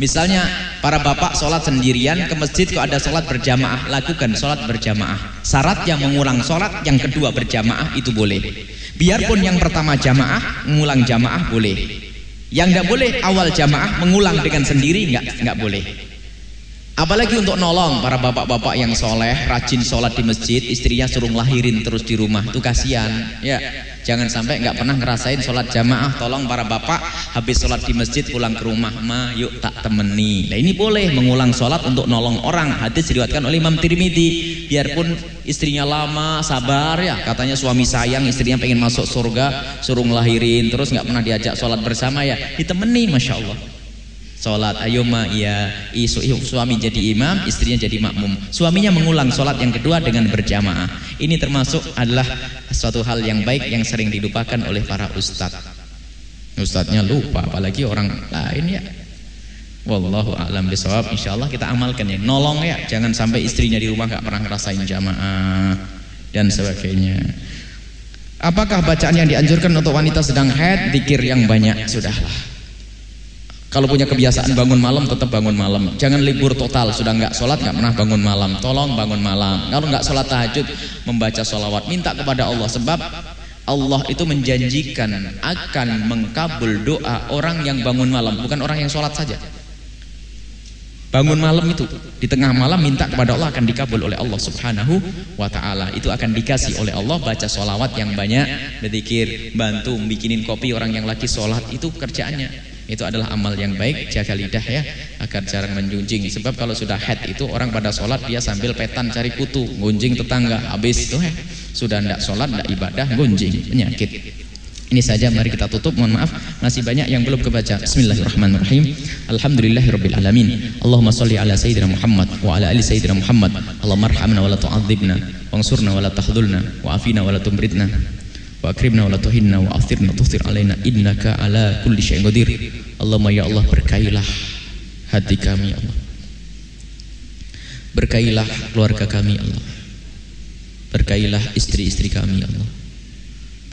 Misalnya para bapak sholat sendirian ke masjid kok ada sholat berjamaah lakukan sholat berjamaah. Syarat yang mengulang sholat yang kedua berjamaah itu boleh. Biarpun yang pertama jamaah mengulang jamaah boleh. Yang nggak boleh awal jamaah mengulang dengan sendiri nggak nggak boleh. Apalagi untuk nolong para bapak-bapak yang soleh, rajin sholat di masjid, istrinya suruh lahirin terus di rumah, itu kasihan. Ya, jangan sampai nggak pernah ngerasain sholat jamaah. Tolong para bapak habis sholat di masjid pulang ke rumah, ma, yuk tak temeni. Nah ini boleh mengulang sholat untuk nolong orang. Hadis diriwatkan oleh Imam Tirmidzi. Biarpun istrinya lama, sabar ya. Katanya suami sayang, istrinya pengen masuk surga, suruh ngelahirin, terus nggak pernah diajak sholat bersama ya. Ditemani, masya Allah sholat ayo ma ya isu suami jadi imam istrinya jadi makmum. Suaminya mengulang sholat yang kedua dengan berjamaah. Ini termasuk adalah suatu hal yang baik yang sering dilupakan oleh para ustadz. Ustadznya lupa apalagi orang lain ya. Wallahu a'lam bisawab insyaallah kita amalkan ya. Nolong ya. Jangan sampai istrinya di rumah gak pernah ngerasain jamaah dan sebagainya. Apakah bacaan yang dianjurkan untuk wanita sedang haid? Dikir yang banyak. Sudahlah kalau punya kebiasaan bangun malam tetap bangun malam. Jangan libur total. Sudah nggak sholat nggak pernah bangun malam. Tolong bangun malam. Kalau nggak sholat tahajud membaca sholawat. Minta kepada Allah sebab Allah itu menjanjikan akan mengkabul doa orang yang bangun malam, bukan orang yang sholat saja. Bangun malam itu di tengah malam minta kepada Allah akan dikabul oleh Allah Subhanahu wa taala. Itu akan dikasih oleh Allah baca sholawat yang banyak, berzikir, bantu bikinin kopi orang yang lagi sholat itu kerjaannya itu adalah amal yang baik jaga lidah ya agar jarang menjunjing. Sebab kalau sudah head itu orang pada sholat dia sambil petan cari kutu gunjing tetangga habis itu eh. Sudah tidak sholat tidak ibadah gunjing penyakit. Ini saja mari kita tutup mohon maaf. Masih banyak yang belum kebaca. Bismillahirrahmanirrahim. Alhamdulillahirabbil alamin Allahumma shalli ala sayyidina Muhammad wa ala ali sayyidina Muhammad. Allahumma arhamna wa la tu'adzibna wansurna wa la tahdhulna wa afina wa la tumridna wa akrimna wa la tuhinna wa athirna tuhtir alaina innaka ala kulli syai'in qadir Allahumma ya Allah berkailah hati kami Allah. Berkailah keluarga kami Allah. Berkailah istri-istri kami Allah.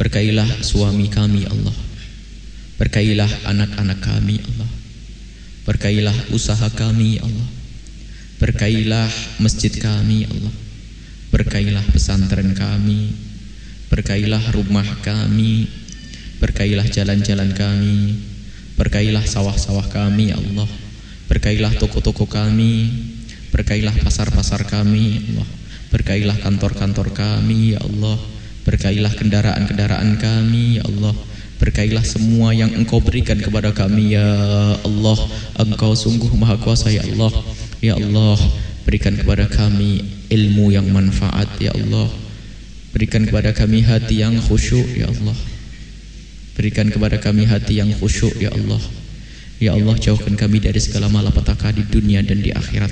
Berkailah suami kami Allah. Berkailah anak-anak kami Allah. Berkailah usaha kami Allah. Berkailah masjid kami Allah. Berkailah pesantren kami. Berkailah rumah kami. Berkailah jalan-jalan kami Berkailah sawah-sawah kami ya Allah. Berkailah toko-toko kami. Berkailah pasar-pasar kami ya Allah. Berkailah kantor-kantor kami ya Allah. Berkailah kendaraan-kendaraan kami ya Allah. Berkailah semua yang engkau berikan kepada kami ya Allah. Engkau sungguh maha kuasa ya Allah. Ya Allah Berikan kepada kami ilmu yang manfaat ya Allah. Berikan kepada kami hati yang khusyuk ya Allah Berikan kepada kami hati yang khusyuk ya Allah Ya Allah jauhkan kami dari segala malapetaka di dunia dan di akhirat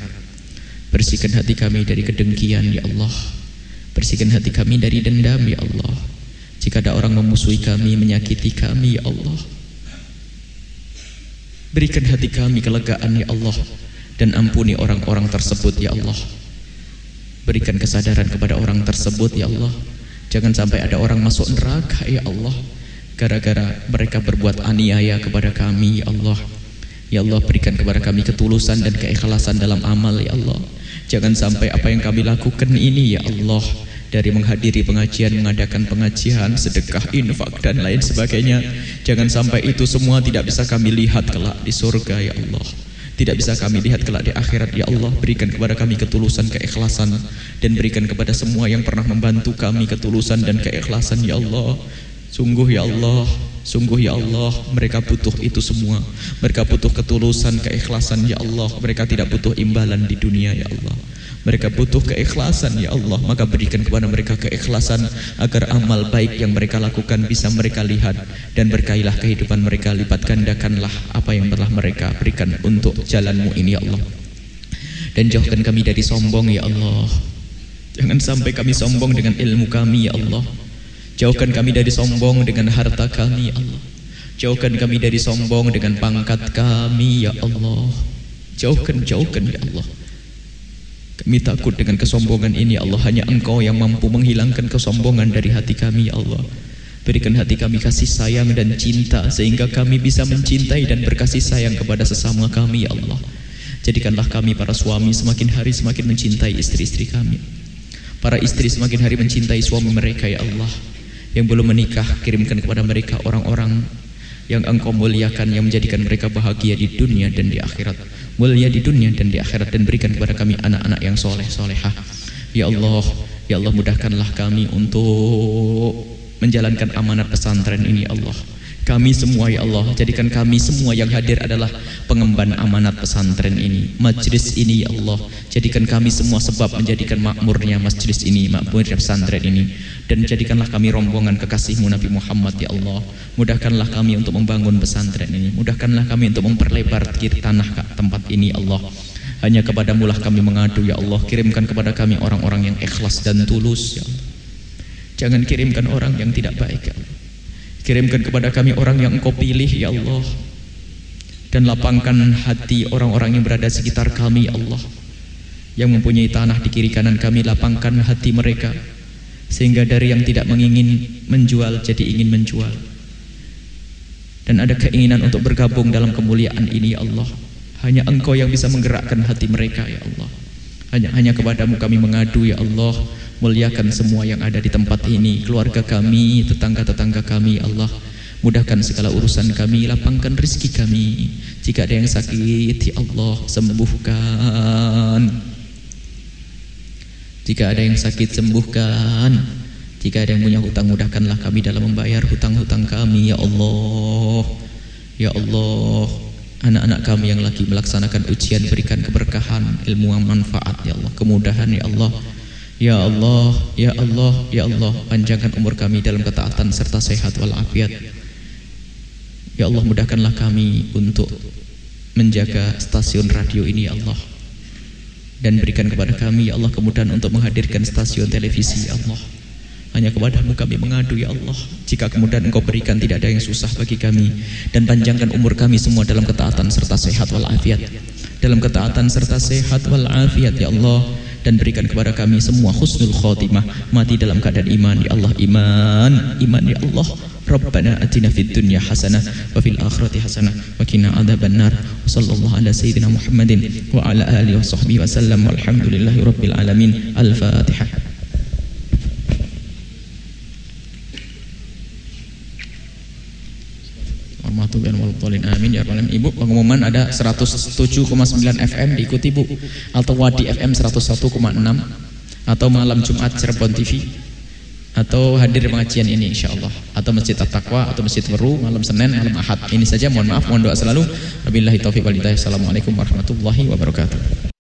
Bersihkan hati kami dari kedengkian ya Allah Bersihkan hati kami dari dendam ya Allah Jika ada orang memusuhi kami, menyakiti kami, ya Allah. Berikan hati kami kelegaan, ya Allah. Dan ampuni orang-orang tersebut, ya Allah. Berikan kesadaran kepada orang tersebut, ya Allah. Jangan sampai ada orang masuk neraka, ya Allah. Gara-gara mereka berbuat aniaya kepada kami, ya Allah. Ya Allah berikan kepada kami ketulusan dan keikhlasan dalam amal ya Allah. Jangan sampai apa yang kami lakukan ini ya Allah Dari menghadiri pengajian, mengadakan pengajian, sedekah, infak dan lain sebagainya. Jangan sampai itu semua tidak bisa kami lihat kelak di surga ya Allah. Tidak bisa kami lihat kelak di akhirat ya Allah. Berikan kepada kami ketulusan keikhlasan dan berikan kepada semua yang pernah membantu kami ketulusan dan keikhlasan ya Allah sungguh ya Allah Sungguh ya Allah mereka butuh itu semua. Mereka butuh ketulusan, keikhlasan ya Allah. Mereka tidak butuh imbalan di dunia ya Allah. Mereka butuh keikhlasan ya Allah. Maka berikan kepada mereka keikhlasan Agar amal baik yang mereka lakukan bisa mereka lihat Dan berkailah kehidupan mereka. Lipat gandakanlah apa yang telah mereka berikan untuk jalanmu ini ya Allah. Dan jauhkan kami dari sombong ya Allah. Jangan sampai kami sombong dengan ilmu kami ya Allah Jauhkan kami dari sombong dengan harta kami, ya Allah. Jauhkan kami dari sombong dengan pangkat kami, ya Allah. Jauhkan, jauhkan, ya Allah. Kami takut dengan kesombongan ini, ya Allah. Hanya Engkau yang mampu menghilangkan kesombongan dari hati kami, ya Allah. Berikan hati kami kasih sayang dan cinta sehingga kami bisa mencintai dan berkasih sayang kepada sesama kami, ya Allah. Jadikanlah kami para suami semakin hari semakin mencintai istri-istri kami. Para istri semakin hari mencintai suami mereka, ya Allah yang belum menikah kirimkan kepada mereka orang-orang yang engkau muliakan yang menjadikan mereka bahagia di dunia dan di akhirat. Mulia di dunia dan di akhirat dan berikan kepada kami anak-anak yang soleh solehah. Ya Allah ya Allah mudahkanlah kami untuk menjalankan amanat pesantren ini ya Allah kami semua ya Allah jadikan kami semua yang hadir adalah pengemban amanat pesantren ini majlis ini ya Allah. Jadikan kami semua sebab menjadikan makmurnya majlis ini makmurnya pesantren ini. Dan jadikanlah kami rombongan kekasihmu Nabi Muhammad ya Allah. Mudahkanlah kami untuk membangun pesantren ini. Mudahkanlah kami untuk memperlebar tanah tempat ini ya Allah. Hanya kepadamu lah kami mengadu ya Allah. Kirimkan kepada kami orang-orang yang ikhlas dan tulus ya Allah. Jangan kirimkan orang yang tidak baik ya Allah Kirimkan kepada kami orang yang engkau pilih ya Allah. Dan lapangkan hati orang-orang yang berada sekitar kami ya Allah. Yang mempunyai tanah di kiri kanan kami Lapangkan hati mereka. Sehingga dari yang tidak mengingin menjual Jadi ingin menjual. Dan ada keinginan untuk bergabung dalam kemuliaan ini ya Allah. Hanya engkau yang bisa menggerakkan hati mereka ya Allah. Hanya, hanya kepadamu kami mengadu ya Allah Muliakan semua yang ada di tempat ini Keluarga kami, tetangga-tetangga kami Allah. Mudahkan segala urusan kami Lapangkan rezeki kami. Jika ada yang sakit Ya Allah sembuhkan. Jika ada yang sakit sembuhkan. Jika ada yang punya hutang Mudahkanlah kami dalam membayar hutang-hutang kami Ya Allah. Ya Allah. Anak-anak kami yang lagi melaksanakan ujian Berikan keberkahan Ilmu yang manfaat Ya Allah. Kemudahan Ya Allah Ya Allah, Ya Allah, Ya Allah Panjangkan umur kami dalam ketaatan serta sehat walafiat. Ya Allah mudahkanlah kami untuk menjaga stasiun radio ini Ya Allah. Dan berikan kepada kami Ya Allah kemudahan untuk menghadirkan stasiun televisi Ya Allah. Hanya kepadamu kami mengadu Ya Allah. Jika kemudahan engkau berikan tidak ada yang susah bagi kami. Dan panjangkan umur kami semua dalam ketaatan serta sehat walafiat. Dalam ketaatan serta sehat walafiat Ya Allah dan berikan kepada kami semua husnul khotimah mati dalam keadaan iman ya Allah iman iman ya Allah. Rabbana atina fid dunya hasanah wa fil akhirati hasanah wa qina adzabannar. Sallallahu ala sayyidina Muhammadin wa ala alihi wa sahbihi wa sallam. Walhamdulillahi rabbil alamin. Al-fatihah amin ya rabbal ibu pengumuman ada 107,9 FM diikuti bu. Atau Wadi FM 101,6 atau malam Jumat Cirebon TV atau hadir pengajian ini insya Allah atau Masjid At-Taqwa atau Masjid Weru malam Senin malam Ahad. Ini saja mohon maaf mohon doa selalu. Wabillahi taufiq wal assalamualaikum warahmatullahi wabarakatuh